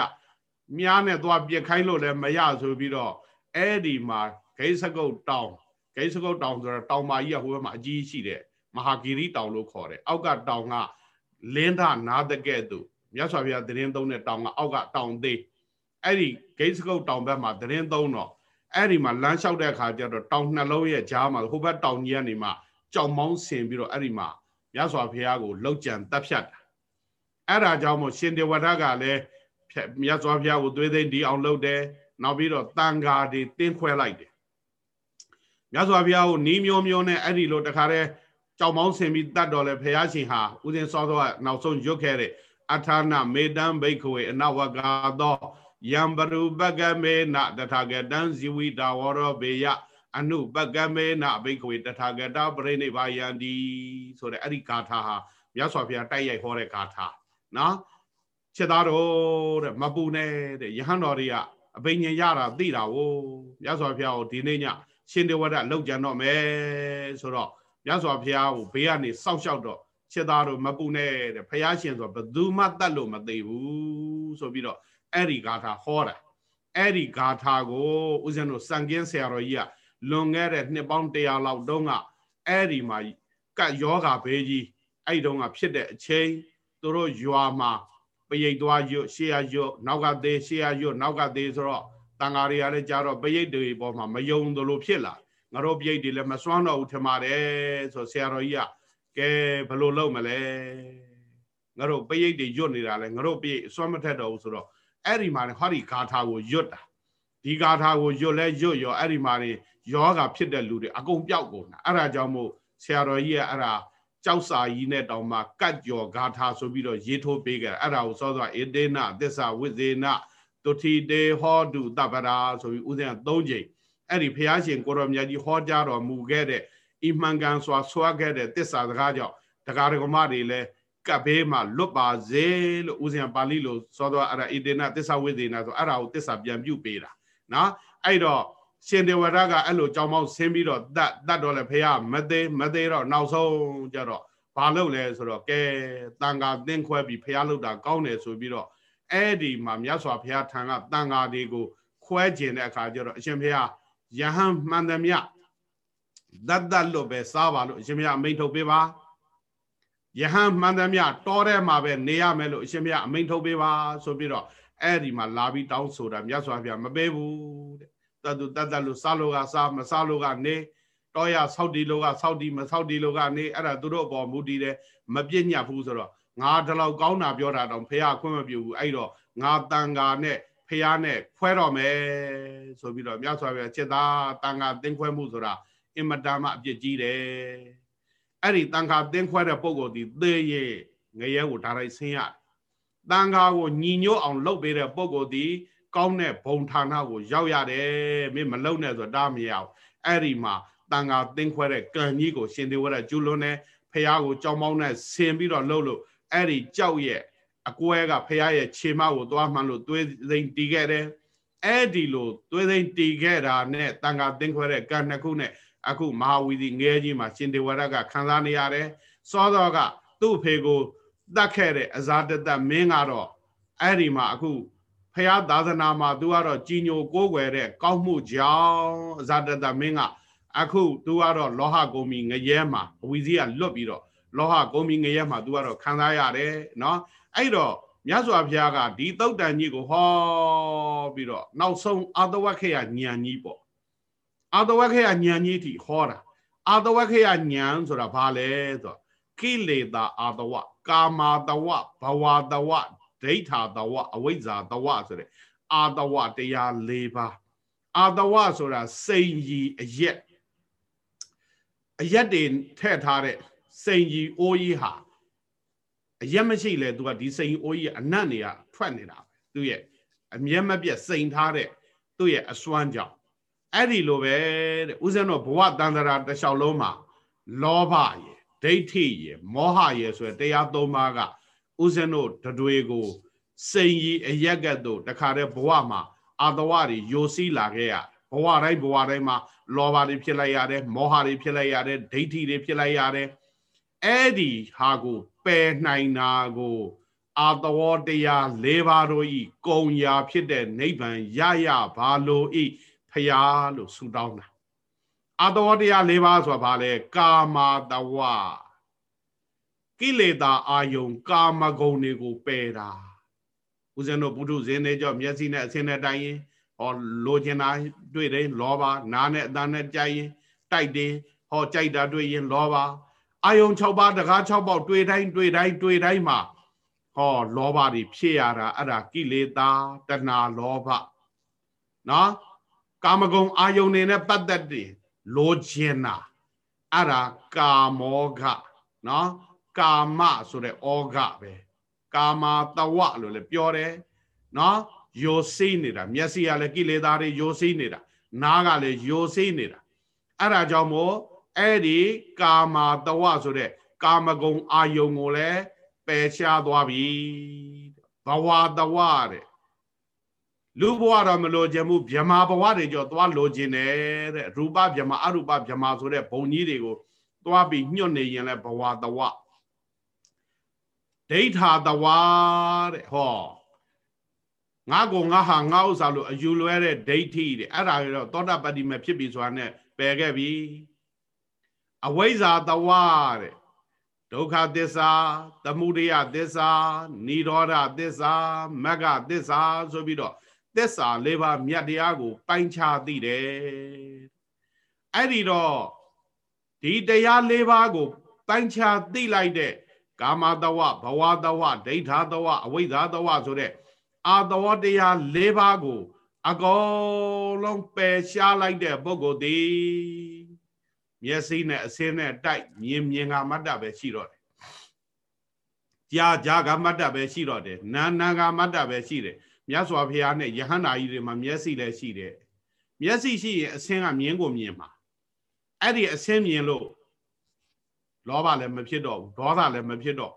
မြားနဲ့သွားပြက်ခိုင်းလို့လည်းမရဆိုပြီးတော့အဲ့ဒီမှာဂိစကုတ်တောင်ဂိစကုတ်တောင်ဆိုတော့တောင်မကြီးကဟိုဘက်မှာအကြီးရှိတယ်မဟာဂီရီတောင်လို့ခေါ်တယ်အောက်ကတောင်ကလင်းဒနာတကဲ့သို့မြတ်စွာဘုရားတရင်သုံးတဲ့တောင်ကအောက်ကတောင်သေးအဲ့ဒီဂိစကုတ်တောင်ဘက်မှာတရင်သုံးတော့ အဲ့ဒီမှာလမ်းလျှောက်တဲ့အခါကျတော့တောင်နှလုံးရဲ့ကြားမှာဟိုဘက်တောင်ကြီးကနေမှကြောင်မောင်းဆင်ပြီးတော့အဲ့ဒီမှာမြတ်စွာဘုရားကိုလှုပ်ကြံတပ်ဖြတ်တာအဲ့ဒါကြောင့်မို့ရှင်တေဝဒကလည်းမြတ်စွာဘုရားကိုသွေးသိမ့်ဒီအောင်လုပ်တယ်နောက်ပြီးတော့တန်ဃာတွေတင်းခွဲလိုက်တယ်မြတ်စွာဘုရားကိုနီးမျိုးမျိုးနဲ့အဲ့ဒီလိုတခါတည်းကြောင်မောင်းဆင်ပြီးတတ်တော်လဲဘုရားရှင်ဟာဥစဉ်စောစောကနောက်ဆုံးရွတ်ခဲ့တဲ့အထာဏမေတံဘိက္ခဝေအနဝဂါသော ယံပရူပကမေနတထာဂတံဇီဝိတာဝရောဘေယအနုပကမေနဘိက္ခဝေတထာဂတပရိနိဗ္ဗာယံဒီဆိုတဲ့အဲ့ဒီဂါထာဟာမြတ်စွာဘုရားတိုက်ရိုက်ဟောတဲ့ဂါထာနော်ချက်သားတော်တဲ့မပူနဲ့တဲ့ယဟန်တော်တွေကအဘိညာဉ်ရတာသိတာဝမြတ်စွာဘုရားကိုဒီနေ့ညရှင်တေဝဒလောက်ကြံတော့မယ်ဆိုတော့မြတ်စွာဘုရားကိုဘေးကနေစောင့်ရှောက်တော့ချက်သားတို့မပူနဲ့တဲ့ဘုရားရှင်ဆိုဘယ်သူမှတတ်လို့မသိဘူးဆိုပြီးတော့ အဲ့ဒီဂါထာဟောတာအဲ့ဒီဂါထာကိုဦးဇင်းတို့စံကင်းဆရာတော်ကြီးကလွန်ခဲ့တဲ့နှစ်ပေါင်း100လောက်တုန်းကအဲ့ဒီမှာကတ်ယောဂဘေးကြီးအဲ့ဒီတုန်းကဖြစ်တဲ့အချိန်သူတို့ရွာမှာပရိတ်သွားရွတ်ရှေ့ရရွတ်နောက်ကသေးရှေ့ရရွတ်နောက်ကသေးဆိုတော့တန်ဃာတွေကလည်းကြားတော့ပရိတ်တွေပေါ်မှာမယုံသလိုဖြစ်လာငါတို့ပရိတ်တွေလည်းမစွမ်းတော့ဘူးထင်ပါတယ်ဆိုဆရာတော်ကြီးကကဲဘယ်လိုလုပ်မလဲငါတို့ပရိတ်တွေရွတ်နေတာလဲငါတို့ပရိတ်စွမ်းမထက်တော့ဘူးဆိုတော့ အဲ့ဒီမှာဟောဒီဂါထာကိုရွတ်တာဒီဂါထာကိုရွတ်လဲရွတ်ရောအဲ့ဒီမှာနေယောဂဖြစ်တဲ့လူတွေအကုန်ပြောက်ကုန်တာအဲ့ဒါကြောင့်မို့ဆရာတော်ကြီးကအဲ့ဒါကြောက်စာကြီးနဲ့တောင်မှကတ်ကြောဂါထာဆိုပြီးတော့ရေးထိုးပေးခဲ့အဲ့ဒါကိုစောစောဧတေနသစ္စာဝိဇေနတုတိတေဟောတုတပရာဆိုပြီးဥစဉ်၃ချိန်အဲ့ဒီဘုရားရှင်ကိုရောမြတ်ကြီးဟောကြားတော်မူခဲ့တဲ့ဤမှန်ကန်စွာဆွားခဲ့တဲ့သစ္စာစကားကြောင့်တရားဓမ္မတွေလည်း ကပ်ဘေးမှာလွတ်ပါစေလို့ဦးဇင်ပါဠိလိုစောတော့အဲ့ဒါဣတေနသစ္စာဝိသေနဆိုအဲ့ဒါကိုသစ္စာပြန်ပြုတ်ပေးတာနော်အဲ့တော့ရှင်ဒေဝရကအဲ့လိုကြောင်းမောင်းဆင်းပြီးတော့တတ်တတ်တော့လေဖေရမသေးမသေးတော့နောက်ဆုံးကြတော့ဘာလုပ်လဲဆိုတော့ကဲတန်ဃာသင်ခွဲပြီးဖေရလုပ်တာကောင်းတယ်ဆိုပြီးတော့အဲ့ဒီမှာမြတ်စွာဘုရားထံကတန်ဃာတွေကိုခွဲကျင်တဲ့အခါကျတော့အရှင်ဘုရားယဟန်မှန်သမျှတတ်တတ်လို့ပဲစားပါလို့အရှင်ဘုရားအမိန့်ထုတ်ပေးပါ ယဟန်မှန်သမျှတောထဲမှာပဲနေရမယ်လို့အရှင်ဘုရားအမိန့်ထုတ်ပေးပါဆိုပြီးတော့အဲ့ဒီမှာလာပြီးတောင်းဆိုတာမြတ်စွာဘုရားမပေးဘူးတဲ့တတ်သူတတ်တတ်လို့စားလို့ကစားမစားလို့ကနေတောရဆောက်တီလို့ကဆောက်တီမဆောက်တီလို့ကနေအဲ့ဒါသူတို့အပေါ်မူတည်တယ်မပြည့်ညတ်ဘူးဆိုတော့ငါဒီလောက်ကောင်းတာပြောတာတော့ဖះခွင့်မပြုဘူးအဲ့တော့ငါတန်ဃာနဲ့ဖះနဲ့ခွဲတော့မယ်ဆိုပြီးတော့မြတ်စွာဘုရားจิตသားတန်ဃာသင်ခွဲမှုဆိုတာအင်မတန်မှအပြစ်ကြီးတယ် အဲ့ဒီတန်ဃာသင်ခွဲတဲ့ပုံကိုဒီသေရဲ့ငရဲကိုဒါလိုက်ဆင်းရတယ်တန်ဃာကိုညီညွတ်အောင်လုပ်ပေးတဲ့ပုံကိုဒီကောင်းတဲ့ဘုံဌာနကိုရောက်ရတယ်မင်းမလုံနဲ့ဆိုတာမရအောင်အဲ့ဒီမှာတန်ဃာသင်ခွဲတဲ့ကံကြီးကိုရှင်သေဝရကျူးလွန်းတဲ့ဖះကိုကြောင်းပေါင်းနဲ့ဆင်ပြီးတော့လှုပ်လို့အဲ့ဒီကြောက်ရဲ့အကွဲကဖះရဲ့ခြေမကိုသွားမှန်းလို့သွေးသိမ့်တီးခဲ့တယ်အဲ့ဒီလိုသွေးသိမ့်တီးခဲ့တာနဲ့တန်ခါသင်ခွဲတဲ့ကံနှစ်ခုနဲ့ အခုမဟာဝီဒီငဲကြီးမှာရှင်တေဝရကခံစားနေရတယ်စောစောကသူ့ဖေကိုတတ်ခဲ့တဲ့အဇာတတမင်းကတော့အဲ့ဒီမှာအခုဖះသာသနာမှာသူကတော့ကြီးညိုကိုးကွယ်တဲ့ကောင်းမှုကြောင့်အဇာတတမင်းကအခုသူကတော့လောဟဂုံမီငရဲမှာအဝီစီကလွတ်ပြီးတော့လောဟဂုံမီငရဲမှာ तू ကတော့ခံစားရတယ်เนาะအဲ့တော့မြတ်စွာဘုရားကဒီတုတ်တန်ကြီးကိုဟောပြီးတော့နောက်ဆုံးအာတဝခေယဉာဏ်ကြီးပေါ့ အာတဝခေယဉာဏ်ကြီးထိဟောတာအာတဝခေယဉာဏ်ဆိုတာဘာလဲဆိုတော့ကိလေသာအာတဝကာမာတဝဘဝတဝဒိဋ္ဌာတဝအဝိဇ္ဇာတဝဆိုတဲ့အာတဝတရား၄ပါးအာတဝဆိုတာစိန်ကြီးအရက်အရက်တွေထည့်ထားတဲ့စိန်ကြီးအိုးကြီးဟာအရက်မရှိလဲသူကဒီစိန်အိုးကြီးအနတ်တွေကထွက်နေတာပဲသူရဲ့အမျက်မပြတ်စိန်ထားတဲ့သူ့ရဲ့အစွမ်းကြောင့် အဲ့ဒီလိုပဲတဲ့ဥစဉ်တော့ဘဝတန်တရာတစ်လျှောက်လုံးမှာလောဘရယ်ဒိဋ္ဌိရယ်မောဟရယ်ဆိုတဲ့တရားသုံးပါးကဥစဉ်တို့တွေကိုစိန်ကြီးအရက်ကတ်တို့တခါတည်းဘဝမှာအာတဝတွေယိုစီးလာခဲ့ရဘဝတိုင်းဘဝတိုင်းမှာလောဘတွေဖြစ်လိုက်ရတယ်မောဟတွေဖြစ်လိုက်ရတယ်ဒိဋ္ဌိတွေဖြစ်လိုက်ရတယ်အဲ့ဒီဟာကိုပယ်နိုင်တာကိုအာတဝတရား၄ပါးတို့ဤကုံရာဖြစ်တဲ့နိဗ္ဗာန်ရရဘာလို့ဤ ဖရာလို့ဆုတောင်းတာအာတဝတရား၄ပါးဆိုတာဘာလဲကာမာတဝကိလေသာအာယုံ ကာမဂုဏ်တွေကိုပယ်တာဦးဇင်းတို့ပုထုဇဉ်တွေကြောင့်မျက်စိနဲ့အဆင်းနဲ့တိုင်ရင်ဟောလိုချင်တာတွေ့တယ်လောဘနားနဲ့အတန်းနဲ့ကြိုက်ရင်တိုက်တယ်ဟောကြိုက်တာတွေ့ရင်လောဘအာယုံ6ပါးတကား6ပေါက်တွေ့တိုင်းတွေ့တိုင်းတွေ့တိုင်းမှာဟောလောဘတွေဖြစ်ရတာအဲ့ဒါကိလေသာတဏှာလောဘနော် ကာမဂုဏ်အာယုန်နေနဲ့ပတ်သက်တယ်လိုချင်တာအဲ့ဒါကာမောဂနော်ကာမဆိုတဲ့ဩဃပဲကာမာတဝလို့လည်းပြောတယ်နော်ယိုစိနေတာမျက်စိကလည်းကိလေသာတွေယိုစိနေတာနားကလည်းယိုစိနေတာအဲ့ဒါကြောင့်မို့အဲ့ဒီကာမာတဝဆိုတဲ့ကာမဂုဏ်အာယုံကိုလည်းပယ်ရှားသွားပြီဘဝတဝတဲ့ လူဘဝတော့မလိုချင်ဘူးဗြဟ္မာဘဝတွေကြောသွားလိုချင်တယ်တဲ့ရူပဗြဟ္မာအရူပဗြဟ္မာဆိုတဲ့ဘုံကြီးတွေကိုသွားပြီးညှွတ်နေရင်လည်းဘဝတဝဒိဋ္ဌာတဝတဲ့ဟောငါကိုငါဟာငါဥစ္စာလို့အယူလွဲတဲ့ဒိဋ္ဌိတဲ့အဲ့ဒါတွေတော့သောတာပတ္တိမဖြစ်ပြီဆိုတာနဲ့ပယ်ခဲ့ပြီအဝိဇ္ဇာတဝတဲ့ဒုက္ခသစ္စာသမုဒယသစ္စာនិရောဓသစ္စာမဂ္ဂသစ္စာဆိုပြီးတော့ သစ္စာလေးပါးမြတ်တရားကို ပိုင်းခြားသိတယ်အဲ့ဒီတော့ဒီတရားလေးပါးကို ပိုင်းခြားသိလိုက်တဲ့ကာမတဝဘဝတဝဒိဋ္ဌာတဝအဝိဇ္ဇာတဝဆိုတဲ့အာတဝတရား၄ပါးကို အကုန်လုံးပယ်ရှားလိုက်တဲ့ပုဂ္ဂိုလ်သည်မျက်စိနဲ့အစင်းနဲ့တိုက်မြင်မြင်ကမတ်တပဲရှိတော့တယ်ကြားကြားကမတ်တပဲရှိတော့တယ်နာနာကမတ်တပဲရှိတယ် မြတ်စွာဘုရားနဲ့ယဟန္တာကြီးတွေမှာမျက်စိလည်းရှိတယ်မျက်စိရှိရင်အစင်းကမြင်ကိုမြင်မှာအဲ့ဒီအစင်းမြင်လို့လောဘလည်းမဖြစ်တော့ဘူးဒေါသလည်းမဖြစ်တော့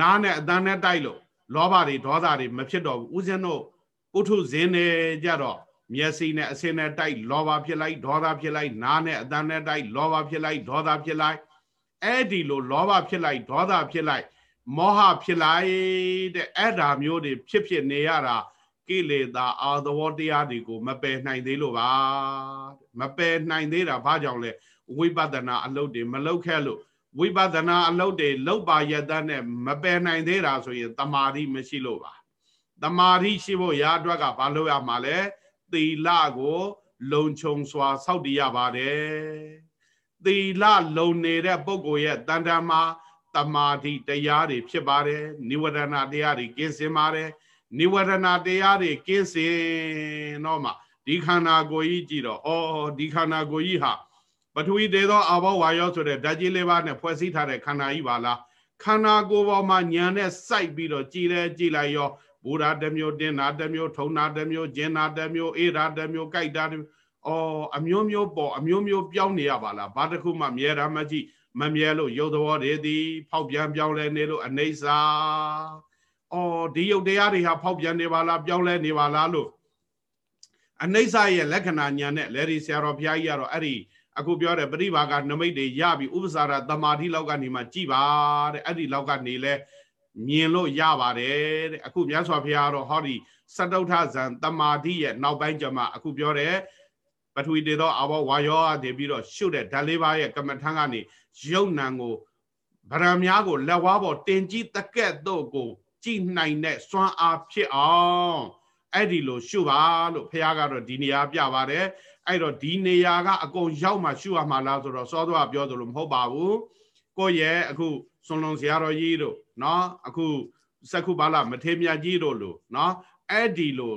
နားနဲ့အတန်းနဲ့တိုက်လို့လောဘတွေဒေါသတွေမဖြစ်တော့ဘူးဥစဉ်တို့ပုထုဇဉ်တွေကြတော့မျက်စိနဲ့အစင်းနဲ့တိုက်လောဘဖြစ်လိုက်ဒေါသဖြစ်လိုက်နားနဲ့အတန်းနဲ့တိုက်လောဘဖြစ်လိုက်ဒေါသဖြစ်လိုက်အဲ့ဒီလိုလောဘဖြစ်လိုက်ဒေါသဖြစ်လိုက်မောဟဖြစ်လိုက်တဲ့အဲ့ဒါမျိုးတွေဖြစ်ဖြစ်နေရတာ ကိလေသာအာသဝတရားတွေကိုမပယ်နိုင်သေးလို့ပါမပယ်နိုင်သေးတာဘာကြောင့်လဲဝိပဿနာအလုပ်တွေမလုပ်ခဲ့လို့ဝိပဿနာအလုပ်တွေလောက်ပါရတတ်နဲ့မပယ်နိုင်သေးတာဆိုရင်တမာတိမရှိလို့ပါတမာတိရှိဖို့ရာအတွက်ကဘာလို့ရမှာလဲသီလကို လုံခြုံစွာစောင့်တည်ရပါတယ်သီလလုံနေတဲ့ပုဂ္ဂိုလ်ရဲ့တန်တမှာတမာတိတရားတွေဖြစ်ပါတယ်နိဝရဏတရားတွေကင်းစင်ပါတယ် နိဝရဏတရားတွေကင်းစင်တော့မှဒီခန္ဓာကိုယ်ကြီးကြည့်တော့ဩဒီခန္ဓာကိုယ်ကြီးဟာပထဝီတေသောအာဘောဝါယောဆိုတဲ့ဓာတ်ကြီးလေးပါးနဲ့ဖွဲ့စည်းထားတဲ့ခန္ဓာကြီးပါလားခန္ဓာကိုယ်ပေါ်မှာညံနဲ့စိုက်ပြီးတော့ကြည်လဲကြည်လိုက်ရောဘူရာတစ်မျိုးတင်းတာတစ်မျိုးထုံတာတစ်မျိုးကျင်းတာတစ်မျိုးအေးတာတစ်မျိုးကြိုက်တာတစ်မျိုးအော်အမျိုးမျိုးပေါ်အမျိုးမျိုးပြောင်းနေရပါလားဘာတစ်ခုမှမြဲတာမကြည့်မမြဲလို့ရုပ်သဘောတွေသည်ဖောက်ပြန်ပြောင်းလဲနေလို့အနေစာ အော်ဒီရုပ်တရားတွေဟာဖောက်ပြန်နေပါလားပြောင်းလဲနေပါလားလို့အနေစာရဲ့လက္ခဏာညာနဲ့လေဒီဆရာတော်ဘုရားကြီးကတော့အဲ့ဒီအခုပြောတဲ့ပရိပါကနမိတ်တွေရပြီဥပစာရတမာတိလောက်ကနေမှကြည်ပါတဲ့အဲ့ဒီလောက်ကနေလဲမြင်လို့ရပါတယ်တဲ့အခုမြတ်စွာဘုရားကတော့ဟောဒီစတုထဇံတမာတိရဲ့နောက်ပိုင်းကျမှအခုပြောတဲ့ပထဝီတေသောအဘောဝါယောအတည်ပြီးတော့ရှုတဲ့ဓာတ်လေးပါးရဲ့ကမ္မထံကနေယုံနံကိုဗရမ ्या ကိုလက်ဝါးပေါ်တင်ကြည့်တကက်တော့ကို ကြည်နိုင်တဲ့စွမ်းအားဖြစ်အောင်အဲ့ဒီလိုရှုပါလို့ဘုရားကတော့ဒီနေရာပြပါတယ်အဲ့တော့ဒီနေရာကအကုန်ရောက်မှရှုရမှာလားဆိုတော့စောသွားပြောသလိုမဟုတ်ပါဘူးကိုယ့်ရဲ့အခုစွန်လုံးဆရာတော်ကြီးတို့เนาะအခုစက္ခုပါဠမထေမြတ်ကြီးတို့လို့เนาะအဲ့ဒီလို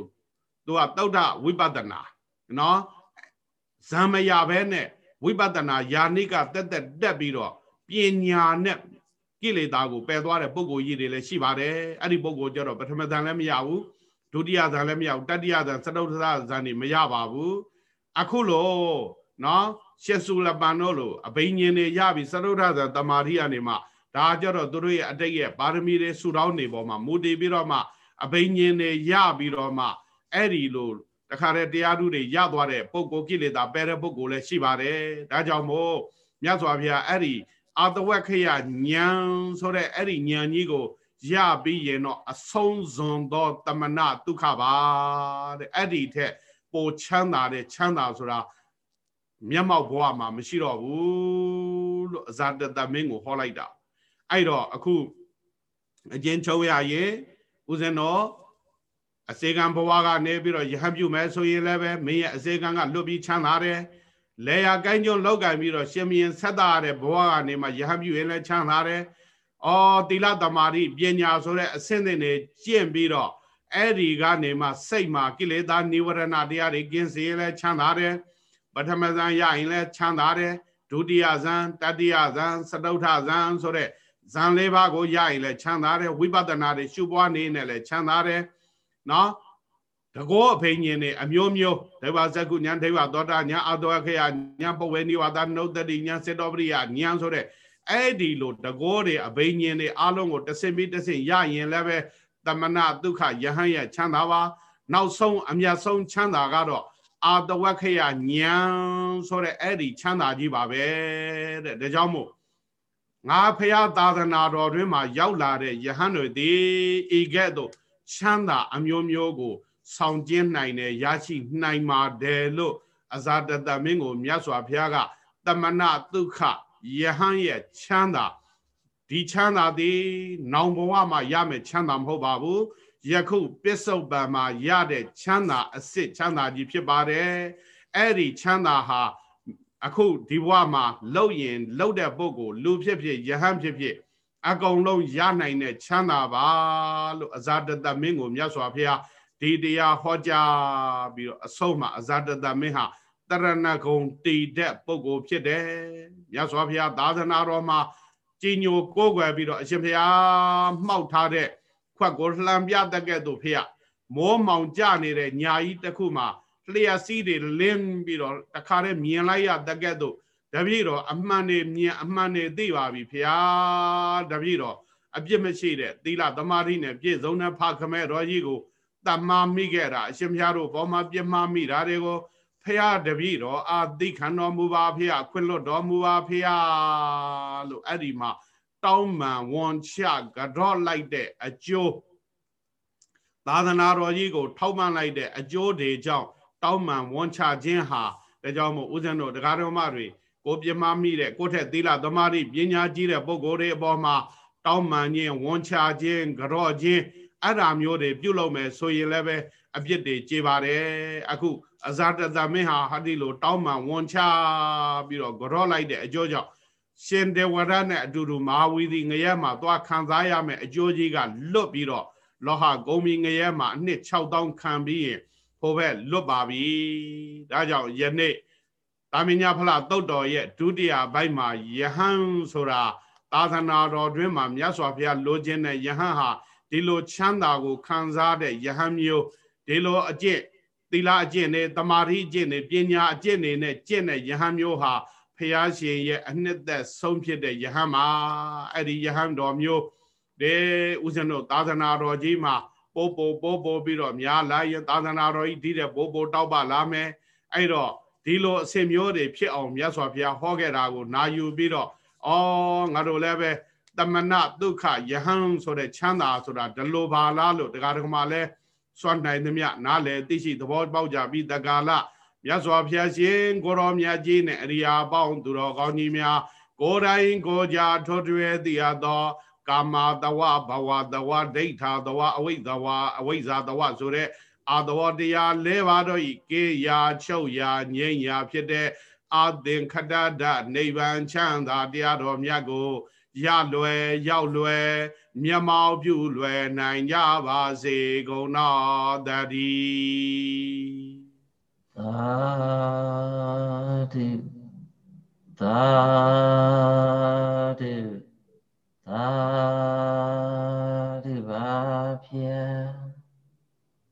သူကသုဒ္ဓဝိပဿနာเนาะဇံမရဘဲနဲ့ဝိပဿနာယာနိကတက်တက်တက်ပြီးတော့ပညာနဲ့ ကိလေသာကိုပယ်သွားတဲ့ပုဂ္ဂိုလ်ကြီးတွေလည်းရှိပါတယ်အဲ့ဒီပုဂ္ဂိုလ်ကျတော့ပထမဇန်လည်းမရဘူးဒုတိယဇန်လည်းမရဘူးတတိယဇန်စတုထဇန်နေမရပါဘူးအခုလို့နော်ရှေဆူလပန်တို့လို့အဘိညာဉ်တွေရပြီစတုထဇန်တမာတိအနေမှာဒါကြတော့သူတို့ရဲ့အတိတ်ရဲ့ပါရမီတွေဆူတောင်းနေပေါ်မှာမူတည်ပြီးတော့မှအဘိညာဉ်တွေရပြီးတော့မှအဲ့ဒီလိုတခါတည်းတရားဓုတွေရသွားတဲ့ပုဂ္ဂိုလ်ကိလေသာပယ်တဲ့ပုဂ္ဂိုလ်လည်းရှိပါတယ်ဒါကြောင့်မို့မြတ်စွာဘုရားအဲ့ဒီ အာတဝက်ခရညံဆိုတဲ့အဲ့ဒီညံကြီးကိုရပြီးရင်တော့အဆုံးစွန်သောတမနာဒုက္ခပါတဲ့အဲ့ဒီထက်ပိုချမ်းသာတဲ့ချမ်းသာဆိုတာမျက်မှောက်ဘဝမှာမရှိတော့ဘူးလို့အဇာတတမင်းကိုဟောလိုက်တာအဲ့တော့အခုအကျဉ်းချုပ်ရရင်ဦးဇင်းတော်အစေကံဘဝကနေပြီးတော့ယဟန်ပြုမယ်ဆိုရင်လည်းပဲမင်းရဲ့အစေကံကလွတ်ပြီးချမ်းသာတယ် လေယာကိုင်းကျွန်းလောက်ကင်ပြီးတော့ရှင်မင်းဆက်တာရတဲ့ဘဝကနေမှယဟန်ပြုရင်လည်းချမ်းသာတယ်အော်တိလတမာတိပညာဆိုတဲ့အဆင့်တွေနဲ့ကျင့်ပြီးတော့အဲ့ဒီကနေမှစိတ်မှာကိလေသာនិဝရဏတရားတွေကင်းစေရင်လည်းချမ်းသာတယ်ပထမဇန်ရရင်လည်းချမ်းသာတယ်ဒုတိယဇန်တတိယဇန်စတုထဇန်ဆိုတဲ့ဇန်လေးပါးကိုရရင်လည်းချမ်းသာတယ်ဝိပဿနာတွေရှုပွားနေနဲ့လည်းချမ်းသာတယ်နော် တကောအဖိညာဉ်တွေအမျိုးမျိုးဒေဝဇကုညာဒေဝသောတာညာအတောခေယညာပဝေနိဝါဒနုတ္တိညာစေတောပရိယညာဆိုတဲ့အဲ့ဒီလိုတကောတွေအဘိညာဉ်တွေအလုံးကိုတဆင့်ပြီးတဆင့်ရရင်လည်းပဲတမနာဒုက္ခယဟန်ရဲ့ချမ်းသာပါနောက်ဆုံးအမြတ်ဆုံးချမ်းသာကတော့အာတဝခေယညာဆိုတဲ့အဲ့ဒီချမ်းသာကြီးပါပဲတဲ့ဒါကြောင့်မို့ငါဖရာသာသနာတော်တွင်မှာရောက်လာတဲ့ယဟန်တွေဒီဤကဲ့သို့ချမ်းသာအမျိုးမျိုးကို ဆောင်ကျင်းနိုင်တယ်ရရှိနိုင်ပါတယ်လို့အဇာတတမင်းကိုမြတ်စွာဘုရားကတမနာဒုက္ခယဟန်ရဲ့ချမ်းသာဒီချမ်းသာသည်နောင်ဘဝမှာရမယ်ချမ်းသာမဟုတ်ပါဘူးယခုပစ္စုပန်မှာရတဲ့ချမ်းသာအစ်စ်ချမ်းသာကြီးဖြစ်ပါတယ်အဲ့ဒီချမ်းသာဟာအခုဒီဘဝမှာလှုပ်ရင်လှုပ်တဲ့ပုဂ္ဂိုလ်လူဖြစ်ဖြစ်ယဟန်ဖြစ်ဖြစ်အကုန်လုံးရနိုင်တဲ့ချမ်းသာပါလို့အဇာတတမင်းကိုမြတ်စွာဘုရား ဒီတရားဟောကြားပြီးတော့အဆုံးမှာအဇာတတမင်းဟာတရဏဂုံတည်တဲ့ပုဂ္ဂိုလ်ဖြစ်တယ်မြတ်စွာဘုရားသာသနာတော်မှာကြီးညိုကိုးကွယ်ပြီးတော့အရှင်ဘုရားမှောက်ထားတဲ့ခွက်ကိုလှံပြတက်ကဲ့သို့ဖေရမောမောင်ကြနေတဲ့ညာကြီးတစ်ခုမှာလျှက်စီးတွေလင်းပြီးတော့တခါတည်းမြင်လိုက်ရတက်ကဲ့သို့တပည့်တော်အမှန်နေမြင်အမှန်နေသိပါပြီဖေဟာတပည့်တော်အပြစ်မရှိတဲ့သီလသမာဓိနဲ့ပြည့်စုံတဲ့ဖခမဲတော်ကြီးကို တမ္မာမိခဲ့တာအရှင်ဘုရားတို့ဘောမှာပြမမိတာတွေကိုဖရာတပည့်တော်အာသိခံတော်မူပါဖရာခွင့်လွတ်တော်မူပါဖရာလို့အဲ့ဒီမှာတောင်းမှန်ဝန်ချကြော့လိုက်တဲ့အကျိုးသာသနာတော်ကြီးကိုထောက်ပံ့လိုက်တဲ့အကျိုးတွေကြောင့်တောင်းမှန်ဝန်ချခြင်းဟာဒါကြောင့်မို့ဦးဇင်းတို့တရားတော်မတွေကိုပြမမိတဲ့ကိုယ့်ထက်သီလသမာဓိပညာကြီးတဲ့ပုဂ္ဂိုလ်တွေအပေါ်မှာတောင်းမှန်ခြင်းဝန်ချခြင်းကြော့ခြင်း အဲ့ဒါမျိုးတွေပြုတ်လို့မယ်ဆိုရင်လည်းပဲအပြစ်တွေကြေပါတယ်အခုအဇာတသမင်းဟာဟာဒီလိုတောင်းမှဝန်ချပြီးတော့ကြော့လိုက်တဲ့အကျိုးကြောင့်ရှင်တေဝရနဲ့အတူတူမဟာဝီသီငရဲမှာသွားခံစားရမယ်အကျိုးကြီးကလွတ်ပြီးတော့လောဟဂုံမီငရဲမှာအနှစ်6000ခံပြီးရင်ဟိုဘက်လွတ်ပါပြီဒါကြောင့်ယနေ့တာမညဖလာတုတ်တော်ရဲ့ဒုတိယဘိုက်မှာယဟန်ဆိုတာသာသနာတော်တွင်မှာမြတ်စွာဘုရားလိုချင်တဲ့ယဟန်ဟာ ဒီလိုချမ်းသာကိုခံစားတဲ့ယဟန်မျိုးဒီလိုအကျင့်သီလအကျင့်နဲ့တမာတိအကျင့်နဲ့ပညာအကျင့်တွေနဲ့ကျင့်တဲ့ယဟန်မျိုးဟာဖျားရှင်ရဲ့အနှစ်သက်ဆုံးဖြစ်တဲ့ယဟန်ပါအဲ့ဒီယဟန်တော်မျိုးဒီဦးဇင်းတို့သာသနာတော်ကြီးမှာပို့ပို့ပို့ပို့ပြီးတော့များလာရင်သာသနာတော်ကြီးဒီတဲ့ပို့ပို့တောက်ပါလာမယ်အဲ့တော့ဒီလိုအစင်မျိုးတွေဖြစ်အောင်မြတ်စွာဘုရားဟောခဲ့တာကို나ယူပြီးတော့အော်ငါတို့လည်းပဲ တမနဒုက္ခယဟန်ဆိုတဲ့ချမ်းသာဆိုတာဒလိုပါလားလို့တရားဓမ္မလည်းစွန့်နိုင်သမျှနားလည်သိရှိသဘောပေါက်ကြပြီးတက္ကလာမြတ်စွာဘုရားရှင်ကိုရောမြတ်ကြီးနဲ့အရိယာပေါင်းသူတော်ကောင်းကြီးများကိုယ်တိုင်ကိုကြထောထွေသိရသော ကာမတဝဘဝတဝဒိဋ္ဌာတဝအဝိဇ္ဇဝအဝိဇ္ဇာတဝဆိုတဲ့အာတဝတရားလဲပါတော့ဤကေယာချုပ်ယာငိမ့်ယာဖြစ်တဲ့အာသင်္ခတဒနိဗ္ဗာန်ချမ်းသာတရားတော်မြတ်ကို ရလွယ်ရောက်လွယ်မြမောင်ပြုလွယ်နိုင်ကြပါစေကုန်တော်တည်းသာဓုသာဓုသာဓုပါဖြင့်